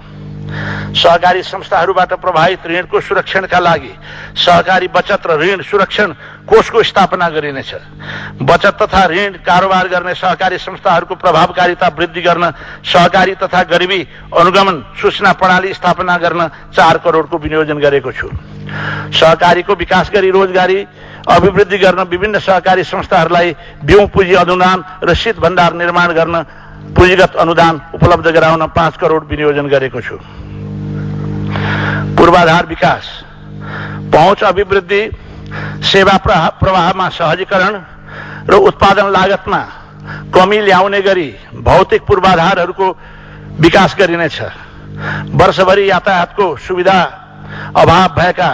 सहकारी संस्थाहरूबाट प्रभावित ऋणको सुरक्षणका लागि सहकारी बचत र ऋण सुरक्षण कोषको स्थापना गरिनेछ। बचत तथा ऋण कारोबार गर्ने सहकारी संस्थाहरूको प्रभावकारिता वृद्धि गर्न सहकारी तथा गरिबी अनुगमन सूचना प्रणाली स्थापना गर्न चार करोडको विनियोजन गरेको छु। सहकारीको विकास गरी रोजगारी अभिवृद्धि गर्न विभिन्न सहकारी संस्थाहरूलाई बिउ पुँजी अनुदान र शीत भण्डार निर्माण गर्न पुँजीगत अनुदान उपलब्ध गराउन पाँच करोड विनियोजन गरेको छु। पूर्वाधार विकास पहुँच अभिवृद्धि सेवा प्रवाहमा सहजीकरण र उत्पादन लागतमा कमी ल्याउने गरी भौतिक पूर्वाधारहरूको विकास गरिनेछ। वर्षभरि यातायातको सुविधा अभाव भएका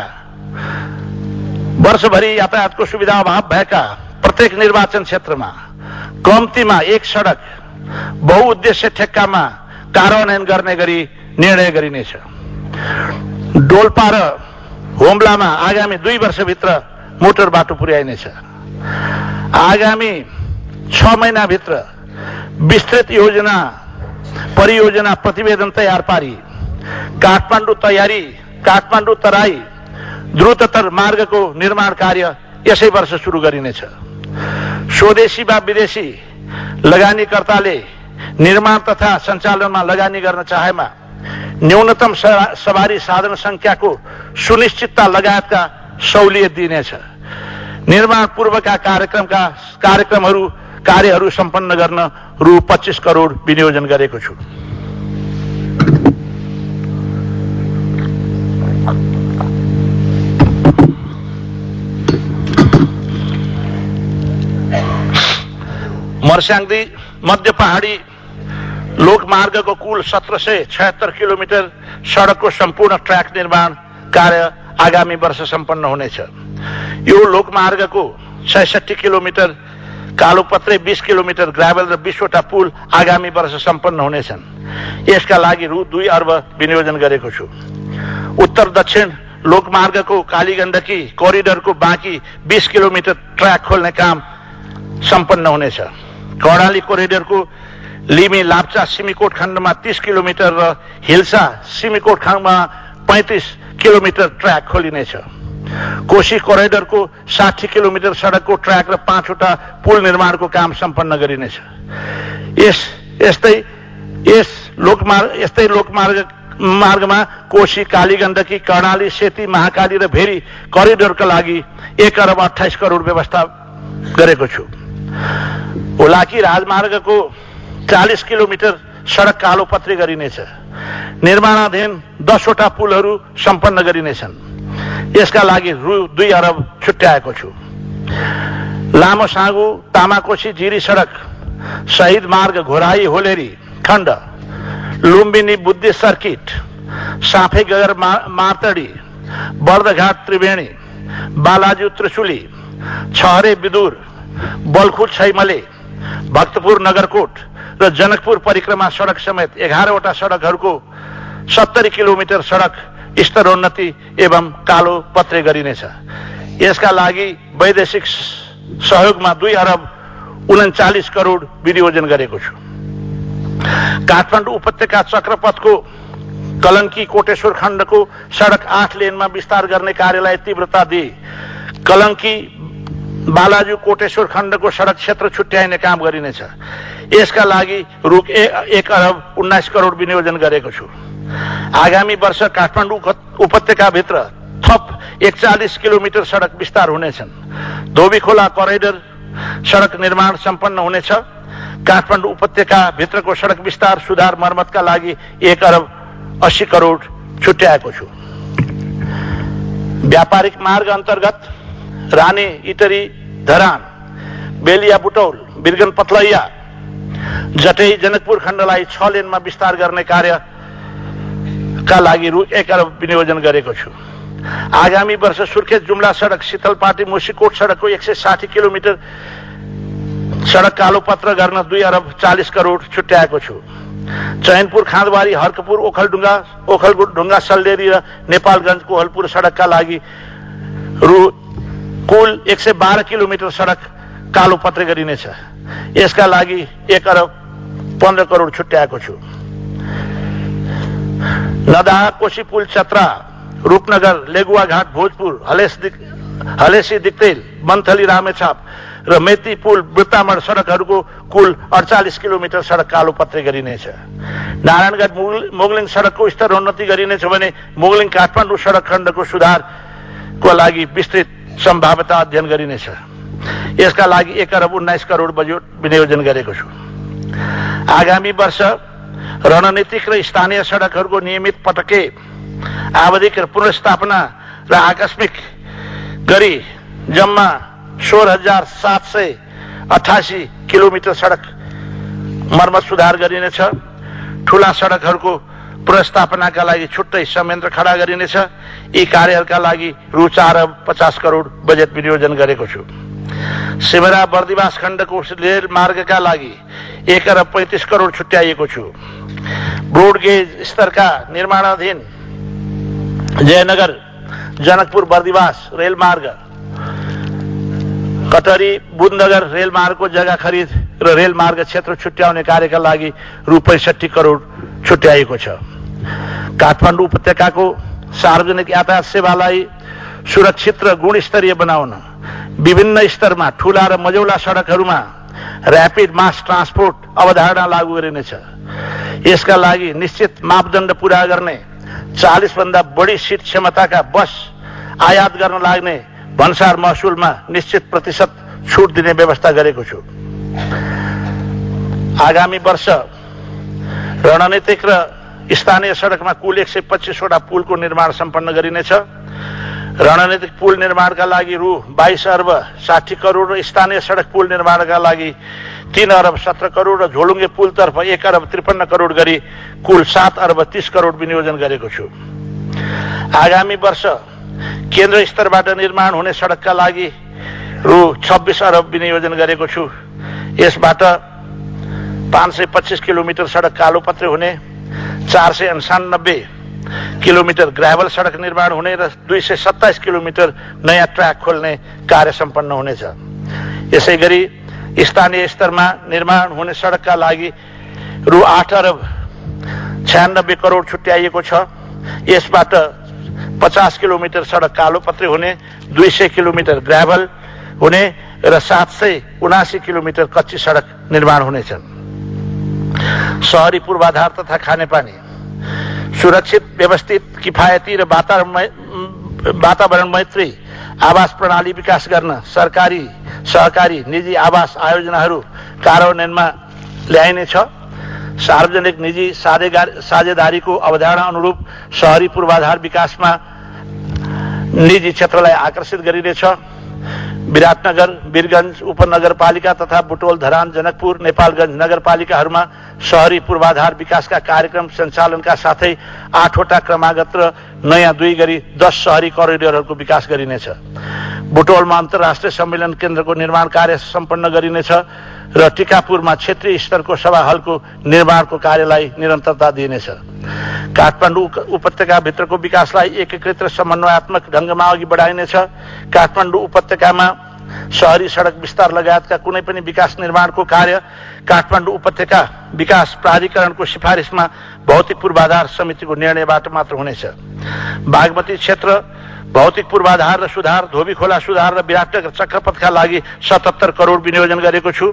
वर्षभरि यातायातको सुविधा अभाव भएका प्रत्येक निर्वाचन क्षेत्रमा कम्तीमा एक सडक बहुउद्देश्य ठेक्कामा कार्यान्वयन गर्ने गरी निर्णय गरिनेछ डोल्पा र होम्लामा आगामी दुई वर्षभित्र मोटर बाटो पुर्याइनेछ। आगामी छ महिनाभित्र विस्तृत योजना परियोजना प्रतिवेदन तयार पारी काठमाडौँ तयारी काठमाडौँ तराई द्रुततर मार्गको निर्माण कार्य यसै वर्ष सुरु गरिनेछ। स्वदेशी वा विदेशी लगानीकर्ताले निर्माण तथा सञ्चालनमा लगानी गर्न चाहेमा न्यूनतम सवारी साधन संख्याको सुनिश्चितता लगायतका सहुलियत दिइनेछ। निर्माण पूर्वका कार्यक्रमका कार्यक्रमहरू कार्यहरू सम्पन्न गर्न रु पच्चिस करोड विनियोजन गरेको छु। मर्स्याङदी मध्य पहाडी लोकमार्गको कुल सत्र सय छयत्तर किलोमिटर सडकको सम्पूर्ण ट्र्याक निर्माण कार्य आगामी वर्ष सम्पन्न हुनेछ। यो लोकमार्गको छैसठी किलोमिटर कालोपत्रे बिस किलोमिटर ग्राभेल र बिसवटा पुल आगामी वर्ष सम्पन्न हुनेछन्। यसका लागि रु दुई अर्ब विनियोजन गरेको छु। उत्तर दक्षिण लोकमार्गको कालीगण्डकी कोरिडरको बाँकी बिस किलोमिटर ट्र्याक खोल्ने काम सम्पन्न हुनेछ। कर्णाली कोरिडरको लिमी लाप्चा सिमिकोट खण्डमा तीस किलोमिटर र हिल्सा सिमिकोट खण्डमा पैँतिस किलोमिटर ट्र्याक खोलिनेछ। कोशी कोरिडरको साठी किलोमिटर सडकको ट्र्याक र पाँचवटा पुल निर्माणको काम सम्पन्न गरिनेछ। यस यस्तै यस लोकमार्ग यस्तै लोकमार्ग मार्गमा कोशी कालीगण्डकी कर्णाली सेती महाकाली र भेरी करिडोरका लागि एक अरब अठाइस करोड व्यवस्था गरेको छु। हुलाकी राजमार्गको चालिस किलोमिटर सडक कालोपत्री गरिनेछ। निर्माणाधीन दसवटा पुलहरू सम्पन्न गरिनेछन्। यसका लागि रु दुई अरब छुट्याएको छु। लामो साँगु तामाकोशी जिरी सडक शहीद मार्ग घोराई होलेरी खण्ड लुम्बिनी बुद्धिस्ट सर्किट साफे गगर मार्तडी बर्दघाट त्रिवेणी बालाजु त्रिशुली छहरे विदुर बलखुट छैमले भक्तपुर नगरकोट र जनकपुर परिक्रमा सडक समेत एघारवटा सडकहरूको सत्तरी किलोमिटर सडक स्तरोन्नति एवं कालो पत्रे गरिनेछ। यसका लागि वैदेशिक सहयोगमा दुई अरब उन्चालिस करोड विनियोजन गरेको छु। काठमाडौँ उपत्यका चक्रपथको कलङ्की कोटेश्वर खण्डको सडक आठ लेनमा विस्तार गर्ने कार्यलाई तीव्रता दिए कलङ्की बालाजु कोटेश्वर खण्डको सडक क्षेत्र छुट्याइने काम गरिनेछ। यसका लागि रु एक अरब उन्नाइस करोड विनियोजन गरेको छु। आगामी वर्ष काठमाडौँ उपत्यकाभित्र थप एकचालिस किलोमिटर सडक विस्तार हुनेछन्। धोबी खोला करिडर सडक निर्माण सम्पन्न हुनेछ। काठमाडौँ उपत्यका भित्रको सडक विस्तार सुधार मर्मतका लागि एक अरब अस्सी करोड छुट्याएको छु। व्यापारिक मार्ग अन्तर्गत रानी इटरी धरान बेलिया बुटौल बिरगन पथलैया जटै जनकपुर खण्डलाई छ लेनमा विस्तार गर्ने कार्यका लागि रु एक अरब विनियोजन गरेको छु। आगामी वर्ष सुर्खेत जुम्ला सडक शीतलपाटी मुसिकोट सडकको एक सय साठी किलोमिटर सडक कालोपत्र गर्न दुई अरब चालिस करोड छुट्याएको छु। चैनपुर खाँदबारी हर्कपुर ओखलढुङ्गा ओखलढुङ्गा सल्डेरी र नेपालगञ्ज कोहलपुर सडकका लागि रु कुल एक सय बाह्र किलोमिटर सडक कालोपत्र गरिनेछ। यसका लागि एक अरब पन्ध्र करोड छुट्याएको छु। नदाहा कोशी पुल चत्रा रूपनगर लेगुवाघाट भोजपुर हलेस हलेसी दिक्तेल मन्थली रामेछाप र मेती पुल वृत्तामण सडकहरूको कुल अडचालिस किलोमिटर सडक कालोपत्रे गरिनेछ। नारायणगढ मोगलिङ सडकको स्तरोन्नति गरिनेछ भने मोगलिङ काठमाडौँ सडक खण्डको सुधारको लागि विस्तृत सम्भाव्यता अध्ययन गरिनेछ। यसका लागि एक अरब उन्नाइस करोड बजेट विनियोजन गरेको छु। आगामी वर्ष रणनीतिक र स्थानीय सडकहरूको नियमित पटके आवधिक र पुनर्स्थापना र आकस्मिक गरी जम्मा सोह्र हजार सात सय अठासी किलोमिटर सडक मर्मत सुधार गरिनेछ। ठुला सडकहरूको पुनस्थापनाका लागि छुट्टै संयन्त्र खडा गरिनेछ। यी कार्यहरूका लागि रु चार पचास करोड बजेट विनियोजन गरेको छु। सिमरा बर्दिवास खण्डको रेल मार्गका लागि एक अरब पैँतिस करोड छुट्याइएको छु। ब्रोडगेज स्तरका निर्माणाधीन जयनगर, जनकपुर बर्दिवास रेलमार्ग कटरी, बुधनगर रेलमार्गको जग्गा खरिद र रेलमार्ग क्षेत्र छुट्याउने कार्यका लागि रु पैसठी करोड छुट्याइएको छ। काठमाडौँ उपत्यकाको सार्वजनिक यातायात सेवालाई सुरक्षित र गुणस्तरीय बनाउन विभिन्न स्तरमा ठूला र मजौला सडकहरूमा ऱ्यापिड मास ट्रान्सपोर्ट अवधारणा लागू गरिनेछ। यसका लागि निश्चित मापदण्ड पूरा गर्ने चालिस भन्दा बढी सिट क्षमताका बस आयात गर्न लाग्ने भन्सार महसुलमा निश्चित प्रतिशत छुट दिने व्यवस्था गरेको छु। आगामी वर्ष रणनीतिक र स्थानीय सडकमा कुल एक सय पच्चिसवटा पुलको निर्माण सम्पन्न गरिनेछ। रणनीतिक पुल निर्माणका लागि रु बाइस अर्ब साठी करोड र स्थानीय सडक पुल निर्माणका लागि तीन अरब सत्र करोड र झोलुङ्गे पुलतर्फ एक अरब त्रिपन्न करोड गरी कुल सात अरब तीस करोड विनियोजन गरेको छु। आगामी वर्ष केन्द्र स्तरबाट निर्माण हुने सडकका लागि रु छब्बिस अरब विनियोजन गरेको छु। यसबाट पाँच सय पच्चिस किलोमिटर सडक कालोपत्रे हुने चार सय अन्ठानब्बे किलोमिटर ग्राभल सडक निर्माण हुने र दुई सय सत्ताइस किलोमिटर नयाँ ट्र्याक खोल्ने कार्य सम्पन्न हुनेछ। यसै गरी स्थानीय स्तरमा निर्माण हुने सडकका लागि रु आठ अरब छ्यानब्बे करोड छुट्याइएको छ। यसबाट पचास किलोमिटर सडक कालोपत्रे हुने दुई सय किलोमिटर ग्राभल हुने र सात सय उनासी किलोमिटर कच्ची सडक निर्माण हुनेछन्। सहरी पूर्वाधार तथा खानेपानी। सुरक्षित व्यवस्थित किफायती र वातावरण मैत्री आवास प्रणाली विकास गर्न सरकारी सहकारी निजी आवास आयोजनाहरू कार्यान्वयनमा ल्याइनेछ। सार्वजनिक निजी साझेदारीको अवधारणा अनुरूप सहरी पूर्वाधार विकासमा निजी क्षेत्रलाई आकर्षित गरिनेछ। विराटनगर वीरगंज उपनगरपालिका तथा बुटोल धरान जनकपुर नेपालगंज नगरपालिकाहरूमा शहरी पूर्वाधार विकासका कार्यक्रम सञ्चालनका साथै आठवटा क्रमागत र नयाँ दुई गरी दस शहरी करिडोरहरूको विकास गरिनेछ। बुटोलमा अन्तर्राष्ट्रिय सम्मेलन केन्द्रको निर्माण कार्य सम्पन्न गरिनेछ। र टिकापुरमा क्षेत्रीय स्तरको सभा हलको निर्माणको कार्यलाई निरन्तरता दिइनेछ। काठमाडौँ उपत्यकाभित्रको विकासलाई एकीकृत र समन्वयात्मक ढङ्गमा अघि बढाइनेछ। काठमाडौँ उपत्यकामा शहरी सडक विस्तार लगायतका कुनै पनि विकास निर्माणको कार्य काठमाडौँ उपत्यका विकास प्राधिकरणको सिफारिसमा भौतिक पूर्वाधार समितिको निर्णयबाट मात्र हुनेछ। बागमती क्षेत्र भौतिक पूर्वाधार र सुधार धोबी खोला सुधार र विराटनगर चक्रपथका लागि सतहत्तर करोड विनियोजन गरेको छु।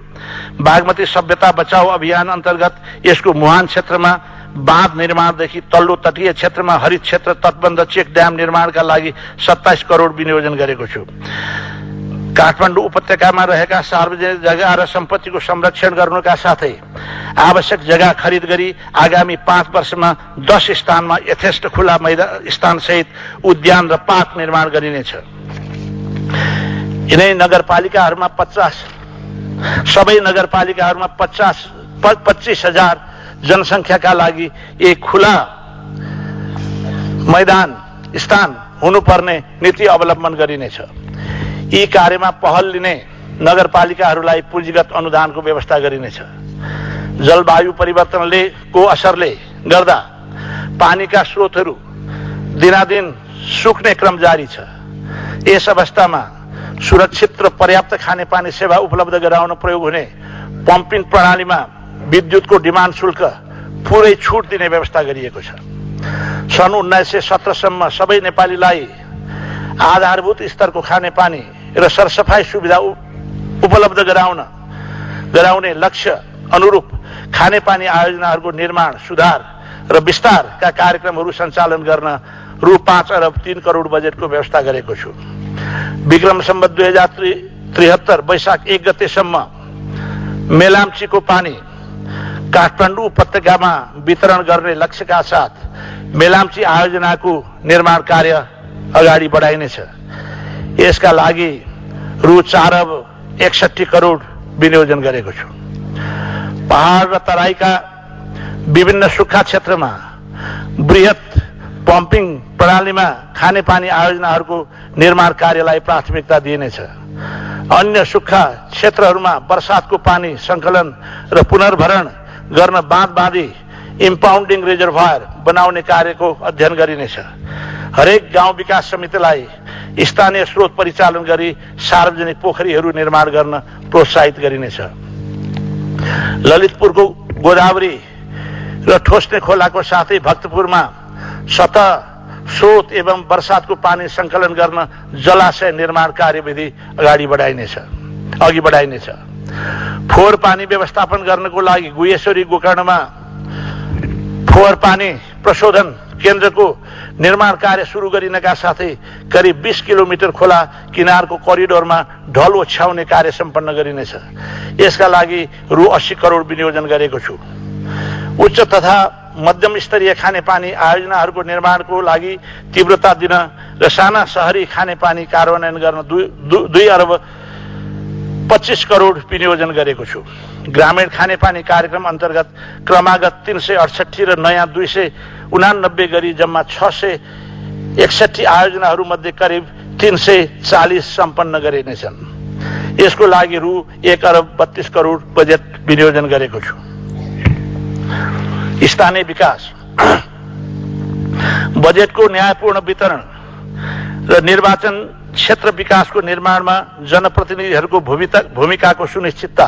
बागमती सभ्यता बचाउ अभियान अन्तर्गत यसको मुहान क्षेत्रमा बाँध निर्माणदेखि तल्लो तटीय क्षेत्रमा हरित क्षेत्र तटबन्ध चेक ड्याम निर्माणका लागि सत्ताइस करोड विनियोजन गरेको छु। काठमाडौँ उपत्यकामा रहेका सार्वजनिक जग्गा र सम्पत्तिको संरक्षण गर्नुका साथै आवश्यक जग्गा खरिद गरी आगामी पाँच वर्षमा दस स्थानमा यथेष्ट खुला मैदान स्थानसहित उद्यान र पार्क निर्माण गरिनेछ। यिनै नगरपालिकाहरूमा पचास सबै नगरपालिकाहरूमा पचास पच्चिस हजार जनसङ्ख्याका लागि एक खुला मैदान स्थान हुनुपर्ने नीति अवलम्बन गरिनेछ। यी कार्यमा पहल लिने नगरपालिकाहरूलाई पुँजीगत अनुदानको व्यवस्था गरिनेछ। जलवायु परिवर्तनले को असरले गर्दा पानीका स्रोतहरू दिनादिन सुक्ने क्रम जारी छ। यस अवस्थामा सुरक्षित र पर्याप्त खानेपानी सेवा उपलब्ध गराउन प्रयोग हुने पम्पिङ प्रणालीमा विद्युतको डिमान्ड शुल्क पुरै छुट दिने व्यवस्था गरिएको छ। सन् उन्नाइस सय सत्रसम्म सबै नेपालीलाई आधारभूत स्तरको खानेपानी र सरसफाई सुविधा उपलब्ध गराउन गराउने लक्ष्य अनुरूप खानेपानी आयोजनाहरूको निर्माण सुधार र विस्तारका कार्यक्रमहरू सञ्चालन गर्न रु पाँच अरब तीन करोड बजेटको व्यवस्था गरेको छु। विक्रम सम्बत दुई हजार त्रिहत्तर वैशाख एक गतेसम्म मेलाम्चीको पानी काठमाडौँ उपत्यकामा वितरण गर्ने लक्ष्यका साथ मेलाम्ची आयोजनाको निर्माण कार्य अगाडि बढाइनेछ। यसका लागि रु चार अब एकसठी करोड विनियोजन गरेको छु। पहाड र तराईका विभिन्न सुक्खा क्षेत्रमा वृहत पम्पिङ प्रणालीमा खानेपानी आयोजनाहरूको निर्माण कार्यलाई प्राथमिकता दिइनेछ। अन्य सुक्खा क्षेत्रहरूमा वर्षातको पानी सङ्कलन र पुनर्भरण गर्न बाँध बाँधी इम्पाउन्डिङ रिजर्भायर बनाउने कार्यको अध्ययन गरिनेछ। हरेक गाउँ विकास समितिलाई स्थानीय स्रोत परिचालन गरी सार्वजनिक पोखरीहरू निर्माण गर्न प्रोत्साहित गरिनेछ। ललितपुरको गोदावरी र ठोस्ने खोलाको साथै भक्तपुरमा सत स्रोत एवं वर्षातको पानी सङ्कलन गर्न जलाशय निर्माण कार्यविधि अगाडि बढाइनेछ अघि बढाइनेछ। फोहोर पानी व्यवस्थापन गर्नको लागि गुहेश्वरी गोकर्णमा फोहोर पानी प्रशोधन केन्द्रको निर्माण कार्य सुरु गरिनका साथै करिब बिस किलोमिटर खोला किनारको करिडोरमा ढल ओछ्याउने कार्य सम्पन्न गरिनेछ। यसका लागि रु अस्सी करोड विनियोजन गरेको छु। उच्च तथा मध्यम स्तरीय खानेपानी आयोजनाहरूको निर्माणको लागि तीव्रता दिन र साना सहरी खानेपानी कार्यान्वयन गर्न दुई अर्ब पच्चिस करोड विनियोजन गरेको छु। ग्रामीण खानेपानी कार्यक्रम अन्तर्गत क्रमागत तिन सय अडसठी र नयाँ दुई सय उनानब्बे गरी जम्मा छ सय एकसठी आयोजनाहरूमध्ये करिब तिन सय चालिस सम्पन्न गरिनेछन् यसको लागि रु एक अरब बत्तीस करोड बजेट विनियोजन गरेको छु। स्थानीय विकास। बजेटको न्यायपूर्ण वितरण र निर्वाचन क्षेत्र विकासको निर्माणमा जनप्रतिनिधिहरूको भूमिकाको सुनिश्चितता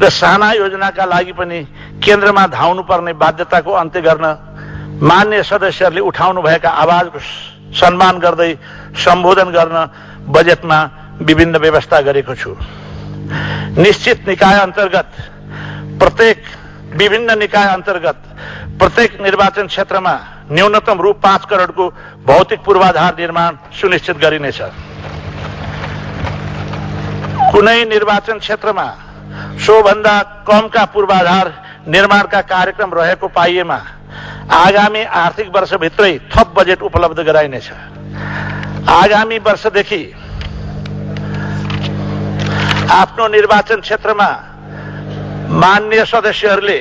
र साना योजनाका लागि पनि केन्द्रमा धाउनु पर्ने बाध्यताको अन्त्य गर्न मान्य सदस्यहरूले उठाउनु भएका आवाजको सम्मान गर्दै सम्बोधन गर्न बजेटमा विभिन्न व्यवस्था गरेको छु। निश्चित निकाय अन्तर्गत प्रत्येक विभिन्न निकाय अन्तर्गत प्रत्येक निर्वाचन क्षेत्रमा न्यूनतम रु पाँच करोडको भौतिक पूर्वाधार निर्माण सुनिश्चित गरिनेछ। कुनै निर्वाचन क्षेत्रमा सोभन्दा कमका पूर्वाधार निर्माणका कार्यक्रम रहेको पाइएमा आगामी आर्थिक वर्षभित्रै थप बजेट उपलब्ध गराइनेछ। आगामी वर्षदेखि आफ्नो निर्वाचन क्षेत्रमा मान्य सदस्यहरूले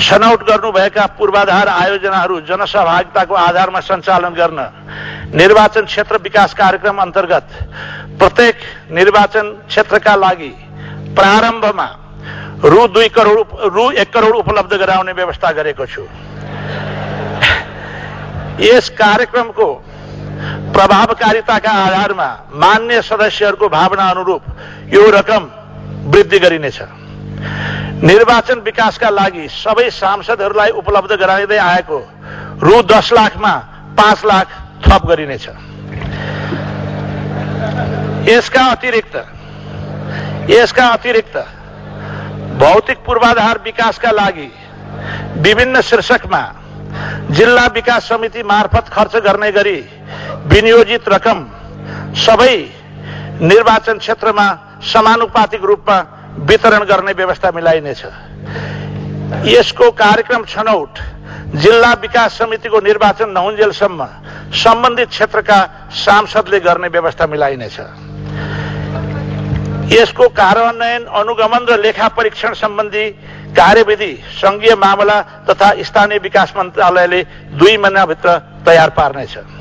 छनौट गर्नुभएका पूर्वाधार आयोजनाहरू जनसहभागिताको आधारमा सञ्चालन गर्न निर्वाचन क्षेत्र विकास कार्यक्रम अन्तर्गत प्रत्येक निर्वाचन क्षेत्रका लागि प्रारम्भमा रु दुई करोड रु एक करोड उपलब्ध गराउने व्यवस्था गरेको छु। यस कार्यक्रमको प्रभावकारिताका आधारमा मान्य सदस्यहरूको भावना अनुरूप यो रकम वृद्धि गरिनेछ। निर्वाचन विकासका लागि सबै सांसदहरूलाई उपलब्ध गराइँदै आएको रु दस लाखमा पाँच लाख थप गरिनेछ। यसका अतिरिक्त यसका अतिरिक्त भौतिक पूर्वाधार विकासका लागि विभिन्न शीर्षकमा जिल्ला विकास समिति मार्फत खर्च गर्ने गरी विनियोजित रकम सबै निर्वाचन क्षेत्रमा समानुपातिक रूपमा वितरण गर्ने व्यवस्था मिलाइनेछ। यसको कार्यक्रम छनौट जिल्ला विकास समितिको निर्वाचन नहुन्जेलसम्म सम्बन्धित क्षेत्रका सांसदले गर्ने व्यवस्था मिलाइनेछ। यसको कार्यान्वयन अनुगमन र लेखा परीक्षण सम्बन्धी कार्यविधि संघीय मामला तथा स्थानीय विकास मन्त्रालयले दुई महिनाभित्र तयार पार्नेछ।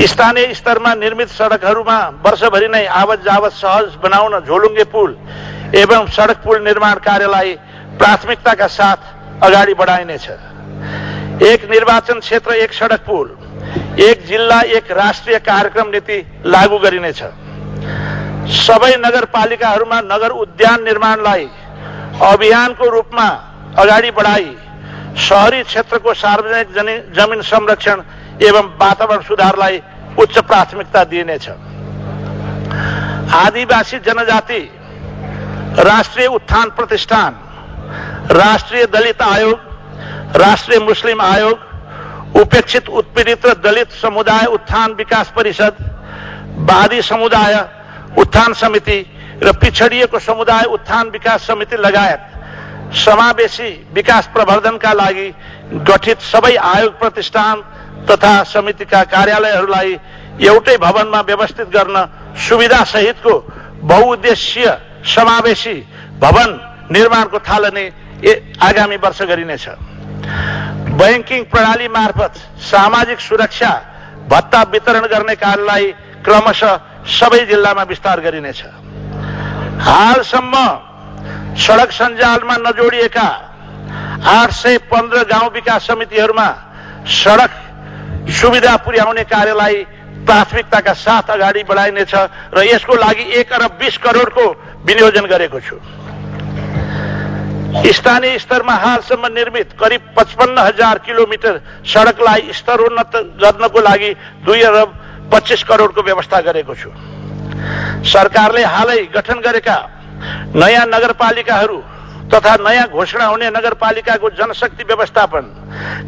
स्थानीय स्तरमा निर्मित सड़कहरूमा वर्षभरि नै आवत जावत सहज बनाउन झोलुङ्गे पुल एवं सड़क पुल निर्माण कार्यलाई प्राथमिकताका साथ अगाडि बढाइनेछ। एक निर्वाचन क्षेत्र एक सड़क पुल एक जिल्ला एक राष्ट्रिय कार्यक्रम नीति लागू गरिनेछ। सबै नगरपालिकाहरूमा नगर उद्यान निर्माणलाई अभियानको रूपमा अगाडि बढाई शहरी क्षेत्रको सार्वजनिक जमिन संरक्षण एवं वातावरण सुधारलाई उच्च प्राथमिकता दिइनेछ। आदिवासी जनजाति राष्ट्रिय उत्थान प्रतिष्ठान राष्ट्रिय दलित आयोग राष्ट्रिय मुस्लिम आयोग उपेक्षित उत्पीडित र दलित समुदाय उत्थान विकास परिषद वादी समुदाय उत्थान समिति र पिछडिएको समुदाय उत्थान विकास समिति लगायत समावेशी विकास प्रवर्धनका लागि गठित सबै आयोग प्रतिष्ठान तथा समितिका कार्यालयहरूलाई एउटै भवनमा व्यवस्थित गर्न सुविधा सहितको बहुउद्देश्य समावेशी भवन निर्माणको थालनी आगामी वर्ष गरिनेछ। ब्याङ्किङ प्रणाली मार्फत सामाजिक सुरक्षा भत्ता वितरण गर्ने कार्यलाई क्रमशः सबै जिल्लामा विस्तार गरिनेछ। हालसम्म सडक सञ्जालमा नजोडिएका आठ सय पन्ध्र गाउँ विकास समितिहरूमा सडक सुविधा पुर्याउने कार्यलाई प्राथमिकताका साथ अगाडि बढाइनेछ र यसको लागि एक अरब बिस करोडको विनियोजन गरेको छु। स्थानीय स्तरमा हालसम्म निर्मित करिब पचपन्न हजार किलोमिटर सडकलाई स्तरोन्नत गर्नको लागि दुई अरब पच्चिस करोडको व्यवस्था गरेको छु। सरकारले हालै गठन गरेका नयाँ नगरपालिकाहरू तथा नयाँ घोषणा हुने नगरपालिकाको जनशक्ति व्यवस्थापन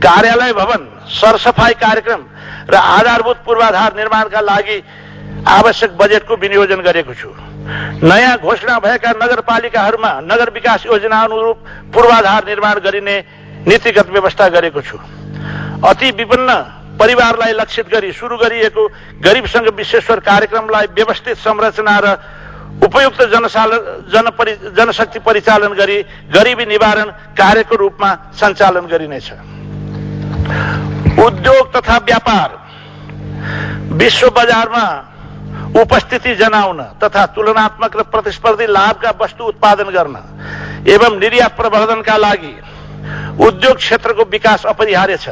कार्यालय भवन सरसफाई कार्यक्रम र आधारभूत पूर्वाधार निर्माणका लागि आवश्यक बजेटको विनियोजन गरेको छु। नयाँ घोषणा भएका नगरपालिकाहरूमा नगर विकास योजना अनुरूप पूर्वाधार निर्माण गरिने नीतिगत व्यवस्था गरेको छु। अति विभिन्न परिवारलाई लक्षित गरी सुरु गरिएको गरिबसँग विश्वेश्वर कार्यक्रमलाई व्यवस्थित संरचना र उपयुक्त जनपरि जनशक्ति परिचालन गरी गरिबी निवारण कार्यको रूपमा सञ्चालन गरिनेछ। उद्योग तथा व्यापार विश्व बजारमा उपस्थिति जनाउन तथा तुलनात्मक र प्रतिस्पर्धी लाभका वस्तु उत्पादन गर्न एवं निर्यात प्रवर्धनका लागि उद्योग क्षेत्रको विकास अपरिहार्य छ।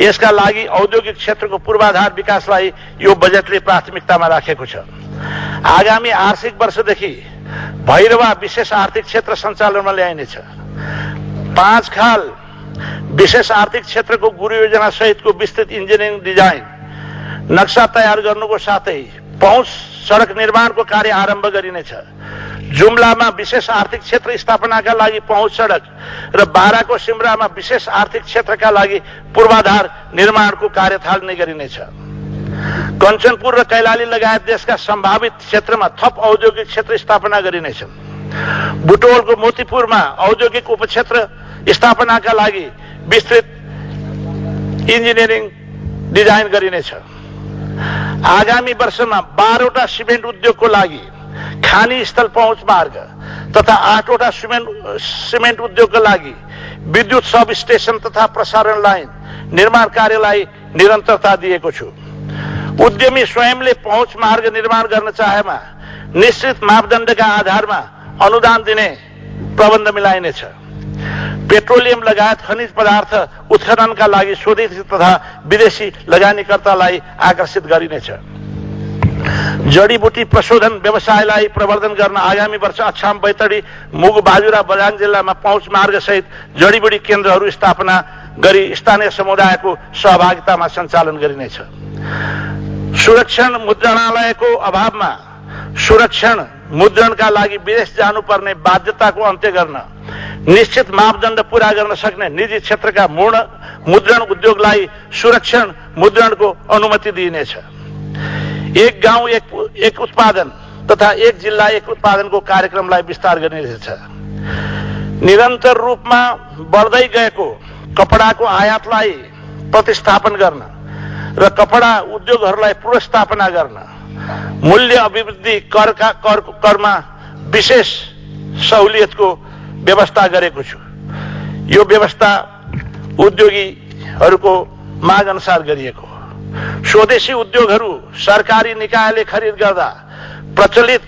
यसका लागि औद्योगिक क्षेत्रको पूर्वाधार विकासलाई यो बजेटले प्राथमिकतामा राखेको छ। आगामी आर्थिक वर्षदेखि भैरवा विशेष आर्थिक क्षेत्र सञ्चालनमा ल्याइनेछ। पाँच खाल विशेष आर्थिक क्षेत्रको गुरु योजना सहितको विस्तृत इन्जिनियरिङ डिजाइन नक्सा तयार गर्नुको साथै पहुँच सडक निर्माणको कार्य आरम्भ गरिनेछ। जुम्लामा विशेष आर्थिक क्षेत्र स्थापनाका लागि पहुँच सडक र बाराको सिमरामा विशेष आर्थिक क्षेत्रका लागि पूर्वाधार निर्माणको कार्य थाल्ने गरिनेछ कञ्चनपुर र कैलाली लगायत देशका सम्भावित क्षेत्रमा थप औद्योगिक क्षेत्र स्थापना गरिनेछ बुटोलको मोतीपुरमा औद्योगिक उपक्षेत्र स्थापनाका लागि विस्तृत इन्जिनियरिङ डिजाइन गरिनेछ। आगामी वर्षमा बाह्रवटा सिमेन्ट उद्योगको लागि खानी स्थल पहुँच मार्ग तथा आठवटा सिमेन्ट सिमेन्ट उद्योगका लागि विद्युत सब स्टेशन तथा प्रसारण लाइन निर्माण कार्यलाई निरन्तरता दिएको छु। उद्यमी स्वयंले पहुँच मार्ग निर्माण गर्न चाहेमा निश्चित मापदण्डका आधारमा अनुदान दिने प्रबन्ध मिलाइनेछ। पेट्रोलियम लगायत खनिज पदार्थ उत्खननका लागि स्वदेशी तथा विदेशी लगानीकर्तालाई आकर्षित गरिनेछ। जडीबुटी प्रशोधन व्यवसायलाई प्रवर्धन गर्न आगामी वर्ष अछाम बैतडी मुगु बाजुरा बझाङ जिल्लामा पहुँच मार्ग सहित जडीबुटी केन्द्रहरू स्थापना गरी स्थानीय समुदायको सहभागितामा सञ्चालन गरिनेछ। सुरक्षण मुद्रणालयको अभावमा सुरक्षण मुद्रणका लागि विदेश जानुपर्ने बाध्यताको अन्त्य गर्न निश्चित मापदण्ड पूरा गर्न सक्ने निजी क्षेत्रका मुद्रण उद्योगलाई सुरक्षण मुद्रणको अनुमति दिइनेछ। एक गाउँ एक, एक उत्पादन तथा एक जिल्ला एक उत्पादनको कार्यक्रमलाई विस्तार गरिनेछ निरन्तर रूपमा बढ्दै गएको कपडाको आयातलाई प्रतिस्थापन गर्न र कपडा उद्योगहरूलाई पुनस्थापना गर्न मूल्य अभिवृद्धि करका कर करमा विशेष सहुलियतको व्यवस्था गरेको छु। यो व्यवस्था उद्योगीहरूको माग अनुसार गरिएको स्वदेशी उद्योगहरू सरकारी निकायले खरिद गर्दा प्रचलित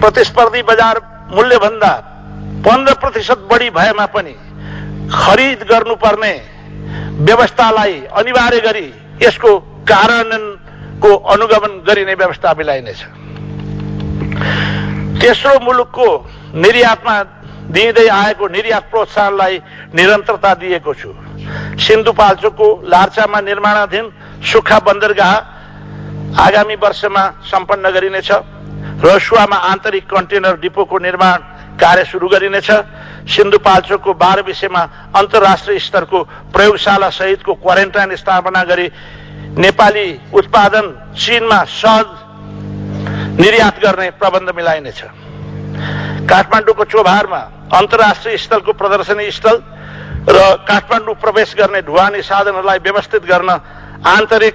प्रतिस्पर्धी बजार मूल्यभन्दा पन्ध्र प्रतिशत बढी भएमा पनि खरिद गर्नुपर्ने व्यवस्थालाई अनिवार्य गरी यसको कार्यान्वयनको अनुगमन गरिने व्यवस्था मिलाइनेछ तेस्रो मुलुकको निर्यातमा दिँदै आएको निर्यात प्रोत्साहनलाई निरन्तरता दिएको छु। सिन्धुपाल्चोकको लार्चामा निर्माणाधीन सुक्खा बन्दरगाह आगामी वर्षमा सम्पन्न गरिनेछ रसुवामा आन्तरिक कन्टेनर डिपोको निर्माण कार्य सुरु गरिनेछ। सिन्धुपाल्चोकको बाह्र विषयमा अन्तर्राष्ट्रिय स्तरको प्रयोगशाला सहितको क्वारेन्टाइन स्थापना गरी नेपाली उत्पादन चीनमा सहज निर्यात गर्ने प्रबन्ध मिलाइनेछ। काठमाडौँको चोभारमा अन्तर्राष्ट्रिय स्थलको प्रदर्शनी स्थल र काठमाडौँ प्रवेश गर्ने ढुवानी साधनहरूलाई व्यवस्थित गर्न आन्तरिक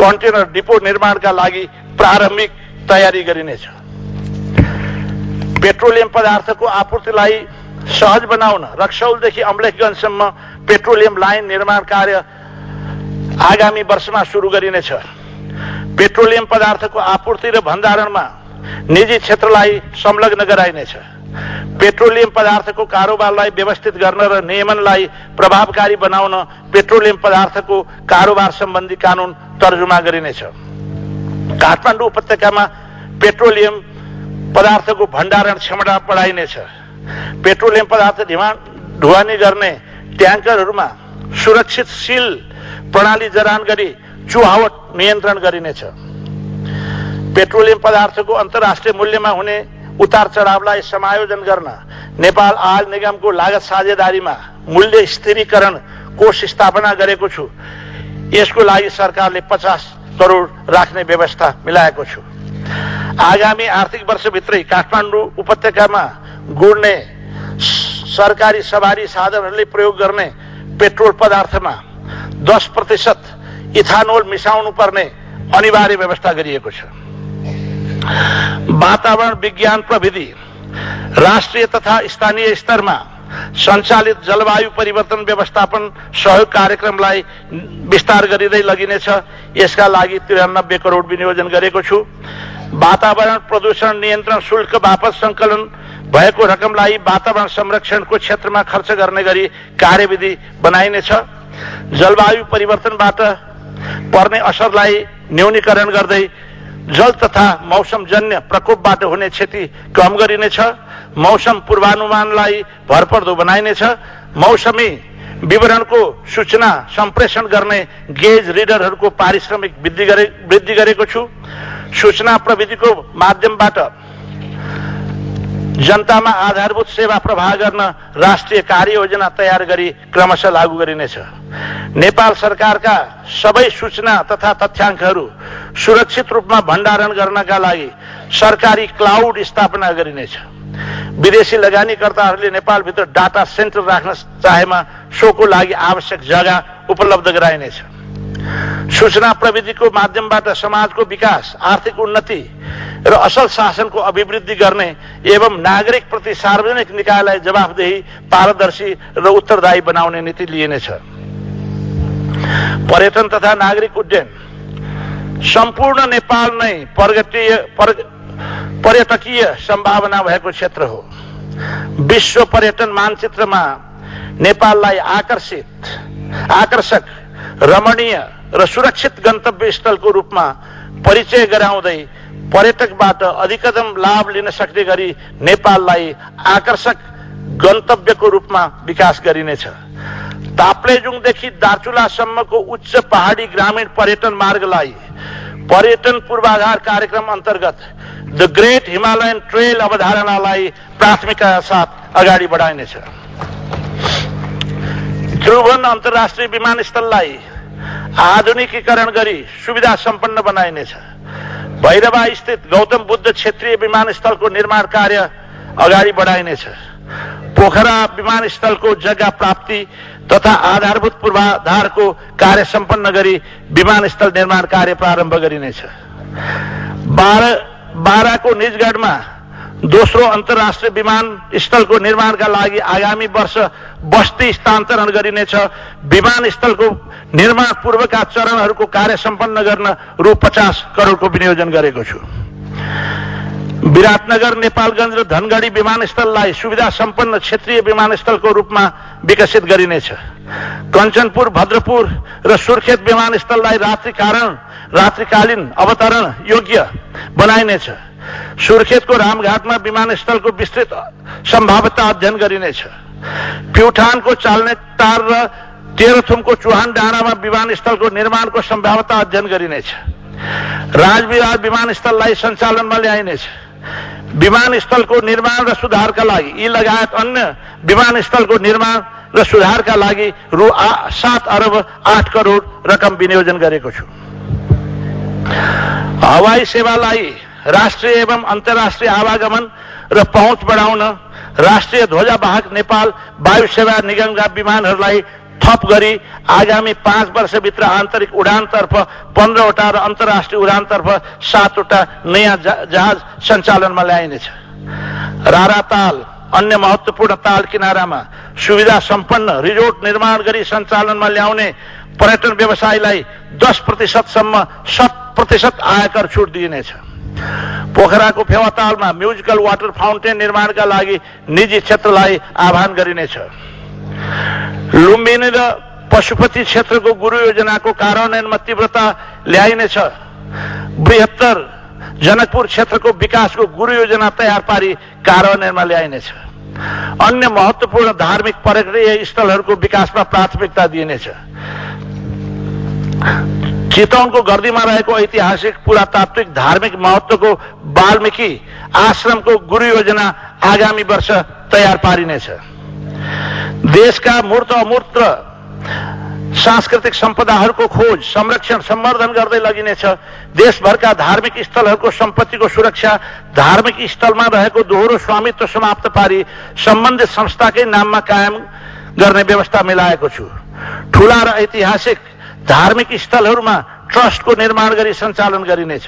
कन्टेनर डिपो निर्माणका लागि प्रारम्भिक तयारी गरिनेछ। पेट्रोलियम पदार्थको आपूर्तिलाई सहज बनाउन रक्सौलदेखि अम्लेखगञ्जसम्म पेट्रोलियम लाइन निर्माण कार्य आगामी वर्षमा सुरु गरिनेछ। पेट्रोलियम पदार्थको आपूर्ति र भण्डारणमा निजी क्षेत्रलाई संलग्न गराइनेछ। पेट्रोलियम पदार्थको कारोबारलाई व्यवस्थित गर्न र नियमनलाई प्रभावकारी बनाउन पेट्रोलियम पदार्थको कारोबार सम्बन्धी कानून तर्जुमा गरिनेछ। काठमाडौँ उपत्यकामा पेट्रोलियम पदार्थको भण्डारण क्षमता बढाइनेछ। पेट्रोलियम पदार्थ ढुवानी गर्ने ट्याङ्करहरूमा सुरक्षित सिल प्रणाली जडान गरी चुहावट नियन्त्रण गरिनेछ। पेट्रोलियम पदार्थको अन्तर्राष्ट्रिय मूल्यमा हुने उतार चढावलाई समायोजन गर्न नेपाल आयल निगमको लागत साझेदारीमा मूल्य स्थिरीकरण कोष स्थापना गरेको छु। यसको लागि सरकारले पचास करोड राख्ने व्यवस्था मिलाएको छु। आगामी आर्थिक वर्षभित्रै काठमाडौँ उपत्यकामा गुड्ने सरकारी सवारी साधनहरूले प्रयोग गर्ने पेट्रोल पदार्थमा दस प्रतिशत इथानोल मिसाउनु पर्ने अनिवार्य व्यवस्था गरिएको छ। वातावरण विज्ञान प्रविधि राष्ट्रिय तथा स्थानीय स्तरमा सञ्चालित जलवायु परिवर्तन व्यवस्थापन सहयोग कार्यक्रमलाई विस्तार गरिँदै लगिनेछ। यसका लागि त्रियानब्बे करोड विनियोजन गरेको छु। वातावरण प्रदूषण नियन्त्रण शुल्क वापस संकलन भएको रकमलाई वातावरण संरक्षणको क्षेत्रमा खर्च गर्ने गरी कार्यविधि बनाइनेछ। जलवायु परिवर्तनबाट पर्ने असरलाई न्यूनीकरण गर्दै जल तथा मौसमजन्य प्रकोपबाट हुने क्षति कम गरिनेछ। मौसम पूर्वानुमानलाई भरपर्दो बनाइनेछ। मौसमी विवरणको सूचना सम्प्रेषण गर्ने गेज रिडरहरूको पारिश्रमिक वृद्धि गरे वृद्धि गरेको छु। सूचना प्रविधिको माध्यमबाट जनतामा आधारभूत सेवा प्रवाह गर्न राष्ट्रिय कार्ययोजना तयार गरी क्रमशः लागू गरिनेछ। नेपाल सरकारका सबै सूचना तथा तथ्याङ्कहरू सुरक्षित रूपमा भण्डारण गर्नका लागि सरकारी क्लाउड स्थापना गरिनेछ। विदेशी लगानीकर्ताहरूले नेपालभित्र डाटा सेन्टर राख्न चाहेमा सोको लागि आवश्यक जग्गा उपलब्ध गराइनेछ। सूचना प्रविधिको माध्यमबाट समाजको विकास आर्थिक उन्नति र असल शासनको अभिवृद्धि गर्ने एवं नागरिक प्रति सार्वजनिक निकायलाई जवाफदेही पारदर्शी र उत्तरदायी बनाउने नीति लिइनेछ पर्यटन तथा नागरिक उड्डयन। सम्पूर्ण नेपाल नै पर्यटकीय पर्यटकीय सम्भावना भएको क्षेत्र हो। विश्व पर्यटन मानचित्रमा नेपाललाई आकर्षित आकर्षक रमणीय र सुरक्षित गन्तव्य स्थलको रूपमा परिचय गराउँदै पर्यटकबाट अधिकतम लाभ लिन सक्ने गरी नेपाललाई आकर्षक गन्तव्यको रूपमा विकास गरिनेछ। ताप्लेजुङदेखि दार्चुलासम्मको उच्च पहाडी ग्रामीण पर्यटन मार्गलाई पर्यटन पूर्वाधार कार्यक्रम अन्तर्गत द ग्रेट हिमालयन ट्रेल अवधारणालाई प्राथमिकता साथ अगाडि बढाइनेछ। त्रिभुवन अन्तर्राष्ट्रिय विमानस्थललाई आधुनिकीकरण गरी सुविधा सम्पन्न बनाइनेछ। भैरवा स्थित गौतम बुद्ध क्षेत्रीय विमानस्थलको निर्माण कार्य अगाडि बढाइनेछ। पोखरा विमानस्थलको जग्गा प्राप्ति तथा आधारभूत पूर्वाधारको कार्य सम्पन्न गरी विमानस्थल निर्माण कार्य प्रारम्भ गरिनेछ। बाह्र बाह्रको निजगढमा दोस्रो अन्तर्राष्ट्रिय विमानस्थलको निर्माणका लागि आगामी वर्ष बस्ती स्थानान्तरण गरिनेछ। विमानस्थलको निर्माण पूर्वका चरणहरूको कार्य सम्पन्न गर्न रु पचास करोडको विनियोजन गरेको छु। विराटनगर नेपालगञ्ज र धनगढी विमानस्थललाई सुविधा सम्पन्न क्षेत्रीय विमानस्थलको रूपमा विकसित गरिनेछ कञ्चनपुर भद्रपुर र सुर्खेत विमानस्थललाई रात्रि कारण रात्रिकालीन अवतरण योग्य बनाइनेछ सुर्खेतको रामघाटमा विमानस्थलको विस्तृत सम्भाव्यता अध्ययन गरिनेछ प्युठानको चाल्ने तार र तेह्रथुमको चुहान डाँडामा विमानस्थलको निर्माणको सम्भाव्यता अध्ययन गरिनेछ राजविहार विमानस्थललाई सञ्चालनमा ल्याइनेछ विमानस्थलको निर्माण र सुधारका लागि यी लगायत अन्य विमानस्थलको निर्माण र सुधारका लागि रु सात अरब आठ करोड रकम विनियोजन गरेको छु। हवाई सेवालाई राष्ट्रिय एवं अन्तर्राष्ट्रिय आवागमन र पहुँच बढाउन राष्ट्रिय ध्वजावाहक नेपाल वायु सेवा निगमका विमानहरूलाई थप गरी आगामी पाँच वर्षभित्र आन्तरिक उडानतर्फ पन्ध्रवटा र अन्तर्राष्ट्रिय उडानतर्फ सातवटा नयाँ जहाज सञ्चालनमा ल्याइनेछ। रारा ताल अन्य महत्वपूर्ण ताल किनारामा सुविधा सम्पन्न रिजोर्ट निर्माण गरी सञ्चालनमा ल्याउने पर्यटन व्यवसायलाई दस प्रतिशतसम्म शत प्रतिशत आयकर छुट दिइनेछ। पोखराको फेवातालमा म्युजिकल वाटर फाउन्टेन निर्माणका लागि निजी क्षेत्रलाई आह्वान गरिनेछ। लुम्बिनी र पशुपति क्षेत्रको गुरु योजनाको कार्यान्वयनमा तीव्रता ल्याइनेछ बृहत्तर जनकपुर क्षेत्रको विकासको गुरु योजना तयार पारी कार्यान्वयनमा ल्याइनेछ अन्य महत्वपूर्ण धार्मिक पर्यटकीय स्थलहरूको विकासमा प्राथमिकता दिइनेछ चितवनको गर्दीमा रहेको ऐतिहासिक पुरातात्विक धार्मिक महत्वको वाल्मिकी आश्रमको गुरु योजना आगामी वर्ष तयार पारिनेछ देशका मूर्त अमूर्त सांस्कृतिक सम्पदाहरूको खोज संरक्षण सम्वर्धन गर्दै लगिनेछ। देशभरका धार्मिक स्थलहरूको सम्पत्तिको सुरक्षा धार्मिक स्थलमा रहेको दोहोरो स्वामित्व समाप्त पारी सम्बन्धित संस्थाकै नाममा कायम गर्ने व्यवस्था मिलाएको छु। ठूला र ऐतिहासिक धार्मिक स्थलहरूमा ट्रस्टको निर्माण गरी सञ्चालन गरिनेछ।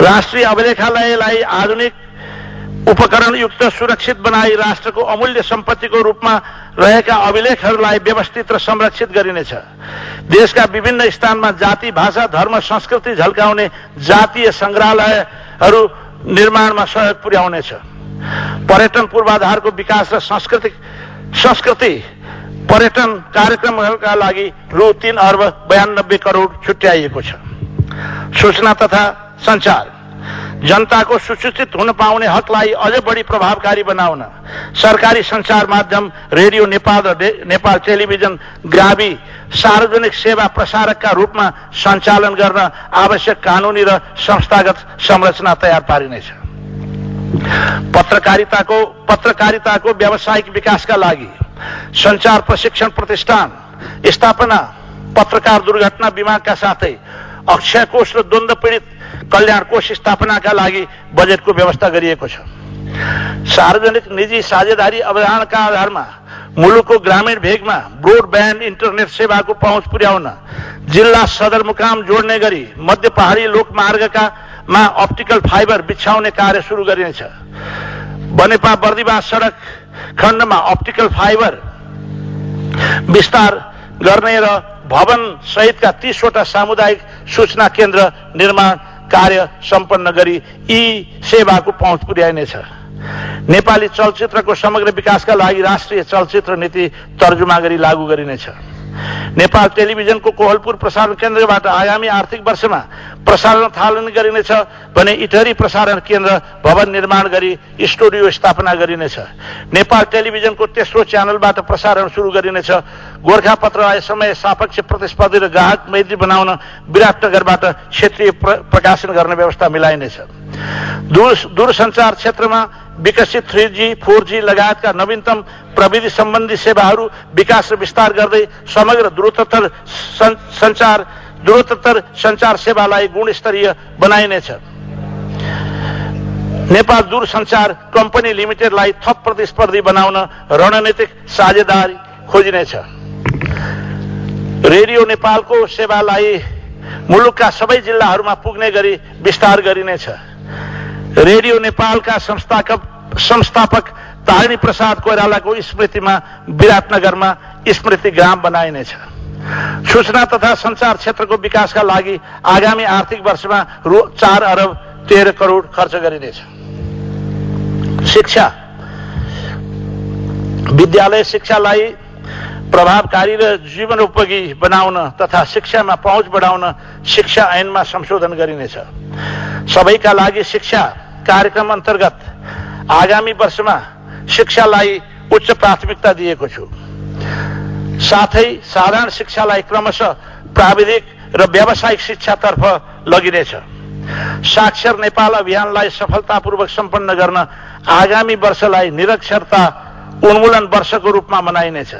राष्ट्रिय अभिलेखालयलाई आधुनिक उपकरणयुक्त सुरक्षित बनाई राष्ट्रको अमूल्य सम्पत्तिको रूपमा रहेका अभिलेखहरूलाई व्यवस्थित र संरक्षित गरिनेछ। देशका विभिन्न स्थानमा जाति भाषा धर्म संस्कृति झल्काउने जातीय संग्रहालयहरू निर्माणमा सहयोग पुर्याउनेछ। पर्यटन पूर्वाधारको विकास र सांस्कृतिक संस्कृति पर्यटन कार्यक्रमहरूका लागि रु तीन अर्ब बयानब्बे करोड छुट्याइएको छ। सूचना तथा संचार जनताको सुसूचित हुन पाउने हकलाई अझ बढी प्रभावकारी बनाउन। सरकारी संचार माध्यम रेडियो नेपाल र नेपाल टेलिभिजन ग्रावी सार्वजनिक सेवा प्रसारकका रूपमा सञ्चालन गर्न आवश्यक कानूनी र संस्थागत संरचना तयार पारिनेछ। पत्रकारिताको पत्रकारिताको व्यावसायिक विकासका लागि संचार प्रशिक्षण प्रतिष्ठान स्थापना पत्रकार दुर्घटना बिमाका साथै अक्षय कोष र द्वन्द पीडित कल्याण कोष स्थापनाका लागि बजेटको व्यवस्था गरिएको छ। सार्वजनिक निजी साझेदारी अवधारणाका आधारमा मुलुकको ग्रामीण भेगमा ब्रोडब्यान्ड इन्टरनेट सेवाको पहुँच पुर्याउन जिल्ला सदरमुकाम जोड्ने गरी मध्य पहाडी लोकमार्गका मा अप्टिकल फाइबर बिछाउने कार्य सुरु गरिनेछ। बनेपा बर्दिवास सडक खण्डमा अप्टिकल फाइबर विस्तार गर्ने र भवन सहितका तीसवटा सामुदायिक सूचना केन्द्र निर्माण कार्य सम्पन्न गरी यी सेवाको पहुँच पुर्याइनेछ। नेपाली चलचित्रको समग्र विकासका लागि राष्ट्रिय चलचित्र नीति तर्जुमा गरी लागू गरिनेछ। नेपाल टेलिभिजनको कोहलपुर प्रसारण केन्द्रबाट आगामी आर्थिक वर्षमा प्रसारण थालनी गरिनेछ भने इटहरी प्रसारण केन्द्र भवन निर्माण गरी स्टुडियो स्थापना गरिनेछ। नेपाल टेलिभिजनको तेस्रो च्यानलबाट प्रसारण सुरु गरिनेछ। गोर्खापत्रलाई समय सापेक्ष प्रतिस्पर्धी र ग्राहक मैत्री बनाउन विराटनगरबाट क्षेत्रीय प्रकाशन गर्ने व्यवस्था मिलाइनेछ। दूर दूरसञ्चार क्षेत्रमा विकसित थ्री जी फोर जी लगायतका नवीनतम प्रविधि सम्बन्धी सेवाहरू विकास र विस्तार गर्दै समग्र द्रुततर सञ्चार द्रुततर सञ्चार सेवालाई गुणस्तरीय बनाइनेछ नेपाल दूरसञ्चार कम्पनी लिमिटेडलाई थप प्रतिस्पर्धी बनाउन रणनीतिक साझेदारी खोजिनेछ रेडियो नेपालको सेवालाई मुलुकका सबै जिल्लाहरूमा पुग्ने गरी विस्तार गरिनेछ रेडियो नेपालका संस्थापक संस्थापक तारिणी प्रसाद कोइरालाको स्मृतिमा विराटनगरमा स्मृति ग्राम बनाइनेछ सूचना तथा संचार क्षेत्रको विकासका लागि आगामी आर्थिक वर्षमा रु चार अरब तेह्र करोड खर्च गरिनेछ। शिक्षा। विद्यालय शिक्षालाई प्रभावकारी र जीवनोपयोगी बनाउन तथा शिक्षामा पहुँच बढाउन शिक्षा ऐनमा संशोधन गरिनेछ। सबैका लागि शिक्षा कार्यक्रम अन्तर्गत आगामी वर्षमा शिक्षालाई उच्च प्राथमिकता दिएको छु। साथै साधारण शिक्षालाई क्रमशः प्राविधिक र व्यावसायिक शिक्षातर्फ लगिनेछ। साक्षर नेपाल अभियानलाई सफलतापूर्वक सम्पन्न गर्न आगामी वर्षलाई निरक्षरता उन्मूलन वर्षको रूपमा मनाइनेछ।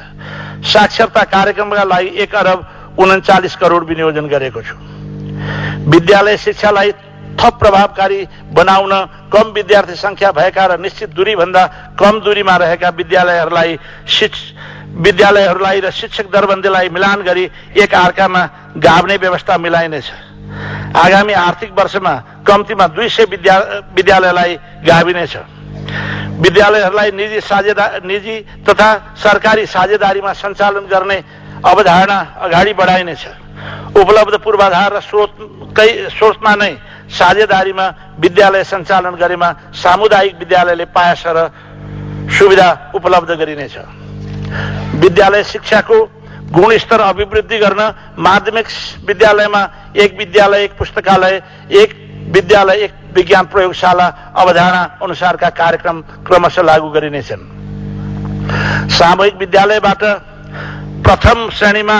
साक्षरता कार्यक्रमका लागि एक अरब उन्चालिस करोड विनियोजन गरेको छु। विद्यालय शिक्षालाई थप प्रभावकारी बनाउन कम विद्यार्थी संख्या भएका र निश्चित दूरीभन्दा कम दूरीमा रहेका विद्यालयहरूलाई विद्यालयहरूलाई र शिक्षक दरबन्दीलाई मिलान गरी एक अर्कामा गाभ्ने व्यवस्था मिलाइनेछ। आगामी आर्थिक वर्षमा कम्तीमा दुई सय विद्या विद्यालयलाई गाभिनेछ। विद्यालयहरूलाई निजी साझेदा निजी तथा सरकारी साझेदारीमा सञ्चालन गर्ने अवधारणा अगाडि बढाइनेछ। उपलब्ध पूर्वाधार र स्रोतकै स्रोतमा नै साझेदारीमा विद्यालय सञ्चालन गरेमा सामुदायिक विद्यालयले पाएछ र सुविधा उपलब्ध गरिनेछ। विद्यालय शिक्षाको गुणस्तर अभिवृद्धि गर्न माध्यमिक विद्यालयमा एक विद्यालय एक पुस्तकालय एक विद्यालय एक विज्ञान प्रयोगशाला अवधारणा अनुसारका कार्यक्रम क्रमशः लागू गरिनेछन्। सामूहिक विद्यालयबाट प्रथम श्रेणीमा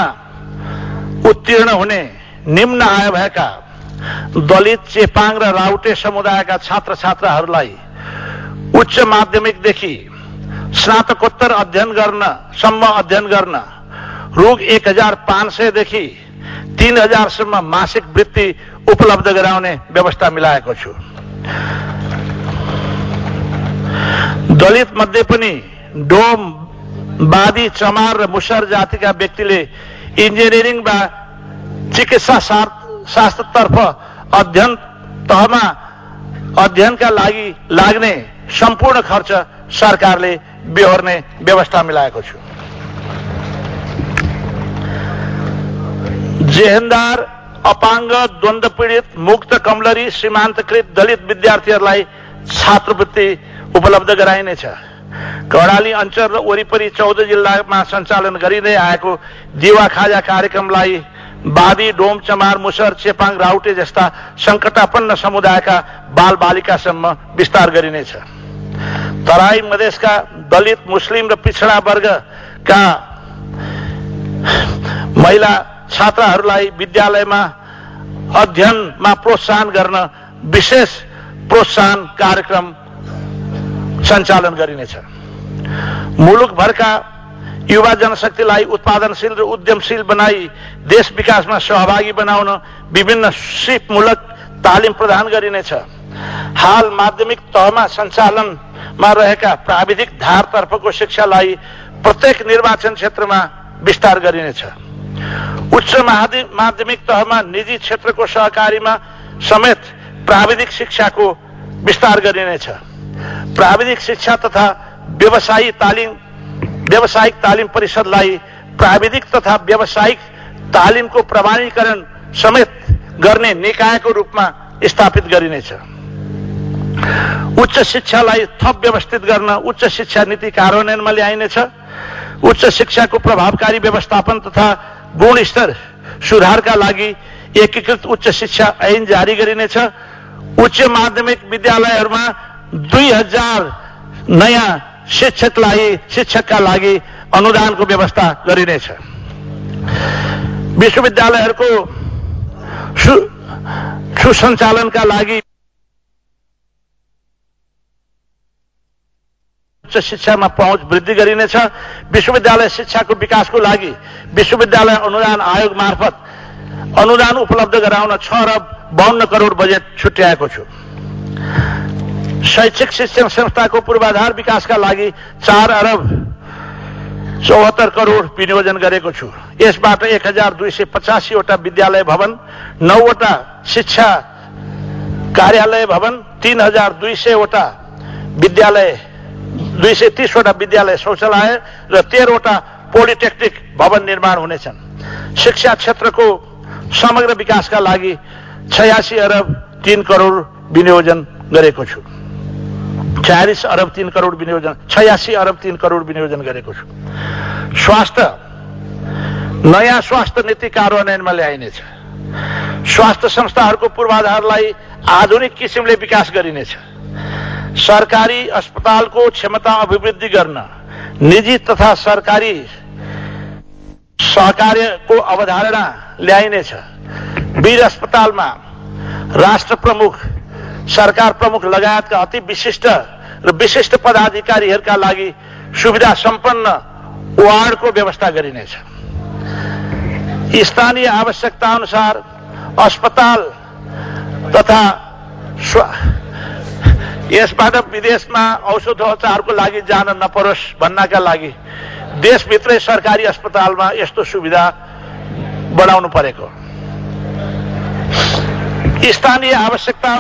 उत्तीर्ण हुने निम्न आय भएका दलित चेपाङ र राउटे समुदायका छात्र छात्राहरूलाई उच्च माध्यमिकदेखि स्नातकोत्तर अध्ययन गर्न सम्म अध्ययन गर्न रुग एक हजार पाँच सयदेखि तीन हजारसम्म मासिक वृत्ति उपलब्ध गराउने व्यवस्था मिलाएको छु। दलित मध्ये पनि डोम बादी चमार र मुसर जातिका व्यक्तिले इन्जिनियरिङ वा चिकित्सा शास्त्रतर्फ अध्ययन तहमा अध्ययनका लागि लाग्ने सम्पूर्ण खर्च सरकारले बेहोर्ने व्यवस्था मिलाएको छु। जेहेन्दार अपाङ्ग द्वन्द पीडित मुक्त कमलरी सीमान्तकृत दलित विद्यार्थीहरूलाई छात्रवृत्ति उपलब्ध गराइनेछ। कर्णाली अञ्चल र वरिपरि चौध जिल्लामा सञ्चालन गरिँदै आएको दिवा खाजा कार्यक्रमलाई बादी डोम चमार मुसर चेपाङ राउटे जस्ता सङ्कटापन्न समुदायका बाल बालिकासम्म विस्तार गरिनेछ। तराई मधेसका दलित मुस्लिम र पिछडा वर्गका महिला छात्राहरूलाई विद्यालयमा अध्ययनमा प्रोत्साहन गर्न विशेष प्रोत्साहन कार्यक्रम सञ्चालन गरिनेछ। मुलुकभरका युवा जनशक्तिलाई उत्पादनशील र उद्यमशील बनाई देश विकासमा सहभागी बनाउन विभिन्न सिपमूलक तालिम प्रदान गरिनेछ। हाल माध्यमिक तहमा सञ्चालनमा रहेका प्राविधिक धारतर्फको शिक्षालाई प्रत्येक निर्वाचन क्षेत्रमा विस्तार गरिनेछ। उच्च माध्यमिक तहमा निजी क्षेत्रको सहकारीमा समेत प्राविधिक शिक्षाको विस्तार गरिनेछ। प्राविधिक शिक्षा तथा व्यवसायी तालिम व्यावसायिक तालिम परिषदलाई प्राविधिक तथा व्यावसायिक तालिमको प्रमाणीकरण समेत गर्ने निकायको रूपमा स्थापित गरिनेछ। उच्च शिक्षालाई थप व्यवस्थित गर्न उच्च शिक्षा नीति कार्यान्वयनमा ल्याइनेछ। उच्च शिक्षाको प्रभावकारी व्यवस्थापन तथा गुणस्तर सुधारका लागि एकीकृत उच्च शिक्षा ऐन जारी गरिनेछ। उच्च माध्यमिक विद्यालयहरूमा दुई हजार नयाँ शिक्षकलाई शिक्षकका लागि अनुदानको व्यवस्था गरिनेछ। विश्वविद्यालयहरूको सुसञ्चालनका लागि उच्च शिक्षामा पहुँच वृद्धि गरिनेछ। विश्वविद्यालय शिक्षाको विकासको लागि विश्वविद्यालय अनुदान आयोग मार्फत अनुदान उपलब्ध गराउन छ अरब बाहन्न करोड बजेट छुट्याएको छु। शैक्षिक शिक्षण संस्थाको पूर्वाधार विकासका लागि चार अरब चौहत्तर करोड विनियोजन गरेको छु। यसबाट एक हजार दुई सय पचासीवटा विद्यालय भवन नौवटा शिक्षा कार्यालय भवन तीन हजार दुई सयवटा विद्यालय दुई सय तिसवटा विद्यालय शौचालय र तेह्रवटा पोलिटेक्निक भवन निर्माण हुनेछन्। शिक्षा क्षेत्रको समग्र विकासका लागि छयासी अरब तीन करोड विनियोजन गरेको छु। छयालिस अरब तीन करोड विनियोजन छयासी अरब तीन करोड विनियोजन गरेको छु। स्वास्थ्य नयाँ स्वास्थ्य नीति कार्यान्वयनमा ल्याइनेछ स्वास्थ्य संस्थाहरूको पूर्वाधारलाई आधुनिक किसिमले विकास गरिनेछ सरकारी अस्पतालको क्षमता अभिवृद्धि गर्न निजी तथा सरकारी सहकार्यको अवधारणा ल्याइनेछ वीर अस्पतालमा राष्ट्र प्रमुख सरकार प्रमुख लगायतका अति विशिष्ट र विशिष्ट पदाधिकारीहरूका लागि सुविधा सम्पन्न वार्डको व्यवस्था गरिनेछ स्थानीय आवश्यकता अनुसार अस्पताल तथा यसबाट विदेशमा औषधोपचारको लागि जान नपरोस् भन्नका लागि देशभित्रै सरकारी अस्पतालमा यस्तो सुविधा बनाउनु परेको। स्थानीय आवश्यकता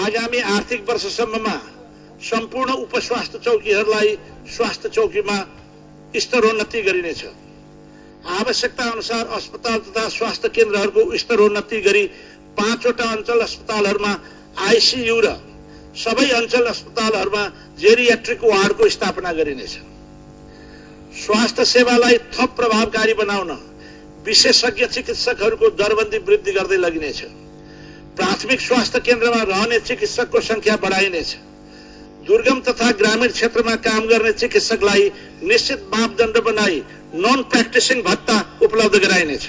आगामी आर्थिक वर्षसम्ममा सम्पूर्ण उपस्वास्थ्य चौकीहरूलाई स्वास्थ्य चौकीमा स्तरोन्नति गरिनेछ। आवश्यकता अनुसार अस्पताल तथा स्वास्थ्य केन्द्रहरूको स्तरोन्नति गरी पाँचवटा अञ्चल अस्पतालहरूमा आइसियु र सबै अञ्चल अस्पतालहरूमा जेरियाट्रिक वार्डको स्थापना गरिनेछ स्वास्थ्य सेवालाई थप प्रभावकारी बनाउन विशेषज्ञ चिकित्सकहरूको दरबन्दी वृद्धि गर्दै लगिनेछ प्राथमिक स्वास्थ्य केन्द्रमा रहने चिकित्सकको संख्या बढाइनेछ। दुर्गम तथा ग्रामीण क्षेत्रमा काम गर्ने चिकित्सकलाई निश्चित मापदण्ड बनाई नन प्र्याक्टिसिङ भत्ता उपलब्ध गराइनेछ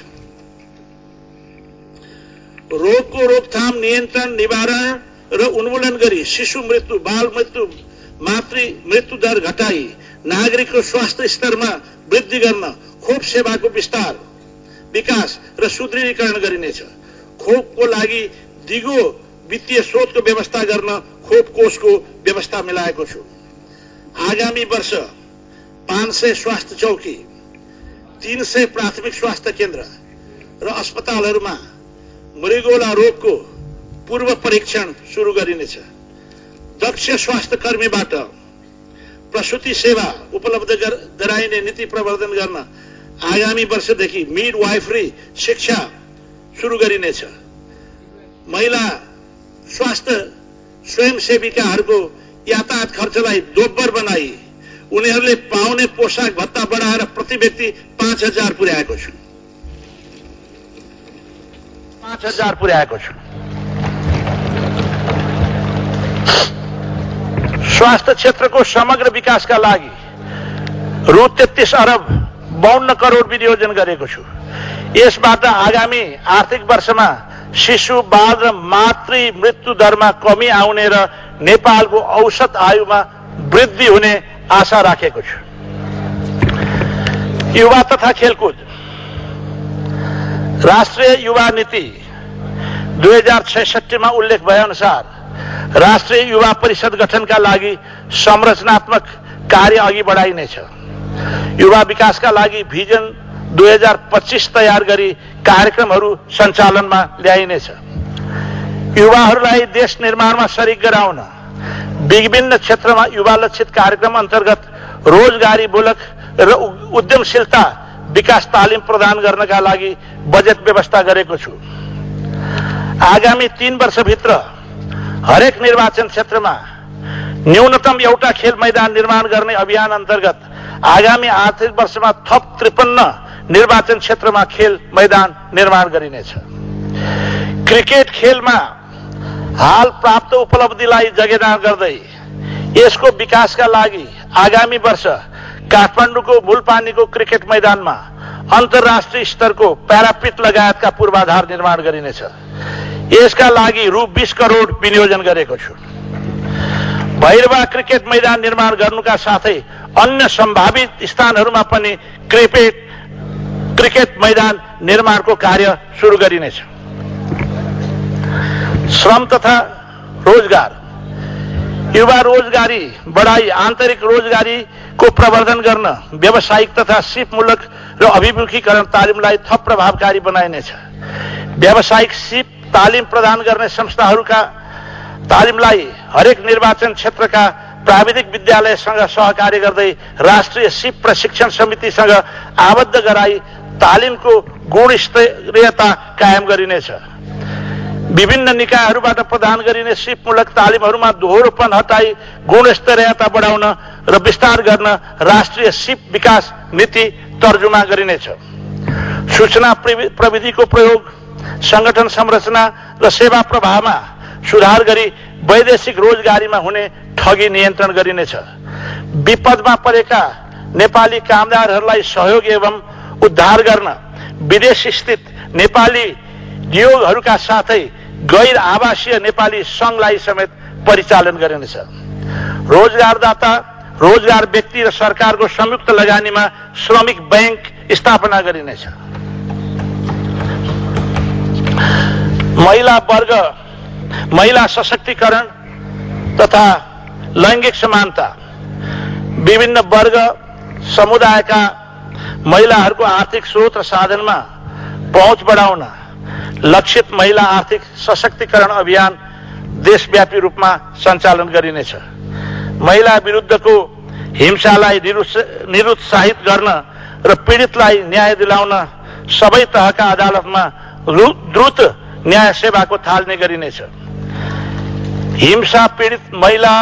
रोगको रोकथाम नियन्त्रण निवारण र उन्मूलन गरी शिशु मृत्यु बाल मृत्यु मातृ मृत्यु दर घटाई नागरिकको स्वास्थ्य स्तरमा वृद्धि गर्न खोप सेवाको विस्तार विकास र सुदृढीकरण गरिनेछ। खोपको लागि दिगो वित्तीय स्रोतको व्यवस्था गर्न खोप कोषको व्यवस्था मिलाएको छु। आगामी वर्ष पाँच सय स्वास्थ्य चौकी तीन सय प्राथमिक स्वास्थ्य केन्द्र र अस्पतालहरूमा मृगोला रोगको पूर्व परीक्षण सुरु गरिनेछ। दक्ष स्वास्थ्य कर्मीबाट प्रसुति सेवा उपलब्ध गराइने नीति प्रवर्धन गर्न आगामी वर्षदेखि मिड वाइफरी शिक्षा सुरु गरिनेछ। महिला स्वास्थ्य स्वयंसेविकाहरूको यातायात खर्चलाई दोब्बर बनाई उनीहरूले पाउने पोसाक भत्ता बढाएर प्रति व्यक्ति पाँच हजार पुर्याएको छु पाँच हजार पुर्याएको छु स्वास्थ्य क्षेत्रको समग्र विकासका लागि रु तेत्तिस अरब बाहन्न करोड विनियोजन गरेको छु। यसबाट आगामी आर्थिक वर्षमा शिशु बाल र मातृ मृत्यु दरमा कमी आउने र नेपालको औसत आयुमा वृद्धि हुने आशा राखेको छु युवा तथा खेलकुद। राष्ट्रिय युवा नीति दुई हजार छैसठीमा उल्लेख भए अनुसार राष्ट्रिय युवा परिषद गठनका लागि संरचनात्मक कार्य अघि बढाइनेछ। युवा विकासका लागि भिजन दुई हजार पच्चिस तयार गरी कार्यक्रमहरू सञ्चालनमा ल्याइनेछ। युवाहरूलाई देश निर्माणमा सरिक गराउन विभिन्न क्षेत्रमा युवा लक्षित कार्यक्रम अन्तर्गत रोजगारीमूलक र उद्यमशीलता विकास तालिम प्रदान गर्नका लागि बजेट व्यवस्था गरेको छु। आगामी तीन वर्षभित्र हरेक निर्वाचन क्षेत्रमा न्यूनतम एउटा खेल मैदान निर्माण गर्ने अभियान अन्तर्गत आगामी आर्थिक वर्षमा थप त्रिपन्न निर्वाचन क्षेत्रमा खेल मैदान निर्माण गरिनेछ। क्रिकेट खेलमा हाल प्राप्त उपलब्धिलाई जगेदार गर्दै यसको विकासका लागि आगामी वर्ष काठमाडौँको मूलपानीको क्रिकेट मैदानमा अन्तर्राष्ट्रिय स्तरको प्यारापिट लगायतका पूर्वाधार निर्माण गरिनेछ। यसका लागि रु बिस करोड विनियोजन गरेको छु। भैरवा क्रिकेट मैदान निर्माण गर्नुका साथै अन्य सम्भावित स्थानहरूमा पनि क्रिकेट क्रिकेट मैदान निर्माणको कार्य सुरु गरिनेछ। श्रम तथा रोजगार। युवा रोजगारी बढाई आन्तरिक रोजगारीको प्रवर्धन गर्न व्यावसायिक तथा सिपमूलक र अभिमुखीकरण तालिमलाई थप प्रभावकारी बनाइनेछ। व्यावसायिक सिप तालिम प्रदान गर्ने संस्थाहरूका तालिमलाई हरेक निर्वाचन क्षेत्रका प्राविधिक विद्यालयसँग सहकार्य गर्दै राष्ट्रिय सिप प्रशिक्षण समितिसँग आबद्ध गराई तालिमको गुणस्तरीयता कायम गरिनेछ। विभिन्न निकायहरूबाट प्रदान गरिने सिपमूलक तालिमहरूमा दोहोरोपन हटाई गुणस्तरीयता बढाउन र विस्तार गर्न राष्ट्रिय सिप विकास नीति तर्जुमा गरिनेछ। सूचना प्रविधिको प्रयोग संगठन संरचना र सेवा प्रवाहमा सुधार गरी वैदेशिक रोजगारीमा हुने ठगी नियन्त्रण गरिनेछ। विपदमा परेका नेपाली कामदारहरूलाई सहयोग एवं उद्धार गर्न विदेश स्थित नेपाली नियोगहरूका साथै गैर आवासीय नेपाली संघलाई समेत परिचालन गरिनेछ रोजगारदाता रोजगार व्यक्ति र सरकारको संयुक्त लगानीमा श्रमिक बैंक स्थापना गरिनेछ महिला वर्ग महिला सशक्तिकरण तथा लैङ्गिक समानता विभिन्न वर्ग समुदायका महिलाहरूको आर्थिक स्रोत र साधनमा पहुँच बढाउन लक्षित महिला आर्थिक सशक्तिकरण अभियान देशव्यापी रूपमा सञ्चालन गरिनेछ। महिला विरुद्धको हिंसालाई निरुत्साहित गर्न र पीडितलाई न्याय दिलाउन सबै तहका अदालतमा द्रुत न्याय सेवाको थाल्ने गरिनेछ। हिंसा पीडित महिला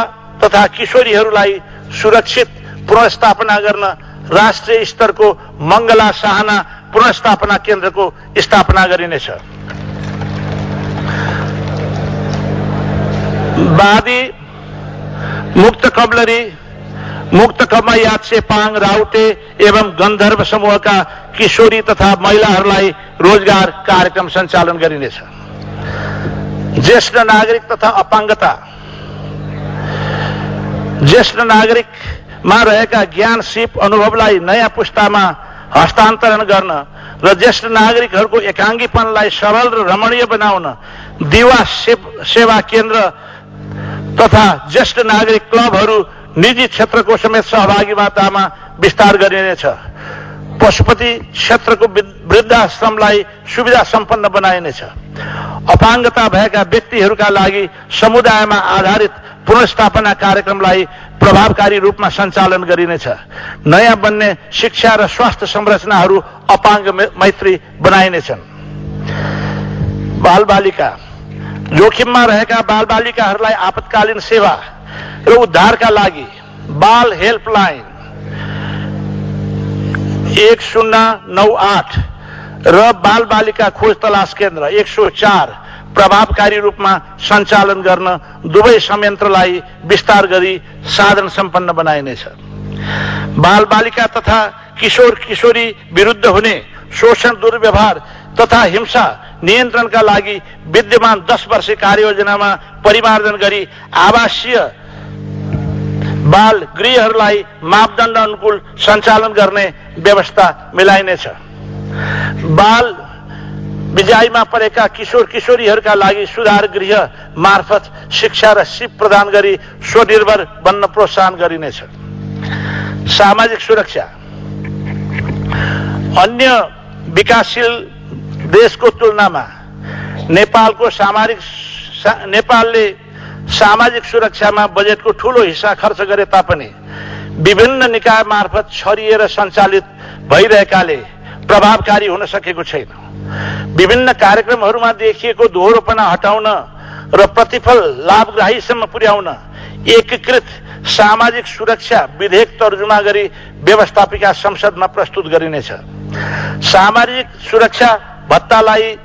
तथा किशोरीहरूलाई सुरक्षित पुनस्थापना गर्न राष्ट्रिय स्तरको मङ्गला साहना पुनस्थापना केन्द्रको स्थापना गरिनेछ। बादी मुक्त कबलरी मुक्त कमा सेपाङ राउटे एवं गन्धर्व समूहका किशोरी तथा महिलाहरूलाई रोजगार कार्यक्रम सञ्चालन गरिनेछ। ज्येष्ठ नागरिक तथा अपाङ्गता ज्येष्ठ नागरिकमा रहेका ज्ञान सिप अनुभवलाई नयाँ पुस्तामा हस्तान्तरण गर्न र ज्येष्ठ नागरिकहरूको एकाङ्गीपनलाई सरल र रमणीय बनाउन दिवा सेवा केन्द्र तथा ज्येष्ठ नागरिक क्लबहरू निजी क्षेत्रको समेत सहभागितामा विस्तार गरिनेछ। पशुपति क्षेत्रको वृद्धाश्रमलाई सुविधा सम्पन्न बनाइनेछ। अपाङ्गता भएका व्यक्तिहरूका लागि समुदायमा आधारित पुनस्थापना कार्यक्रमलाई प्रभावकारी रूपमा सञ्चालन गरिनेछ। नयाँ बन्ने शिक्षा र स्वास्थ्य संरचनाहरू अपाङ्ग मैत्री बनाइनेछन्। बालबालिका जोखिममा रहेका बालबालिकाहरूलाई आपतकालीन सेवा र उद्धारका लागि बाल हेल्पलाइन एक शून्य नौ आठ र बाल बालिका खोज तलास केन्द्र एक सौ चार प्रभावकारी रूपमा सञ्चालन गर्न दुवै संयन्त्रलाई विस्तार गरी साधन सम्पन्न बनाइनेछ। बाल बालिका तथा किशोर किशोरी विरुद्ध हुने शोषण दुर्व्यवहार तथा हिंसा नियन्त्रणका लागि विद्यमान दस वर्ष कार्ययोजनामा परिमार्जन गरी आवासीय बाल गृहहरूलाई मापदण्ड अनुकूल सञ्चालन गर्ने व्यवस्था मिलाइनेछ। बाल विजाइमा परेका किशोर किशोरीहरूका लागि सुधार गृह मार्फत शिक्षा र सिप प्रदान गरी स्वनिर्भर बन्न प्रोत्साहन गरिनेछ। सामाजिक सुरक्षा। अन्य विकासशील देशको तुलनामा नेपालको सामरिक नेपालले सामाजिक सुरक्षामा बजेटको ठूलो हिस्सा खर्च गरे तापनि विभिन्न निकाय मार्फत छरिएर सञ्चालित भइरहेकाले प्रभावकारी हुन सकेको छैन। विभिन्न कार्यक्रमहरूमा देखिएको दोहोरोपना हटाउन र प्रतिफल लाभग्राहीसम्म पुर्याउन एकीकृत सामाजिक सुरक्षा विधेयक तर्जुमा गरी व्यवस्थापिका संसदमा प्रस्तुत गरिनेछ। सामाजिक सुरक्षा भत्तालाई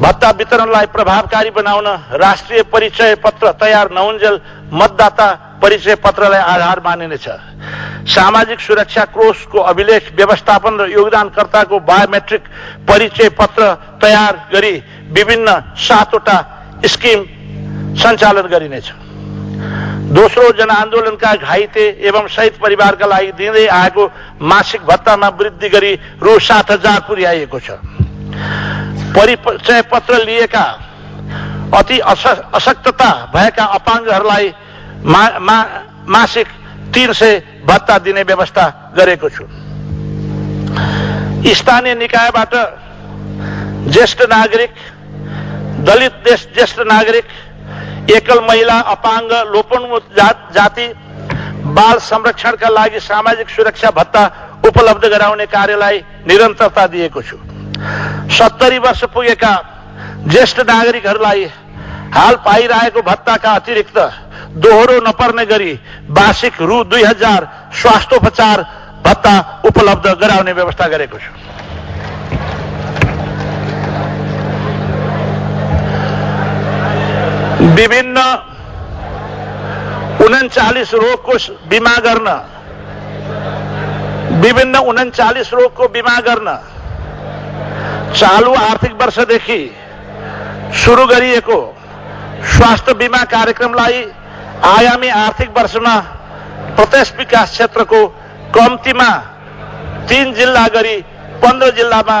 भत्ता वितरणलाई प्रभावकारी बनाउन राष्ट्रिय परिचय पत्र तयार नहुन्जेल मतदाता परिचय पत्रलाई आधार मानिनेछ। सामाजिक सुरक्षा कोषको अभिलेख व्यवस्थापन र योगदानकर्ताको बायोमेट्रिक परिचय पत्र तयार गरी विभिन्न सातवटा स्किम सञ्चालन गरिनेछ। दोस्रो जनआन्दोलनका घाइते एवं शहीद परिवारका लागि दिँदै आएको मासिक भत्तामा वृद्धि गरी रु सात हजार पुर्याइएको छ। परिचय पत्र लिएका अति अशक्तता भएका अपाङ्गहरूलाई मासिक तीन सय भत्ता दिने व्यवस्था गरेको छु। स्थानीय निकायबाट ज्येष्ठ नागरिक दलित देश ज्येष्ठ नागरिक एकल महिला अपाङ्ग लोपोन्मुख जाति बाल संरक्षणका लागि सामाजिक सुरक्षा भत्ता उपलब्ध गराउने कार्यलाई निरन्तरता दिएको छु। सत्तरी वर्ष पुगेका ज्येष्ठ नागरिकहरूलाई हाल पाइरहेको भत्ताका अतिरिक्त दोहोरो नपर्ने गरी वार्षिक रु दुई हजार स्वास्थ्योपचार भत्ता उपलब्ध गराउने व्यवस्था गरेको छु। विभिन्न उन्चालिस रोगको बिमा गर्न विभिन्न उन्चालिस रोगको बिमा गर्न चालु आर्थिक वर्षदेखि सुरु गरिएको स्वास्थ्य बिमा कार्यक्रमलाई आगामी आर्थिक वर्षमा प्रदेश विकास क्षेत्रको कम्तीमा तीन जिल्ला गरी पन्ध्र जिल्लामा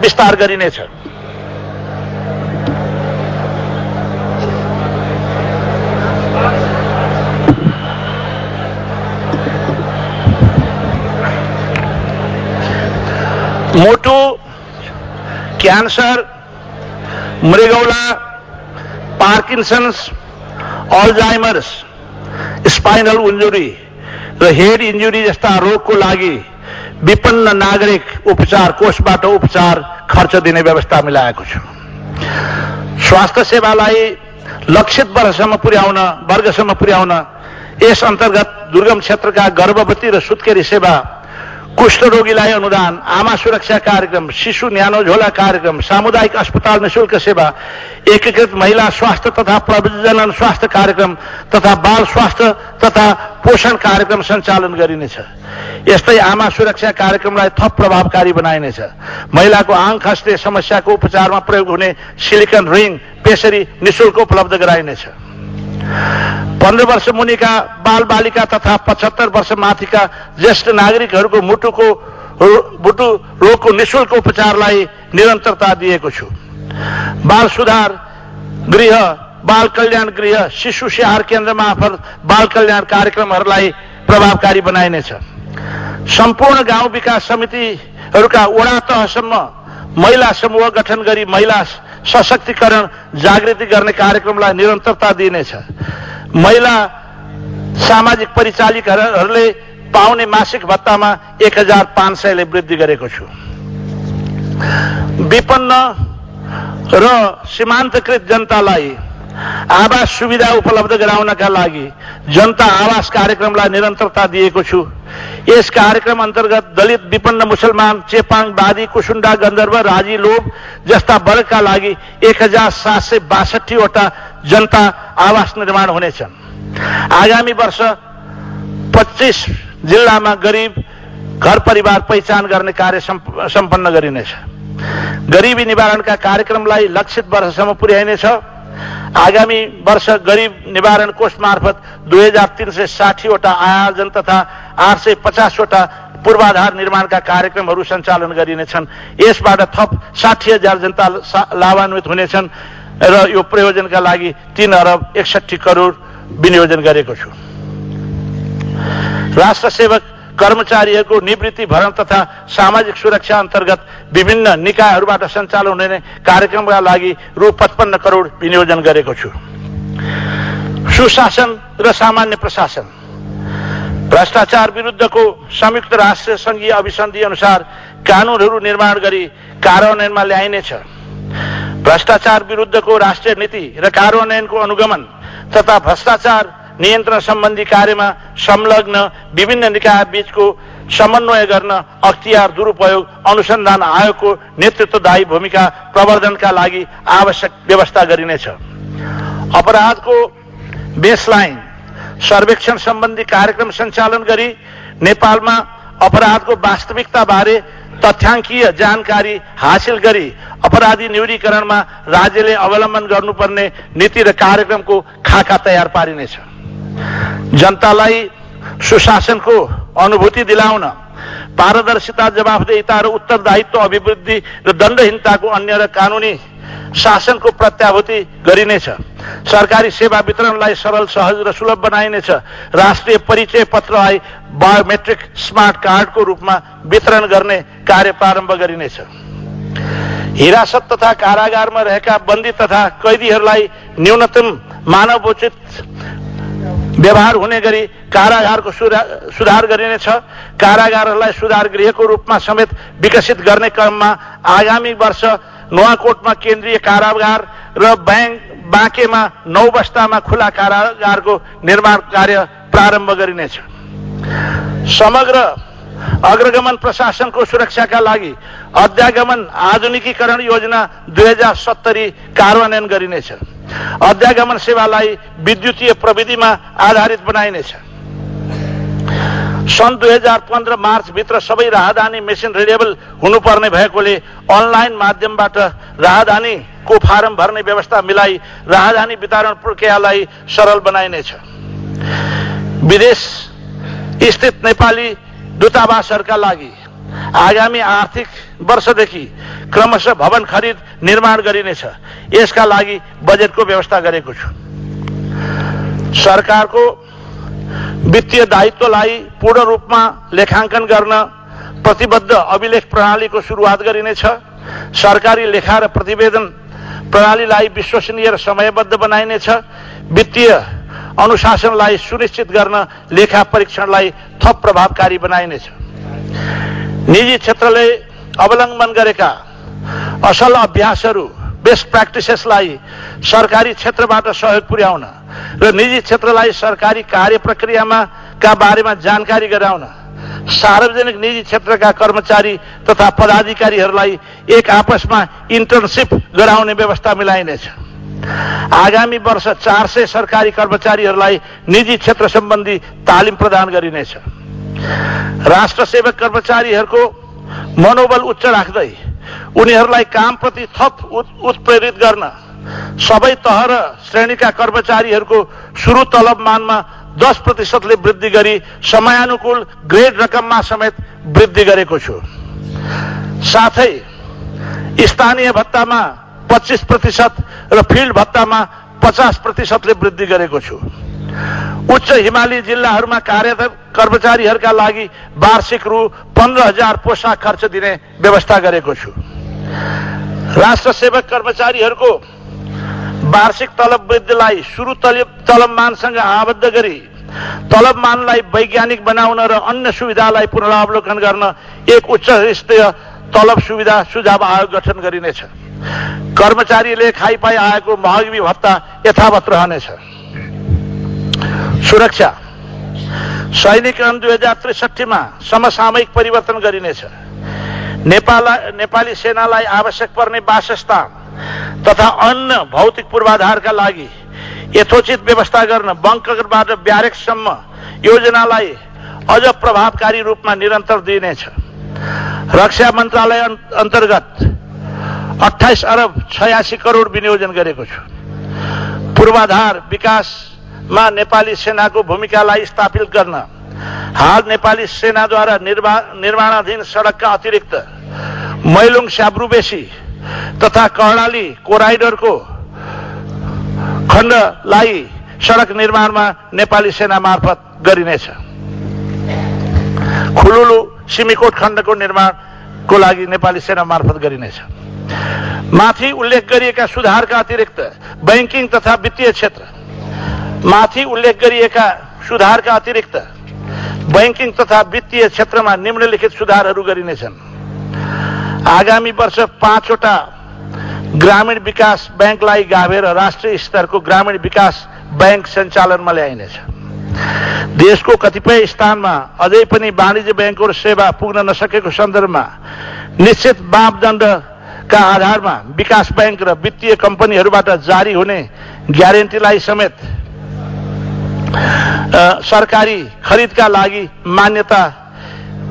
विस्तार गरिनेछ। मोटो क्यान्सर मृगौला पार्किन्सन्स अल्जाइमर्स स्पाइनल इन्जुरी र हेड इन्जुरी जस्ता रोगको लागि विपन्न नागरिक उपचार कोषबाट उपचार खर्च दिने व्यवस्था मिलाएको छु। स्वास्थ्य सेवालाई लक्षित वर्षसम्म पुर्याउन वर्गसम्म पुर्याउन यस अन्तर्गत दुर्गम क्षेत्रका गर्भवती र सुत्केरी सेवा कुष्ठरोगीलाई अनुदान आमा सुरक्षा कार्यक्रम शिशु न्यानो झोला कार्यक्रम सामुदायिक अस्पताल निशुल्क सेवा एकीकृत महिला स्वास्थ्य तथा प्रजनन स्वास्थ्य कार्यक्रम तथा बाल स्वास्थ्य तथा पोषण कार्यक्रम सञ्चालन गरिनेछ। यस्तै आमा सुरक्षा कार्यक्रमलाई थप प्रभावकारी बनाइनेछ। महिलाको आङ खस्ने समस्याको उपचारमा प्रयोग हुने सिलिकन रिङ पेसरी निशुल्क उपलब्ध गराइनेछ। पन्ध्र वर्ष मुनिका बाल बालिका तथा पचहत्तर वर्ष माथिका ज्येष्ठ नागरिकहरूको मुटुको मुटु रोगको निशुल्क उपचारलाई निरन्तरता दिएको छु। बाल सुधार गृह बाल कल्याण गृह शिशु स्याहार केन्द्र मार्फत बाल कल्याण कार्यक्रमहरूलाई प्रभावकारी बनाइनेछ। सम्पूर्ण गाउँ विकास समितिहरूका वडा तहसम्म महिला समूह गठन गरी महिला सशक्तिकरण जागृति गर्ने कार्यक्रमलाई निरन्तरता दिइनेछ। महिला सामाजिक परिचालिकहरूले पाउने मासिक भत्तामा एक हजार पाँच सयले वृद्धि गरेको छु। विपन्न र सीमान्तकृत जनतालाई आवास सुविधा उपलब्ध गराउनका लागि जनता आवास कार्यक्रमलाई निरन्तरता दिएको छु। यस कार्यक्रम अन्तर्गत दलित विपन्न मुसलमान चेपाङ बादी कुसुण्डा गन्धर्व राजी लोभ जस्ता वर्गका लागि एक हजार सात सय बासठीवटा जनता आवास निर्माण हुनेछन्। आगामी वर्ष पच्चिस जिल्लामा गरिब घर परिवार पहिचान गर्ने कार्य सम्पन्न गरिनेछ। गरिबी निवारणका कार्यक्रमलाई लक्षित वर्षसम्म पुर्याइनेछ। आगामी वर्ष गरिब निवारण कोष मार्फत दुई हजार तीन सय साठीवटा आयोजन तथा आठ सय पचासवटा पूर्वाधार निर्माणका कार्यक्रमहरू सञ्चालन गरिनेछन्। यसबाट थप साठी हजार जनता लाभान्वित हुनेछन् र यो प्रयोजनका लागि तीन अरब एकसठी करोड विनियोजन गरेको छु। राष्ट्र सेवक कर्मचारीहरूको निवृत्ति भरण तथा सामाजिक सुरक्षा अन्तर्गत विभिन्न निकायहरूबाट सञ्चालन हुने कार्यक्रमका लागि रु. पचपन्न करोड विनियोजन गरेको छु। सुशासन र सामान्य प्रशासन। भ्रष्टाचार विरुद्धको संयुक्त राष्ट्र संघीय अभिसन्धि अनुसार कानूनहरू निर्माण गरी कार्यान्वयनमा ल्याइनेछ भ्रष्टाचार विरुद्धको राष्ट्रिय नीति र कार्यान्वयनको अनुगमन तथा भ्रष्टाचार नियन्त्रण सम्बन्धी कार्यमा संलग्न विभिन्न निकाय बीचको समन्वय गर्न अख्तियार दुरुपयोग अनुसन्धान आयोगको नेतृत्वदायी भूमिका प्रवर्धनका लागि आवश्यक व्यवस्था गरिनेछ। अपराधको बेसलाइन सर्वेक्षण सम्बन्धी कार्यक्रम सञ्चालन गरी नेपालमा अपराधको वास्तविकता बारे तथ्याङ्कीय जानकारी हासिल गरी अपराधी न्यूनीकरणमा राज्यले अवलम्बन गर्नुपर्ने नीति र कार्यक्रमको खाका तयार पारिनेछ। जनतालाई सुशासनको अनुभूति दिलाउन पारदर्शिता जवाफदेहिता र उत्तरदायित्व अभिवृद्धि र दण्डहीनताको अन्य र कानुनी शासनको प्रत्याभूति गरिनेछ। सरकारी सेवा वितरणलाई सरल सहज र सुलभ बनाइनेछ। राष्ट्रिय परिचय पत्रलाई बायोमेट्रिक स्मार्ट कार्डको रूपमा वितरण गर्ने कार्य प्रारम्भ गरिनेछ। हिरासत तथा कारागारमा रहेका बन्दी तथा कैदीहरूलाई न्यूनतम मानवोचित व्यवहार हुने गरी कारागारको सुधार गरिनेछ कारागारहरूलाई सुधार गृहको रूपमा समेत विकसित गर्ने क्रममा आगामी वर्ष नुवाकोटमा केन्द्रीय कारागार र ब्याङ्क बाँकेमा नौ बस्तामा खुला कारागारको निर्माण कार्य प्रारम्भ गरिनेछ। समग्र अग्रगमन प्रशासनको सुरक्षाका लागि अध्यागमन आधुनिकीकरण योजना दुई हजार सत्तरी कार्यान्वयन गरिनेछ। अध्यागमन सेवालाई विद्युतीय प्रविधिमा आधारित बनाइनेछ। सन् दुई हजार पन्ध्र मार्चभित्र सबै राहदानी मेसिन रिडेबल हुनुपर्ने भएकोले अनलाइन माध्यमबाट राहदानीको फारम भर्ने व्यवस्था मिलाई राहदानी वितरण प्रक्रियालाई सरल बनाइनेछ। विदेश स्थित नेपाली दूतावासहरूका लागि आगामी आर्थिक वर्षदेखि क्रमशः भवन खरिद निर्माण गरिनेछ। यसका लागि बजेटको व्यवस्था गरेको छु। सरकारको वित्तीय दायित्वलाई पूर्ण रूपमा लेखाङ्कन गर्न प्रतिबद्ध अभिलेख प्रणालीको सुरुवात गरिनेछ। सरकारी लेखा र प्रतिवेदन प्रणालीलाई विश्वसनीय र समयबद्ध बनाइनेछ। वित्तीय अनुशासनलाई सुनिश्चित गर्न लेखा परीक्षणलाई थप प्रभावकारी बनाइनेछ। निजी क्षेत्रले अवलम्बन गरेका असल अभ्यासहरू बेस्ट प्र्याक्टिसेसलाई सरकारी क्षेत्रबाट सहयोग पुर्याउन र निजी क्षेत्रलाई सरकारी कार्य प्रक्रियामा का बारेमा जानकारी गराउन सार्वजनिक निजी क्षेत्रका कर्मचारी तथा पदाधिकारीहरूलाई एक आपसमा इन्टर्नसिप गराउने व्यवस्था मिलाइनेछ। आगामी वर्ष चार सय सरकारी कर्मचारीहरूलाई निजी क्षेत्र सम्बन्धी तालिम प्रदान गरिनेछ। राष्ट्र सेवक कर्मचारीहरूको मनोबल उच्च राख्दै उनीहरूलाई कामप्रति थप उत्प्रेरित गर्न सबै तह र श्रेणीका कर्मचारीहरूको सुरु तलबमानमा दस प्रतिशतले वृद्धि गरी समयानुकूल ग्रेड रकममा समेत वृद्धि गरेको छु। साथै स्थानीय भत्तामा पच्चिस प्रतिशत र फिल्ड भत्तामा पचास प्रतिशतले वृद्धि गरेको छु। उच्च हिमाली जिल्लाहरूमा कार्यरत कर्मचारीहरूका लागि वार्षिक रु पन्ध्र हजार पोसाक खर्च दिने व्यवस्था गरेको छु। राष्ट्र सेवक कर्मचारीहरूको वार्षिक तलब वृद्धिलाई सुरु तलबमानसँग आबद्ध गरी तलबमानलाई वैज्ञानिक बनाउन र अन्य सुविधालाई पुनरावलोकन गर्न एक उच्च स्तरीय तलब सुविधा सुझाव आयोग गठन गरिनेछ। कर्मचारीले खाइपाई आएको महँगी भत्ता यथावत रहनेछ। सुरक्षा। सैनिकरण दुई हजार त्रिसठीमा समसामयिक परिवर्तन गरिनेछ। नेपाल नेपाली सेनालाई आवश्यक पर्ने वासस्थान तथा अन्य भौतिक पूर्वाधारका लागि यथोचित व्यवस्था गर्न बङ्करबाट ब्यारेकसम्म योजनालाई अझ प्रभावकारी रूपमा निरन्तर दिइनेछ। रक्षा मन्त्रालय अन्तर्गत अठाइस अरब छयासी करोड विनियोजन गरेको छु। पूर्वाधार विकासमा नेपाली सेनाको भूमिकालाई स्थापित गर्न हाल नेपाली सेनाद्वारा निर्माणाधीन सडकका अतिरिक्त मैलुङ स्याब्रुबेसी तथा कर्णाली कोराइडरको खण्डलाई सडक निर्माणमा नेपाली सेना मार्फत गरिनेछ। खुलुलु सिमीकोट खण्डको निर्माणको लागि नेपाली सेना मार्फत गरिनेछ। माथि उल्लेख गरिएका सुधारका अतिरिक्त बैंकिङ तथा वित्तीय क्षेत्र। माथि उल्लेख गरिएका सुधारका अतिरिक्त बैंकिङ तथा वित्तीय क्षेत्रमा निम्नलिखित सुधारहरू गरिनेछन्। आगामी वर्ष पाँचवटा ग्रामीण विकास ब्याङ्कलाई गाभेर राष्ट्रिय स्तरको ग्रामीण विकास ब्याङ्क सञ्चालनमा ल्याइनेछ। देशको कतिपय स्थानमा अझै पनि वाणिज्य ब्याङ्कको सेवा पुग्न नसकेको सन्दर्भमा निश्चित मापदण्डका आधारमा विकास ब्याङ्क र वित्तीय कम्पनीहरूबाट जारी हुने ग्यारेन्टीलाई समेत सरकारी खरिदका लागि मान्यता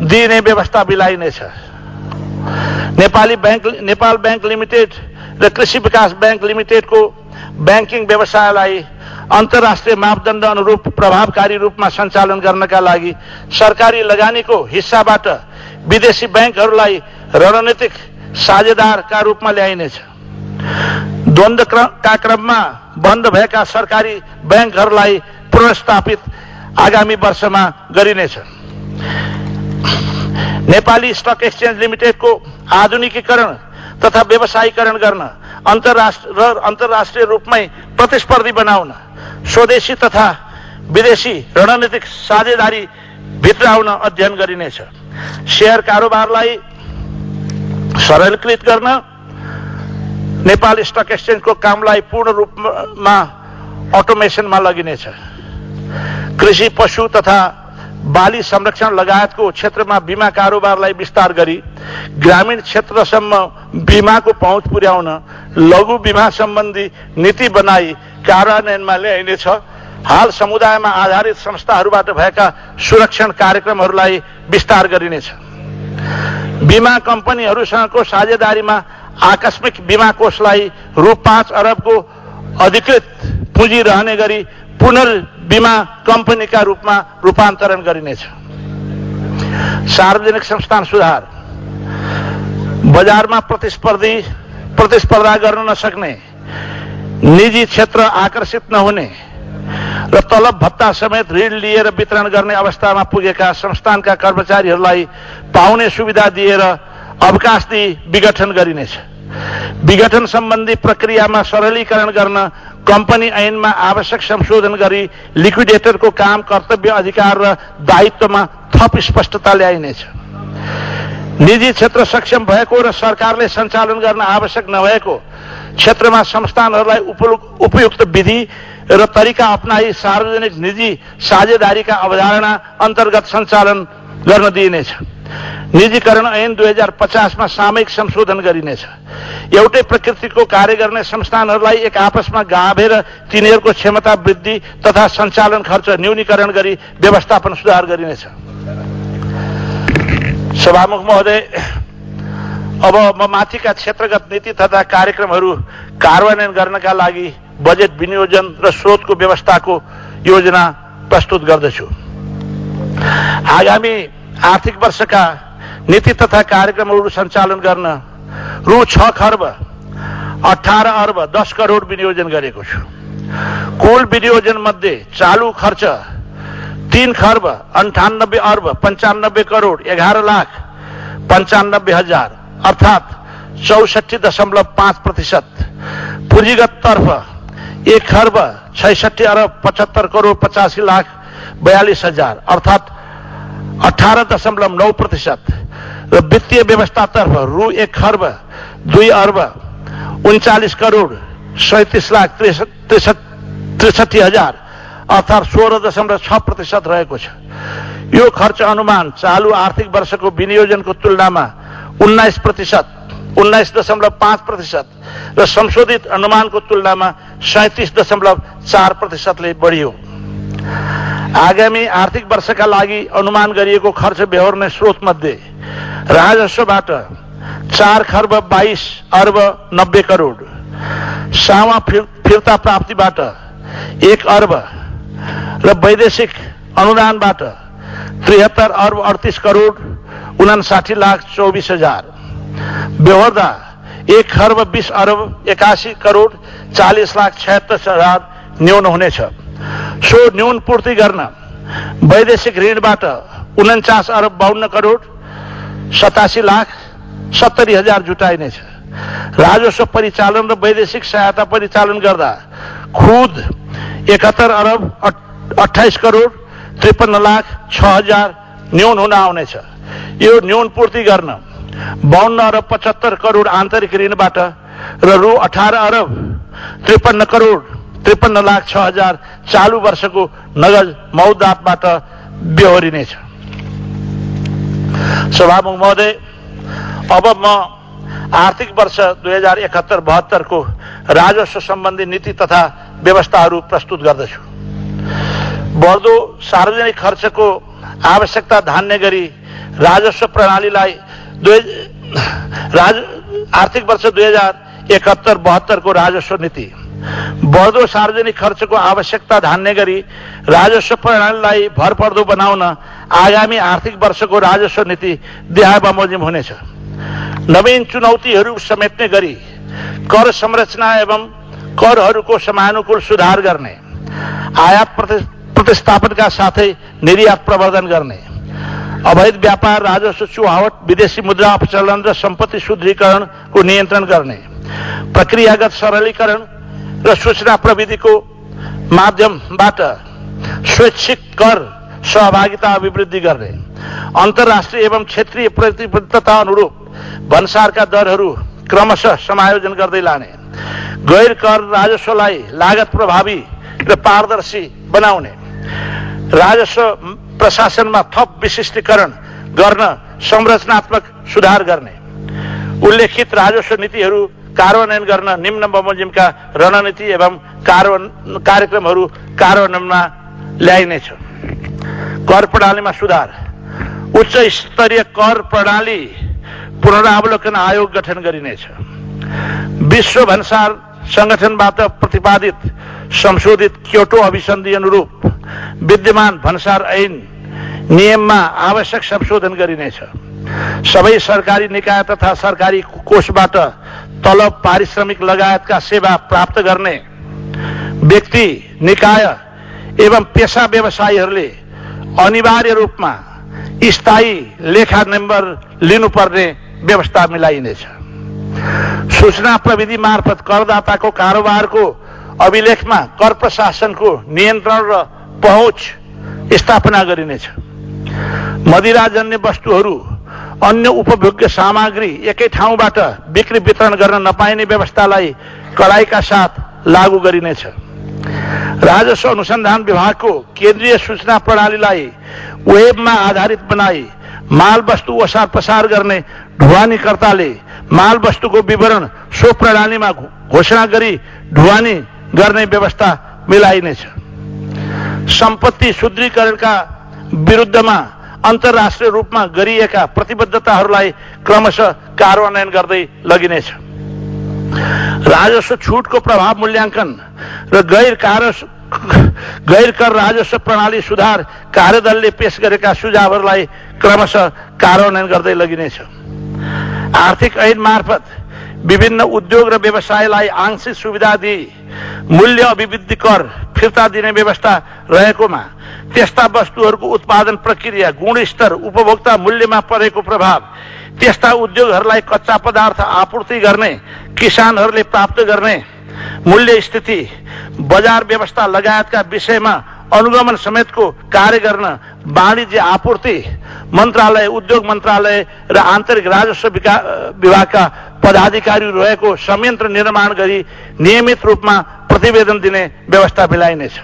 दिने व्यवस्था मिलाइनेछ Nepali bank Nepal bank limited र कृषि विकास ब्याङ्क लिमिटेडको ब्याङ्किङ व्यवसायलाई अन्तर्राष्ट्रिय मापदण्ड अनुरूप प्रभावकारी रूपमा सञ्चालन गर्नका लागि सरकारी लगानीको हिस्साबाट विदेशी ब्याङ्कहरूलाई रणनीतिक साझेदारका रूपमा ल्याइनेछ द्वन्द्वका क्रममा बन्द भएका सरकारी ब्याङ्कहरूलाई पुनर्स्थापित आगामी वर्षमा गरिनेछ नेपाली स्टक एक्सचेन्ज लिमिटेडको आधुनिकीकरण तथा व्यवसायीकरण गर्न अन्तर्राष्ट्र अन्तर्राष्ट्रिय रूपमै प्रतिस्पर्धी बनाउन स्वदेशी तथा विदेशी रणनीतिक साझेदारी भित्राउन अध्ययन गरिनेछ सेयर कारोबारलाई सरलीकृत गर्न नेपाल स्टक एक्सचेन्जको कामलाई पूर्ण रूपमा अटोमेसनमा लगिनेछ। कृषि पशु तथा बाली संरक्षण लगायतको क्षेत्रमा बिमा कारोबारलाई विस्तार गरी ग्रामीण क्षेत्रसम्म बिमाको पहुँच पुर्याउन लघु बिमा सम्बन्धी नीति बनाई कार्यान्वयनमा ल्याइनेछ। हाल समुदायमा आधारित संस्थाहरूबाट भएका सुरक्षण कार्यक्रमहरूलाई विस्तार गरिनेछ। बिमा कम्पनीहरूसँगको साझेदारीमा आकस्मिक बिमा कोषलाई रु पाँच अरबको अधिकृत पुँजी रहने गरी पुनर्बिमा कम्पनीका रूपमा रूपान्तरण गरिनेछ। सार्वजनिक संस्थान सुधार। बजारमा प्रतिस्पर्धी प्रतिस्पर्धा गर्न नसक्ने निजी क्षेत्र आकर्षित नहुने र तलब भत्ता समेत ऋण लिएर वितरण गर्ने अवस्थामा पुगेका संस्थानका कर्मचारीहरूलाई पाउने सुविधा दिएर अवकाश दिई विघटन गरिनेछ। विघटन सम्बन्धी प्रक्रियामा सरलीकरण गर्न कम्पनी ऐनमा आवश्यक संशोधन गरी लिक्विडेटरको काम कर्तव्य अधिकार र दायित्वमा थप स्पष्टता ल्याइनेछ। निजी क्षेत्र सक्षम भएको र सरकारले सञ्चालन गर्न आवश्यक नभएको क्षेत्रमा संस्थानहरूलाई उपयुक्त विधि र तरिका अप्नाई सार्वजनिक निजी साझेदारीका अवधारणा अन्तर्गत सञ्चालन गर्न दिइनेछ। निजीकरण ऐन दुई हजार पचासमा सामयिक संशोधन गरिनेछ। एउटै प्रकृतिको कार्य गर्ने संस्थानहरूलाई एक आपसमा गाभेर तिनीहरूको क्षमता वृद्धि तथा सञ्चालन खर्च न्यूनीकरण गरी व्यवस्थापन सुधार गरिनेछ। सभामुख महोदय अब म माथिका क्षेत्रगत नीति तथा कार्यक्रमहरू कार्यान्वयन गर्नका लागि बजेट विनियोजन र स्रोतको व्यवस्थाको योजना प्रस्तुत गर्दछु। आगामी आर्थिक वर्षका नीति तथा कार्यक्रमहरू सञ्चालन गर्न रु छ खर्ब अठार अर्ब दस करोड विनियोजन गरेको छु। कुल विनियोजन मध्ये चालू खर्च तीन खर्ब अंठानब्बे अर्ब पंचानब्बे करोड एघार लाख पंचानब्बे हजार अर्थात चौसठी दशमलव पाँच प्रतिशत। पुँजीगत तर्फ एक खर्ब छैसठी अरब पचहत्तर करोड पचासी लाख बयालिस हजार अर्थात अठारह दशमलव नौ प्रतिशत। र वित्तीय व्यवस्थातर्फ रु एक खर्ब दुई अर्ब उन्चालिस करोड सैतिस लाख त्रिसठी हजार अर्थात् सोह्र दशमलव छ प्रतिशत रहेको छ। यो खर्च अनुमान चालु आर्थिक वर्षको विनियोजनको तुलनामा उन्नाइस प्रतिशत उन्नाइस दशमलव पाँच प्रतिशत र संशोधित अनुमानको तुलनामा सैतिस दशमलव चार प्रतिशतले बढियो। आगामी आर्थिक वर्षका लागि अनुमान गरिएको खर्च बेहोर्ने स्रोत मध्ये राजस्वबाट चार खर्ब बाइस अर्ब नब्बे करोड सावा फिर्ता प्राप्तिबाट एक अर्ब र वैदेशिक अनुदानबाट त्रिहत्तर अर्ब अडतिस करोड उनासाठी लाख चौबिस हजार। बेहोर्दा एक खर्ब बिस अरब एकासी करोड चालिस लाख छत्तर हजार न्यून हुनेछ। सो न्यून पूर्ति गर्न वैदेशिक ऋणबाट उन्चास अरब बाहन्न करोड सतासी लाख सत्तरी हजार जुटाइनेछ। राजस्व परिचालन र वैदेशिक सहायता परिचालन गर्दा खुद एकहत्तर अरब अठाइस करोड त्रिपन्न लाख छ हजार न्यून हुन आउनेछ। यो न्यून पूर्ति गर्न बाहन्न अरब पचहत्तर करोड आन्तरिक ऋणबाट र रु अठार अरब त्रिपन्न करोड त्रिपन्न लाख छ हजार चालु वर्षको नगद मौदातबाट बेहोरिनेछ। सभामुख महोदय अब म आर्थिक वर्ष दुई हजार एकहत्तर बहत्तरको राजस्व सम्बन्धी नीति तथा व्यवस्थाहरू प्रस्तुत गर्दछु। बढ्दो सार्वजनिक खर्चको आवश्यकता धान्ने गरी राजस्व प्रणालीलाई राज आर्थिक वर्ष दुई हजार एकहत्तर बहत्तरको राजस्व नीति बढ्दो सार्वजनिक खर्चको आवश्यकता धान्ने गरी राजस्व प्रणालीलाई भरपर्दो बनाउन आगामी आर्थिक वर्षको राजस्व नीति देहा बमोजिम हुनेछ नवीन चुनौतीहरू समेट्ने गरी कर संरचना एवं करहरूको समानुकूल सुधार गर्ने आयात प्रतिस्थापनका साथै निर्यात प्रवर्धन गर्ने अवैध व्यापार राजस्व चुहावट विदेशी मुद्रा अपचलन र सम्पत्ति शुद्धिकरणको नियन्त्रण गर्ने प्रक्रियागत सरलीकरण र सूचना प्रविधिको माध्यमबाट स्वैच्छिक कर सहभागिता अभिवृद्धि गर्ने अन्तर्राष्ट्रिय एवं क्षेत्रीय प्रतिबद्धता अनुरूप भन्सारका दरहरू क्रमशः समायोजन गर्दै लाने गैर कर राजस्वलाई लागत प्रभावी र पारदर्शी बनाउने राजस्व प्रशासनमा थप विशिष्टीकरण गर्न संरचनात्मक सुधार गर्ने। उल्लेखित राजस्व नीतिहरू कार्यान्वयन गर्न निम्न बमोजिमका रणनीति एवं कार्यक्रमहरू कार्यान्वयनमा ल्याइनेछ। कर प्रणालीमा सुधार। उच्च स्तरीय कर प्रणाली पुनरावलोकन आयोग गठन गरिनेछ। विश्व भन्सार संगठनबाट प्रतिपादित संशोधित क्योटो अभिसन्धि अनुरूप विद्यमान भन्सार ऐन नियममा आवश्यक संशोधन गरिनेछ। सबै सरकारी निकाय तथा सरकारी कोषबाट तलब पारिश्रमिक लगायतका सेवा प्राप्त गर्ने व्यक्ति निकाय एवं पेसा व्यवसायीहरूले अनिवार्य रूपमा स्थायी लेखा नम्बर लिनुपर्ने व्यवस्था मिलाइनेछ। सूचना प्रविधि मार्फत करदाताको कारोबारको अभिलेखमा कर प्रशासनको नियन्त्रण र पहुँच स्थापना गरिनेछ। मदिराजन्य वस्तुहरू अन्य उपभोग्य सामग्री एकै ठाउँबाट बिक्री वितरण गर्न नपाइने व्यवस्थालाई कडाइका साथ लागू गरिनेछ। राजस्व अनुसन्धान विभागको केन्द्रीय सूचना प्रणालीलाई वेबमा आधारित बनाई माल वस्तु ओसार पसार गर्ने ढुवानीकर्ताले माल वस्तुको विवरण सो प्रणालीमा घोषणा गरी ढुवानी गर्ने व्यवस्था मिलाइनेछ सम्पत्ति शुद्धिकरणका विरुद्धमा अन्तर्राष्ट्रिय रूपमा गरिएका प्रतिबद्धताहरूलाई क्रमशः कार्यान्वयन गर्दै लगिनेछ राजस्व छुटको प्रभाव मूल्याङ्कन र गैर कार्य गैर कर राजस्व प्रणाली सुधार कार्यदलले पेश गरेका सुझावहरूलाई क्रमशः कार्यान्वयन गर्दै लगिनेछ आर्थिक ऐन मार्फत विभिन्न उद्योग र व्यवसायलाई आंशिक सुविधा दिई मूल्य अभिवृद्धि कर फिर्ता दिने व्यवस्था रहेकोमा त्यस्ता वस्तुहरूको उत्पादन प्रक्रिया गुणस्तर उपभोक्ता मूल्यमा परेको प्रभाव त्यस्ता उद्योगहरूलाई कच्चा पदार्थ आपूर्ति गर्ने किसानहरूले प्राप्त गर्ने मूल्य स्थिति बजार व्यवस्था लगायतका विषयमा अनुगमन समेतको कार्य गर्न वाणिज्य आपूर्ति मन्त्रालय उद्योग मन्त्रालय र आन्तरिक राजस्व विभागका पदाधिकारी रहेको संयन्त्र निर्माण गरी नियमित रूपमा प्रतिवेदन दिने व्यवस्था मिलाइनेछ।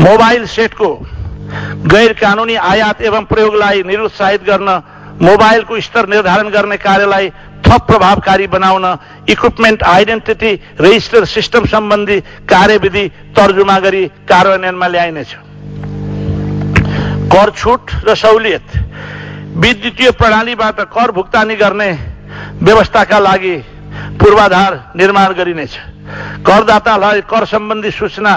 मोबाइल सेटको गैर कानुनी आयात एवं प्रयोगलाई निरुत्साहित गर्न मोबाइलको स्तर निर्धारण गर्ने कार्यलाई थप प्रभावकारी बनाउन इक्विपमेन्ट आइडेन्टिटी रेजिस्टर सिस्टम सम्बन्धी कार्यविधि तर्जुमा गरी कार्यान्वयनमा ल्याइनेछ। कर छुट र सहुलियत विद्युतीय प्रणालीबाट कर भुक्तानी गर्ने व्यवस्थाका लागि पूर्वाधार निर्माण गरिनेछ। करदातालाई कर सम्बन्धी सूचना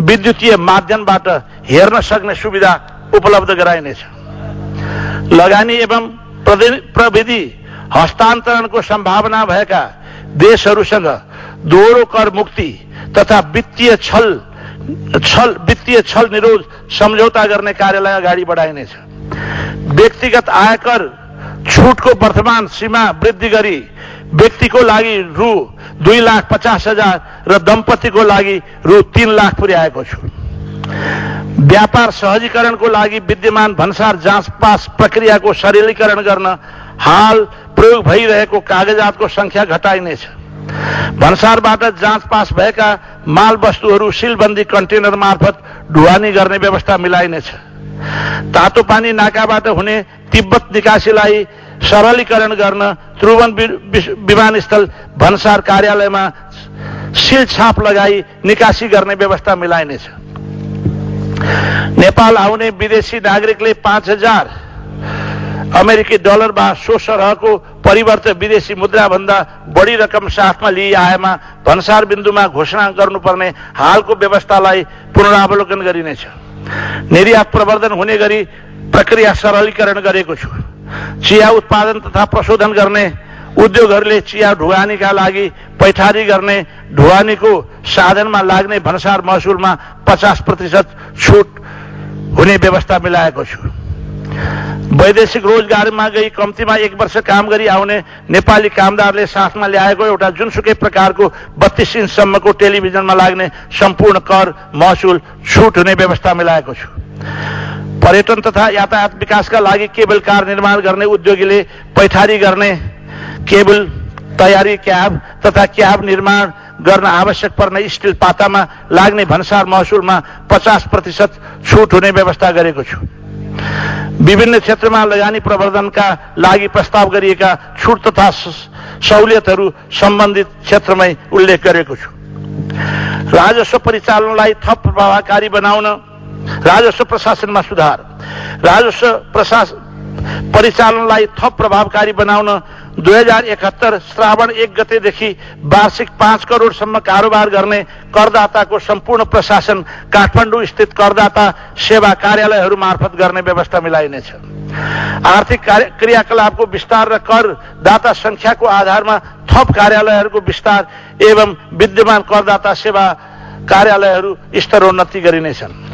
विद्युतीय माध्यमबाट हेर्न सक्ने सुविधा उपलब्ध गराइनेछ। लगानी एवं प्रविधि हस्तान्तरणको सम्भावना भएका देशहरूसँग दोहोरो कर मुक्ति तथा वित्तीय छल छल वित्तीय छल निरोध सम्झौता गर्ने कार्यलाई अगाडि बढाइनेछ। व्यक्तिगत आयकर छुटको वर्तमान सीमा वृद्धि गरी व्यक्तिको लागि रु दुई लाख पचास हजार र दम्पतिको लागि रु तीन लाख पुर्याएको छु। व्यापार सहजीकरणको लागि विद्यमान भन्सार जाँच पास प्रक्रियाको सरलीकरण गर्न हाल प्रयोग भइरहेको कागजातको संख्या घटाइनेछ। भन्सारबाट जाँच पास भएका माल वस्तुहरू सिलबन्दी कन्टेनर मार्फत ढुवानी गर्ने व्यवस्था मिलाइनेछ। तातो पानी नाकाबाट हुने तिब्बत निकासीलाई सरलीकरण गर्न त्रुवन विमानस्थल भन्सार कार्यालयमा सिल छाप लगाई निकासी गर्ने व्यवस्था मिलाइनेछ। नेपाल आउने विदेशी नागरिकले पाँच हजार अमेरिकी डलर वा सो सरहको परिवर्तन विदेशी मुद्राभन्दा बढी रकम साथमा लिई आएमा भन्सार बिन्दुमा घोषणा गर्नुपर्ने हालको व्यवस्थालाई पुनरावलोकन गरिनेछ। निर्यात प्रवर्धन हुने गरी प्रक्रिया सरलीकरण गरेको छु। चिया उत्पादन तथा प्रशोधन गर्ने उद्योगहरूले चिया ढुवानीका लागि पैठारी गर्ने ढुवानीको साधनमा लाग्ने भन्सार महसुलमा पचास प्रतिशत छुट हुने व्यवस्था मिलाएको छु। वैदेशिक रोजगारमा गई कम्तीमा एक वर्ष काम गरी आउने नेपाली कामदारले साथमा ल्याएको एउटा जुनसुकै प्रकारको बत्तीस इन्चसम्मको टेलिभिजनमा लाग्ने सम्पूर्ण कर महसुल छुट हुने व्यवस्था मिलाएको छु। पर्यटन तथा यातायात विकासका लागि केबल कार निर्माण गर्ने उद्योगीले पैठारी गर्ने केबल तयारी क्याब तथा क्याब निर्माण गर्न आवश्यक पर्ने स्टिल पातामा लाग्ने भन्सार महसुलमा पचास प्रतिशत छुट हुने व्यवस्था गरेको छु। विभिन्न क्षेत्रमा लगानी प्रवर्धनका लागि प्रस्ताव गरिएका छुट तथा सहुलियतहरू सम्बन्धित क्षेत्रमै उल्लेख गरेको छु। राजस्व परिचालनलाई थप प्रभावकारी बनाउन राजस्व प्रशासनमा सुधार राजस्व प्रशास परिचालनलाई थप प्रभावकारी बनाउन दुई हजार एकहत्तर श्रावण एक गतेदेखि वार्षिक पाँच करोडसम्म कारोबार गर्ने करदाताको सम्पूर्ण प्रशासन काठमाडौँ स्थित करदाता सेवा कार्यालयहरू मार्फत गर्ने व्यवस्था मिलाइनेछ। आर्थिक क्रियाकलापको विस्तार र कर दाता संख्याको आधारमा थप कार्यालयहरूको विस्तार एवं विद्यमान करदाता सेवा कार्यालयहरू स्तरोन्नति गरिनेछन्।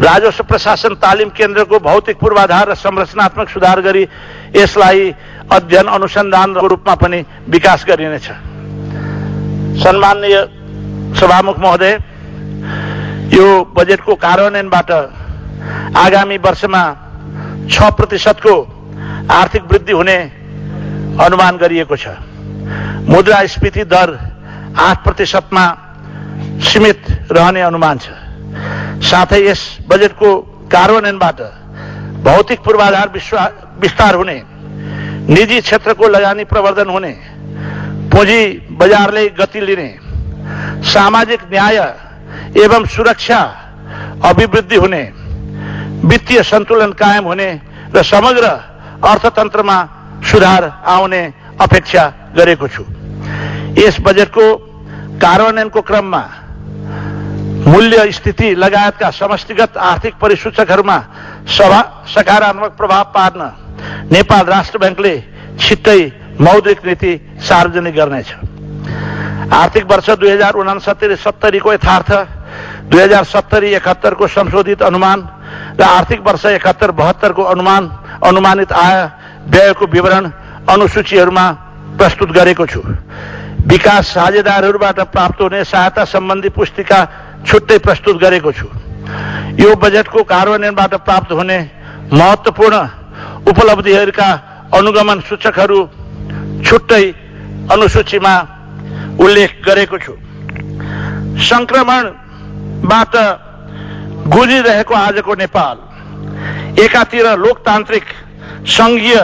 राजस्व प्रशासन तालिम केन्द्रको भौतिक पूर्वाधार र संरचनात्मक सुधार गरी यसलाई अध्ययन अनुसन्धानको रूपमा पनि विकास गरिनेछ। सम्माननीय सभामुख महोदय यो बजेटको कार्यान्वयनबाट आगामी वर्षमा छ प्रतिशतको आर्थिक वृद्धि हुने अनुमान गरिएको छ। मुद्रास्फीति दर आठ प्रतिशतमा सीमित रहने अनुमान छ। साथै यस बजेटको कार्यान्वयनबाट भौतिक पूर्वाधार विस्तार हुने निजी क्षेत्रको लगानी प्रवर्धन हुने पुँजी बजारले गति लिने सामाजिक न्याय एवं सुरक्षा अभिवृद्धि हुने वित्तीय सन्तुलन कायम हुने र समग्र अर्थतन्त्रमा सुधार आउने अपेक्षा गरेको छु। यस बजेटको कार्यान्वयनको क्रममा मूल्य स्थिति लगायतका समष्टिगत आर्थिक परिसूचकहरूमा सभा सकारात्मक प्रभाव पार्न नेपाल राष्ट्र ब्याङ्कले छिट्टै मौद्रिक नीति सार्वजनिक गर्नेछ। आर्थिक वर्ष दुई हजार उनासत्तरी सत्तरीको यथार्थ दुई हजार सत्तरी एकहत्तरको संशोधित अनुमान र आर्थिक वर्ष एकहत्तर बहत्तरको अनुमान अनुमानित आय व्ययको विवरण अनुसूचीहरूमा प्रस्तुत गरेको छु। विकास साझेदारहरूबाट प्राप्त हुने सहायता सम्बन्धी पुस्तिका छुट्टै प्रस्तुत गरेको छु। यो बजेटको कार्यान्वयनबाट प्राप्त हुने महत्वपूर्ण उपलब्धिहरूका अनुगमन सूचकहरू छुट्टै अनुसूचीमा उल्लेख गरेको छु। संक्रमणबाट गुजिरहेको आजको नेपाल एकातिर लोकतान्त्रिक संघीय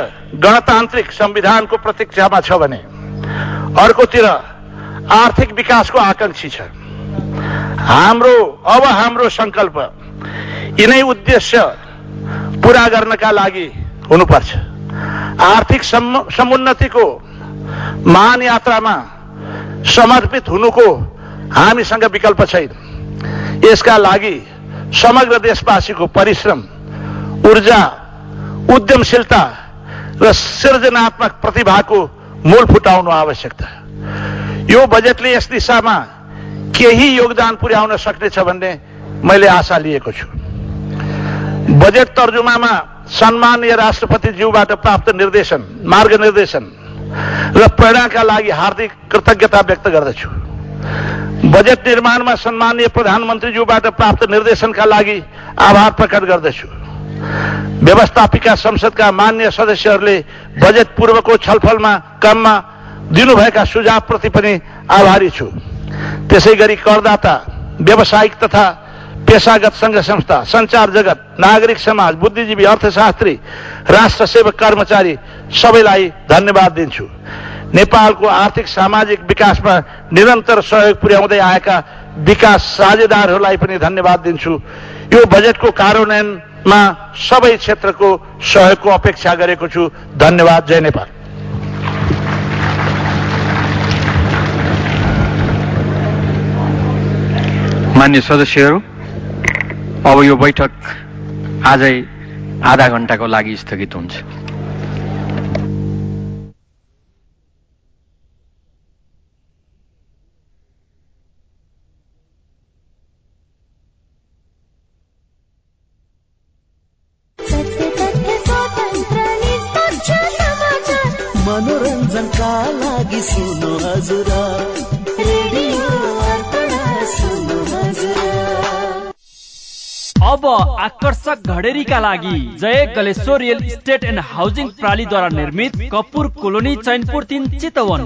गणतान्त्रिक संविधानको प्रतीक्षामा छ भने अर्कोतिर आर्थिक विकासको आकांक्षी छ। हाम्रो अब हाम्रो संकल्प यिनै उद्देश्य पूरा गर्नका लागि हुनुपर्छ। आर्थिक समुन्नतिको महान यात्रामा समर्पित हुनुको हामीसँग विकल्प छैन। यसका लागि समग्र देशवासीको परिश्रम ऊर्जा उद्यमशीलता र सृजनात्मक प्रतिभाको मूल फुटाउनु आवश्यकता। यो बजेटले यस दिशामा केही योगदान पुर्याउन सक्नेछ भन्ने मैले आशा लिएको छु। बजेट तर्जुमामा सम्मानीय राष्ट्रपतिज्यूबाट प्राप्त निर्देशन मार्ग निर्देशन र प्रेरणाका लागि हार्दिक कृतज्ञता व्यक्त गर्दछु। बजेट निर्माणमा सम्मानीय प्रधानमन्त्रीज्यूबाट प्राप्त निर्देशनका लागि आभार प्रकट गर्दछु। व्यवस्थापिका संसदका मान्य सदस्यहरूले बजेट पूर्वको छलफलमा क्रममा दिनुभएका सुझावप्रति पनि आभारी छु। त्यसै गरी करदाता व्यावसायिक तथा पेसागत संघ संस्था संचार जगत नागरिक समाज बुद्धिजीवी अर्थशास्त्री राष्ट्र सेवक कर्मचारी सबैलाई धन्यवाद दिन्छु। नेपालको आर्थिक सामाजिक विकासमा निरन्तर सहयोग पुर्याउँदै आएका विकास साझेदारहरूलाई पनि धन्यवाद दिन्छु। यो बजेटको कार्यान्वयनमा सबै क्षेत्रको सहयोगको अपेक्षा गरेको छु। धन्यवाद। जय नेपाल। मान्य सदस्यहरू अब यो बैठक आजै आधा घन्टाको लागि स्थगित हुन्छ। मनोरञ्जनका लागि सुनो हजुर। अब आकर्षक घडेरीका लागि Jai Galeshwar real estate and housing प्रणालीद्वारा निर्मित कपुर कोलोनी चैनपुर तिन चितवन।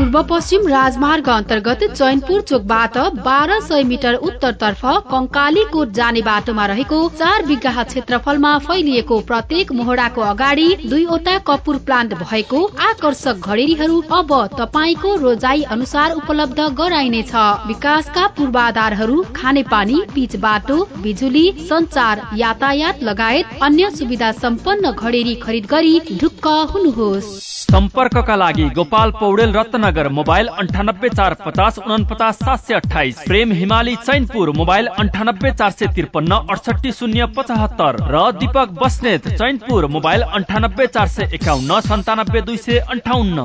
पूर्व पश्चिम राजमार्ग अन्तर्गत चैनपुर चोकबाट बाह्र सय मिटर उत्तरतर्फ कङ्कालीकोट जाने बाटोमा रहेको चार बिघा क्षेत्रफलमा फैलिएको प्रत्येक मोहडाको अगाडि दुईवटा कपुर प्लान्ट भएको आकर्षक घडेरीहरू अब तपाईँको रोजाई अनुसार उपलब्ध गराइनेछ। विकासका पूर्वाधारहरू खानेपानी पिच बाटो बिजुली संचार यातायात लगायत अन्य सुविधा सम्पन्न घडेरी खरिद गरी ढुक्क हुनुहोस्। सम्पर्कका लागि गोपाल पौडेल रत्नगर मोबाइल अन्ठानब्बे चार पचास उनपचास सात सय अठाइस प्रेम हिमाली चैनपुर मोबाइल अन्ठानब्बे चार सय त्रिपन्न अडसठी शून्य पचहत्तर। र दीपक बस्नेत चैनपुर मोबाइल अन्ठानब्बे चार सय एकाउन्न सन्तानब्बे दुई सय अन्ठाउन्न।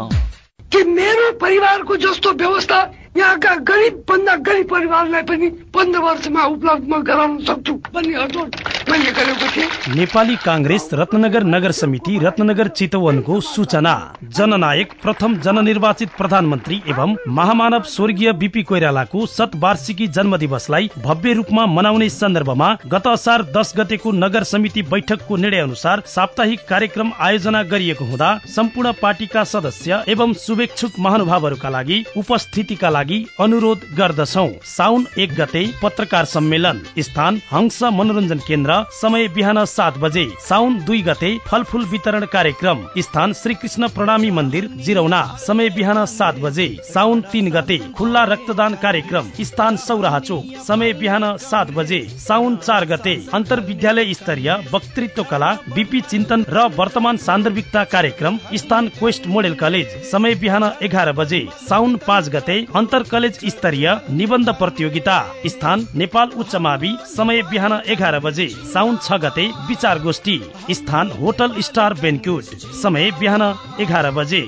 मेरो परिवारको जस्तो व्यवस्था यहाँका गरिब भन्दा गरिब परिवारलाई पनि पन्ध्र वर्षमा उपलब्ध गराउन सक्छु भन्ने अठोट मैले गरेको थिएँ। नेपाली काङ्ग्रेस रत्नगर नगर समिति रत्नगर चितवनको सूचना। जननायक प्रथम जननिर्वाचित प्रधानमन्त्री एवं महामानव स्वर्गीय बिपी कोइरालाको शतवार्षिकी जन्म दिवसलाई भव्य रूपमा मनाउने सन्दर्भमा गत असार दस गतेको नगर समिति बैठकको निर्णय अनुसार साप्ताहिक कार्यक्रम आयोजना गरिएको हुँदा सम्पूर्ण पार्टीका सदस्य एवं शुभेच्छुक महानुभावहरूका लागि उपस्थितिका लागि लागि अनुरोध गर्दछौ। साउन एक गते पत्रकार सम्मेलन। स्थान हंस मनोरञ्जन केन्द्र। समय बिहान सात बजे। साउन दुई गते फलफुल वितरण कार्यक्रम। स्थान श्री कृष्ण प्रणामी मन्दिर जिरौना। समय बिहान सात बजे। साउन तीन गते खुल्ला रक्तदान कार्यक्रम। स्थान सौराहा चोक। समय बिहान सात बजे। साउन चार गते अन्तर विद्यालय स्तरीय वक्तृत्व कला बिपी चिन्तन र वर्तमान सान्दर्भिकता कार्यक्रम। स्थान क्वेस्ट मोडेल कलेज। समय बिहान एघार बजे। साउन पाँच गते अन्तर कलेज स्तरीय निबन्ध प्रतियोगिता। स्थान नेपाल उच्च मावि समय बिहान एघार बजे साउन छ गते विचार गोष्ठी। स्थान होटल स्टार बेन्क्युट समय बिहान एघार बजे।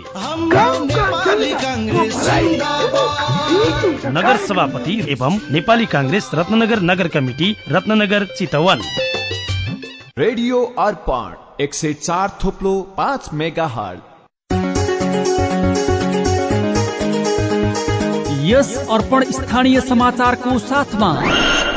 नगर सभापति एवं नेपाली काङ्ग्रेस रत्नगर नगर कमिटी रत्नगर चितवन। रेडियो अर्पण एक सय चार थोप्लो पाँच मेगा यस अर्पण स्थानीय समाचारको साथमा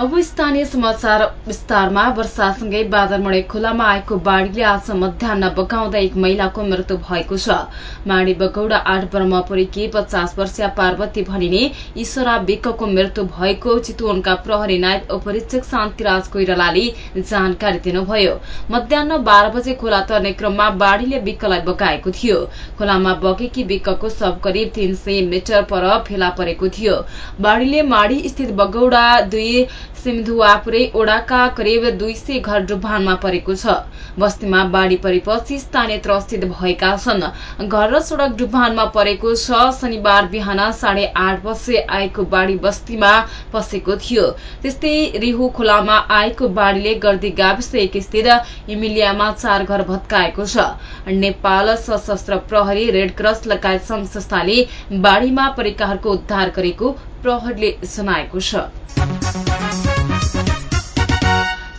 अब स्थानीय समाचार विस्तारमा वर्षासँगै बादरमणे खोलामा आएको बाढ़ीले आज मध्याह बगाउँदा एक महिलाको मृत्यु भएको छ। माडी बगौडा आठ ब्रह्मपुरीकी पचास वर्षीय पार्वती भनिने ईश्वरा विकको मृत्यु भएको चितवनका प्रहरी नायब उपरीक्षक शान्तिराज कोइरालाले जानकारी दिनुभयो। मध्याह बाह्र बजे खोला तर्ने क्रममा बाढ़ीले विकलाई बगाएको थियो। खोलामा बगेकी विकको शव करिब तीन सय मिटर पर फेला परेको थियो। बाढ़ीले माडी स्थित बगौडा दुई सिमधुवापुरै ओडाका करिब दुई सय घर डुबानमा परेको छ। बस्तीमा बाढ़ी परेपछि स्थानीय त्रसित भएका छन्। घर र सड़क डुबानमा परेको छ। शनिबार बिहान साढे आठ बजे आएको बाढ़ी बस्तीमा पसेको थियो। त्यस्तै रिहु खोलामा आएको बाढ़ीले गर्दी गाविस एक स्थित इमिलियामा चार घर भत्काएको छ। नेपाल सशस्त्र प्रहरी रेड क्रस लगायत संघ संस्थाले बाढ़ीमा परेकाहरूको उद्धार गरेको प्रहरीले जनाएको छ।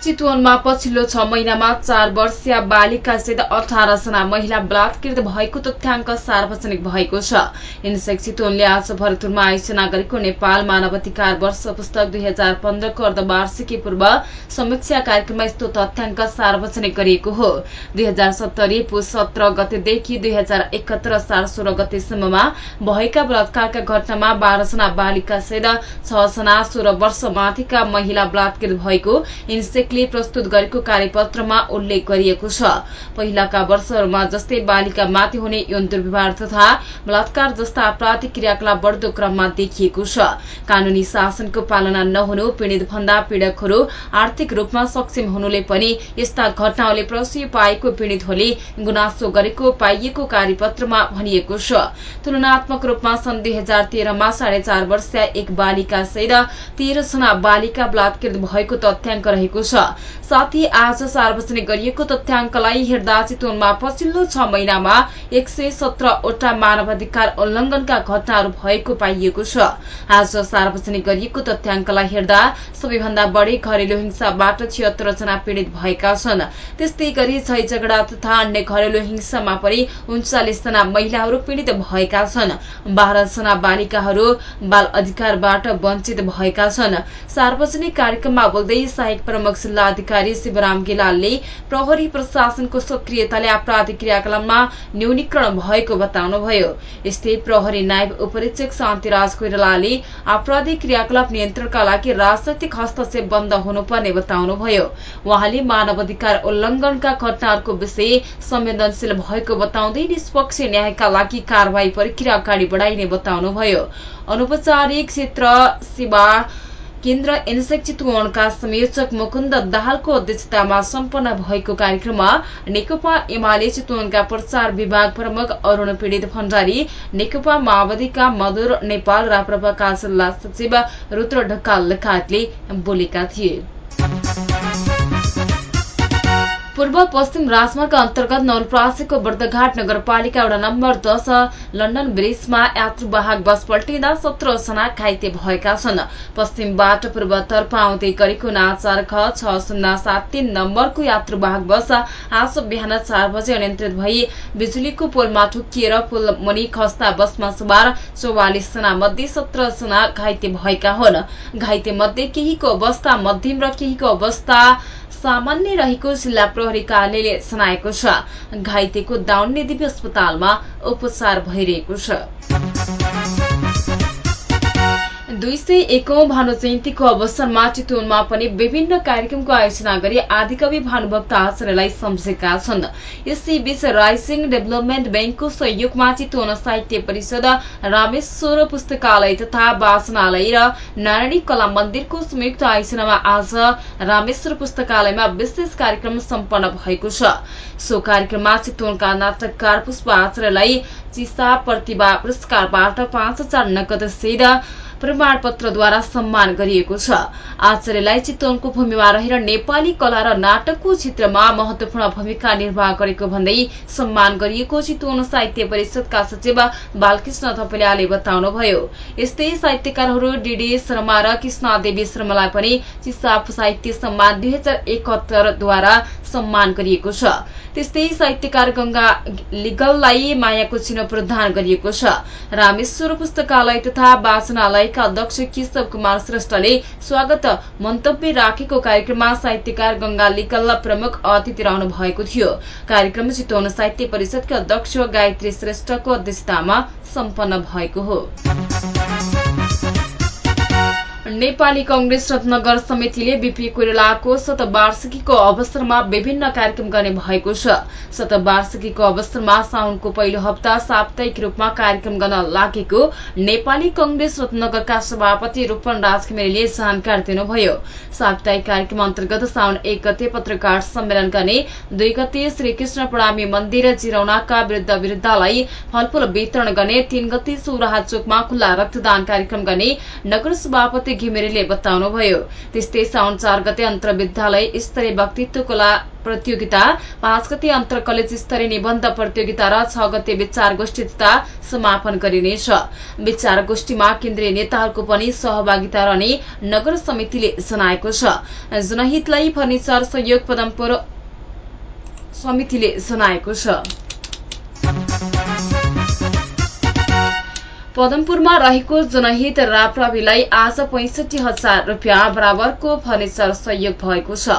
चितवनमा पछिल्लो छ महिनामा चार वर्षीय बालिकासहित अठार जना महिला बलात्कृत भएको तथ्याङ्क सार्वजनिक भएको छ। इन्सेक चितवनले आज भरतपुरमा आयोजना गरेको नेपाल मानवाधिकार वर्ष पुस्तक दुई हजार पन्ध्रको अर्धवार्षिकी पूर्व समीक्षा कार्यक्रममा यस्तो तथ्याङ्क सार्वजनिक गरिएको हो। दुई हजार सत्तरी पुस सत्र गतेदेखि दुई हजार एकहत्तर साल सोह्र गतेसम्ममा भएका बलात्कारका घटनामा बाह्रजना छ जना सोह्र वर्ष माथिका महिला बलात्कृत भएको इन्सेक ले प्रस्तुत गरेको कार्यपत्रमा उल्लेख गरिएको छ। पहिलाका वर्षहरूमा जस्तै बालिकामाथि हुने यौन दुर्व्यवहार तथा बलात्कार जस्ता आपराधिक क्रियाकलाप बढ़दो क्रममा देखिएको छ। कानूनी शासनको पालना नहुनु पीड़ित भन्दा पीड़कहरू आर्थिक रूपमा सक्षम हुनुले पनि यस्ता घटनाहरूले प्रश्रय पाएको पीड़ितहरूले गुनासो गरेको पाइएको कार्यपत्रमा भनिएको छ। तुलनात्मक रूपमा सन् दुई हजार तेह्रमा साढे चार वर्षीय एक बालिका सहित तेह्र जना बालिका बलात्कृत भएको तथ्याङ्क रहेको छ। 了。साथै आज सार्वजनिक गरिएको तथ्याङ्कलाई हेर्दा चितवनमा पछिल्लो छ महिनामा एक सय सत्रवटा मानवाधिकार उल्लंघनका घटनाहरू भएको पाइएको छ। आज सार्वजनिक गरिएको तथ्याङ्कलाई हेर्दा सबैभन्दा बढ़ी घरेलु हिंसाबाट छिहत्तर जना पीड़ित भएका छन्। त्यस्तै गरी झै झगडा तथा अन्य घरेलु हिंसामा पनि उन्चालिस जना महिलाहरू पीड़ित भएका छन्। बाह्र जना बालिकाहरू बाल अधिकारबाट वञ्चित भएका छन्। सार्वजनिक कार्यक्रममा बोल्दै सहायक प्रमुख जिल्ला अधिकारी शिवराम गेलालले प्रहरी प्रशासनको सक्रियताले आपराधिक क्रियाकलापमा न्यूनीकरण भएको बताउनुभयो। यस्तै प्रहरी नायब उपरीक्षक शान्तिराज कोइरालाले आपराधिक क्रियाकलाप नियन्त्रणका लागि राजनैतिक हस्तक्षेप बन्द हुनुपर्ने बताउनुभयो। वहाँले मानवाधिकार उल्लंघनका घटनाहरूको विषय संवेदनशील भएको बताउँदै निष्पक्ष न्यायका लागि कार्यवाही प्रक्रिया अगाडि बढ़ाइने बताउनुभयो। अनौपचारिक क्षेत्र सेवा केन्द्र एनसेक चितवनका संयोजक मुकुन्द दाहालको अध्यक्षतामा सम्पन्न भएको कार्यक्रममा नेकपा एमाले चितवनका प्रचार विभाग प्रमुख अरूण पीड़ित भण्डारी नेकपा माओवादीका मधुर नेपाल राप्रपाका जिल्ला सचिव रुद्र ढकाल लगायतले बोलेका थिए। पूर्व पश्चिम राजमार्ग अन्तर्गत नवलप्रासीको बर्दघाट नगरपालिका वडा नम्बर दश लण्डन ब्रिजमा यात्रुवाहक बस पल्टिँदा सत्र जना घाइते भएका छन्। पश्चिमबाट पूर्वतर्फ आउँदै गरेको नाचार ख छ शून्य सात तीन नम्बरको यात्रुवाहक बस आज बिहान चार बजे अनियन्त्रित भई बिजुलीको पोलमा ठुकिएर पुल मुनि खस्ता बसमा सवार चौवालिस जना मध्ये सत्र जना घाइते भएका हुन्। घाइते मध्ये केहीको अवस्था मध्यम र केहीको अवस्था सामान्य रहेको जिल्ला प्रहरी कार्यालयले जनाएको छ। घाइतेको दाउन्ने दिव्य अस्पतालमा उपचार भइरहेको छ दुई सय एकौं भानु जयन्तीको अवसरमा चितवनमा पनि विभिन्न कार्यक्रमको आयोजना गरी आदिकवि भानुभक्त आचार्यलाई सम्झेका छन्। यसैबीच राइजिङ डेभलपमेन्ट ब्याङ्कको सहयोगमा चितवन साहित्य परिषद रामेश्वर पुस्तकालय तथा वाचनालय र नारायणी कला मन्दिरको संयुक्त आयोजनामा आज रामेश्वर पुस्तकालयमा विशेष कार्यक्रम सम्पन्न भएको छ। सो कार्यक्रममा चितवनका नाटककार पुष्प आचार्यलाई चिसा प्रतिभा पुरस्कारबाट पाँच हजार नगद सहित प्रमाणपत्रद्वारा सम्मान गरिएको छ। आचार्यलाई चितवनको भूमिमा रहेर नेपाली कला र नाटकको क्षेत्रमा महत्वपूर्ण भूमिका निर्वाह गरेको भन्दै सम्मान गरिएको चितवन साहित्य परिषदका सचिव बालकृष्ण थपलियाले बताउनुभयो। यस्तै साहित्यकारहरू डीडी शर्मा र कृष्णदेवी शर्मालाई पनि चिसाप साहित्य सम्मान दुई हजार एकहत्तरद्वारा सम्मान गरिएको छ। त्यस्तै साहित्यकार गंगा लिगललाई मायाको चिन्ह प्रदान गरिएको छ। रामेश्वर पुस्तकालय तथा वाचनालयका अध्यक्ष केशव कुमार श्रेष्ठले स्वागत मन्तव्य राखेको कार्यक्रममा साहित्यकार गंगा लिगल प्रमुख अतिथि रहनु भएको थियो। कार्यक्रम चितवन साहित्य परिषदका अध्यक्ष गायत्री श्रेष्ठको अध्यक्षतामा सम्पन्न भएको हो। नेपाली कंग्रेस रत्नगर समितिले बीपी कोइरालाको शतवार्षिकीको अवसरमा विभिन्न कार्यक्रम गर्ने भएको छ। शतवार्षिकीको अवसरमा साउनको पहिलो हप्ता साप्ताहिक रूपमा कार्यक्रम गर्न लागेको नेपाली कंग्रेस रत्नगरका सभापति रूपन राज जानकारी दिनुभयो। साप्ताहिक कार्यक्रम अन्तर्गत साउन एक गते पत्रकार सम्मेलन गर्ने दुई गते श्रीकृष्ण प्रणामी मन्दिर जिरौनाका वृद्ध वृद्धालाई फलफूल वितरण गर्ने तीन गते सौराहा चोकमा खुल्ला रक्तदान कार्यक्रम गर्ने नगर सभापति घिमिरेले बताउनुभयो। त्यस्तै साउन चार गते अन्तर विद्यालय स्तरीय वक्तित्व कला प्रतियोगिता पाँच गते अन्तर कलेज स्तरीय निबन्ध प्रतियोगिता र छ गते विचार गोष्ठी तथा समापन गरिनेछ। विचार गोष्ठीमा केन्द्रीय नेताहरूको पनि सहभागिता रहने नगर समितिले जनाएको छ। जनहितलाई फर्निचर सहयोग पदमपुर समितिले जनाएको छ। पदमपुरमा रहेको जनहित राप्रावीलाई आज पैंसठी हजार रूपियाँ बराबरको फर्निचर सहयोग भएको छ।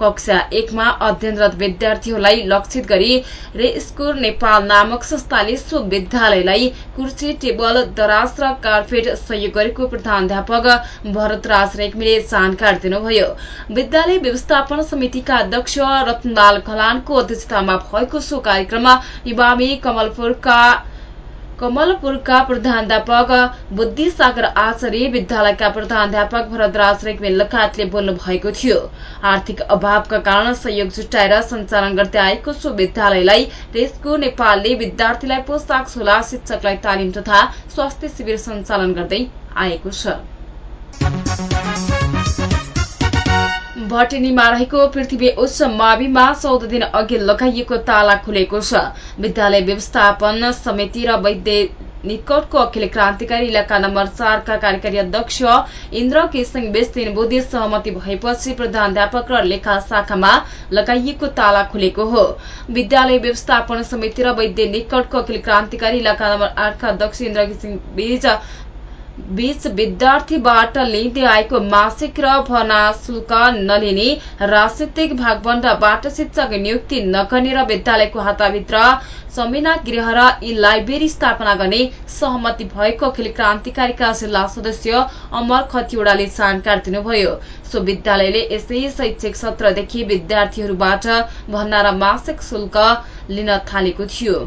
कक्षा एकमा अध्ययनरत विद्यार्थीहरूलाई लक्षित गरी रेस्कोर नेपाल नामक संस्थाले सो विद्यालयलाई कुर्सी टेबल दराज र कार्पेट सहयोग गरेको प्रधानध्यापक भरतराज रेग्मीले जानकारी दिनुभयो। विद्यालय व्यवस्थापन समितिका अध्यक्ष रत्नलाल खलानको अध्यक्षतामा भएको सो कार्यक्रममा इमामी कमलपुरका कमलपुरका प्रधानध्यापक बुद्धिसागर आचार्य विद्यालयका प्रधानध्यापक भरतराज रेग्मी लगायतले बोल्नु भएको थियो। आर्थिक अभावका कारण सहयोग जुटाएर सञ्चालन गर्दै आएको सो विद्यालयलाई देशको नेपालले विद्यार्थीलाई पोसाक झोला शिक्षकलाई तालिम तथा स्वास्थ्य शिविर सञ्चालन गर्दै आएको छ। भटेनीमा रहेको पृथ्वी उच्च माविमा चौध दिन अघि लगाइएको ताला खुलेको छ। विद्यालय व्यवस्थापन समिति र वैद्य निकटको अखिल क्रान्तिकारी इलाका नम्बर चारका कार्यकारी अध्यक्ष इन्द्र केसिङ बेस तीन बुद्धि सहमति भएपछि प्रधानध्यापक र लेखा शाखामा लगाइएको ताला खुलेको हो। विद्यालय व्यवस्थापन समिति र वैद्य निकटको अखिल क्रान्तिकारी इलाका नम्बर आठका अध्यक्ष इन्द्र घिसिङ बीच बीच विद्यार्थीबाट लिँदै आएको मासिक र भर्ना शुल्क नलिने राजनीतिक भागबण्डाबाट शिक्षक नियुक्ति नगर्ने र विद्यालयको हाताभित्र समिना गृह र यी लाइब्रेरी स्थापना गर्ने सहमति भएको अखिल क्रान्तिकारीका जिल्ला सदस्य अमर खतिवड़ाले जानकारी दिनुभयो। सो विद्यालयले यसै शैक्षिक सत्रदेखि विद्यार्थीहरूबाट भर्ना र मासिक शुल्क लिन थालेको थियो।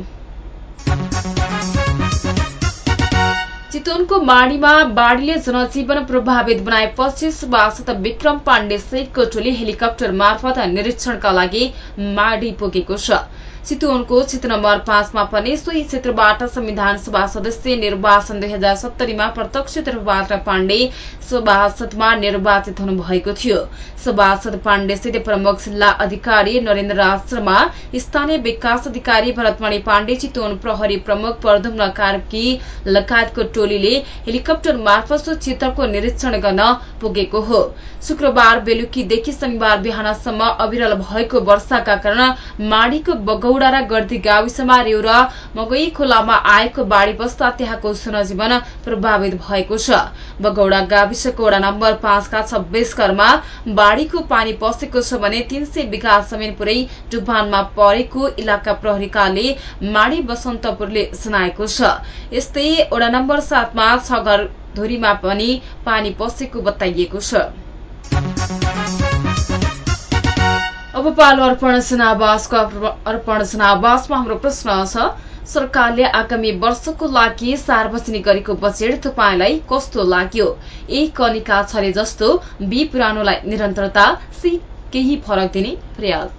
चितवनको माडीमा बाढ़ीले जनजीवन प्रभावित बनाएपछि सभासद विक्रम पाण्डे सहितको टोली हेलिकप्टर मार्फत निरीक्षणका लागि माडी पुगेको छ। चितवनको क्षेत्र नम्बर पाँचमा पनि सोही क्षेत्रबाट संविधान सभा सदस्य निर्वाचन दुई हजार सत्तरीमा प्रत्यक्ष तर्फबाट पाण्डे सभासदमा निर्वाचित हुनुभएको थियो। सभासद पाण्डेसित प्रमुख जिल्ला अधिकारी नरेन्द्र राज शर्मा स्थानीय विकास अधिकारी भरतमणि पाण्डे चितवन प्रहरी प्रमुख प्रधुम्न कार्की लगायतको टोलीले हेलिकप्टर मार्फत सो क्षेत्रको निरीक्षण गर्न पुगेको हो। शुक्रबार बेलुकीदेखि शनिबार बिहानसम्म अविरल भएको वर्षाका कारण माडीको बगौडा र गर्दी गाविसमा रेउ र मगई खोलामा आएको बाढ़ी बस्दा त्यहाँको जनजीवन प्रभावित भएको छ। बगौडा गाविसको वडा नम्बर पाँचका छब्बीस घरमा बाढ़ीको पानी पसेको छ भने तीन सय बिघा जमिन पुरै डुबानमा परेको इलाका प्रहरीकाले माडी बसन्तपुरले जनाएको छ। यस्तै वडा नम्बर सातमा छ घर धुरीमा पनि पानी पसेको बताइएको छ। अब पालो अर्पण जनावासको अर्पण जनावासमा हाम्रो प्रश्न छ सरकारले आगामी वर्षको लागि सार्वजनिक गरेको बजेट तपाईँलाई कस्तो लाग्यो? ए कनिका छले जस्तो बी पुरानोलाई निरन्तरता सी केही फरक दिने प्रयास।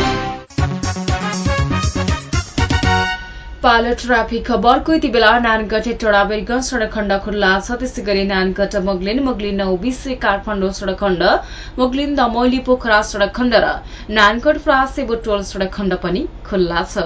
पालो ट्राफिक खबरको यति बेला नानगढ टोडाबेरगंज सडक खण्ड खुल्ला छ त्यसै गरी नानगढ मोगलिन मोगलिन नौबिसे काठमाडौँ सडक खण्ड मोगलिन दमौली पोखरा सडक खण्ड र नानगढ फ्रासे बुटोल सडक खण्ड पनि खुल्ला छ।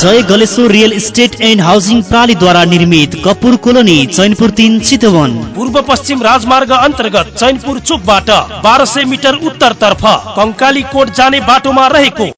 Jai Galeshwar real estate and housing प्रणालीद्वारा निर्मित कपुर कोलोनी चैनपुर तिन चितवन। पूर्व पश्चिम राजमार्ग अन्तर्गत चैनपुर चोकबाट बाह्र सय मिटर उत्तरतर्फ कङ्काली कोट जाने बाटोमा रहेको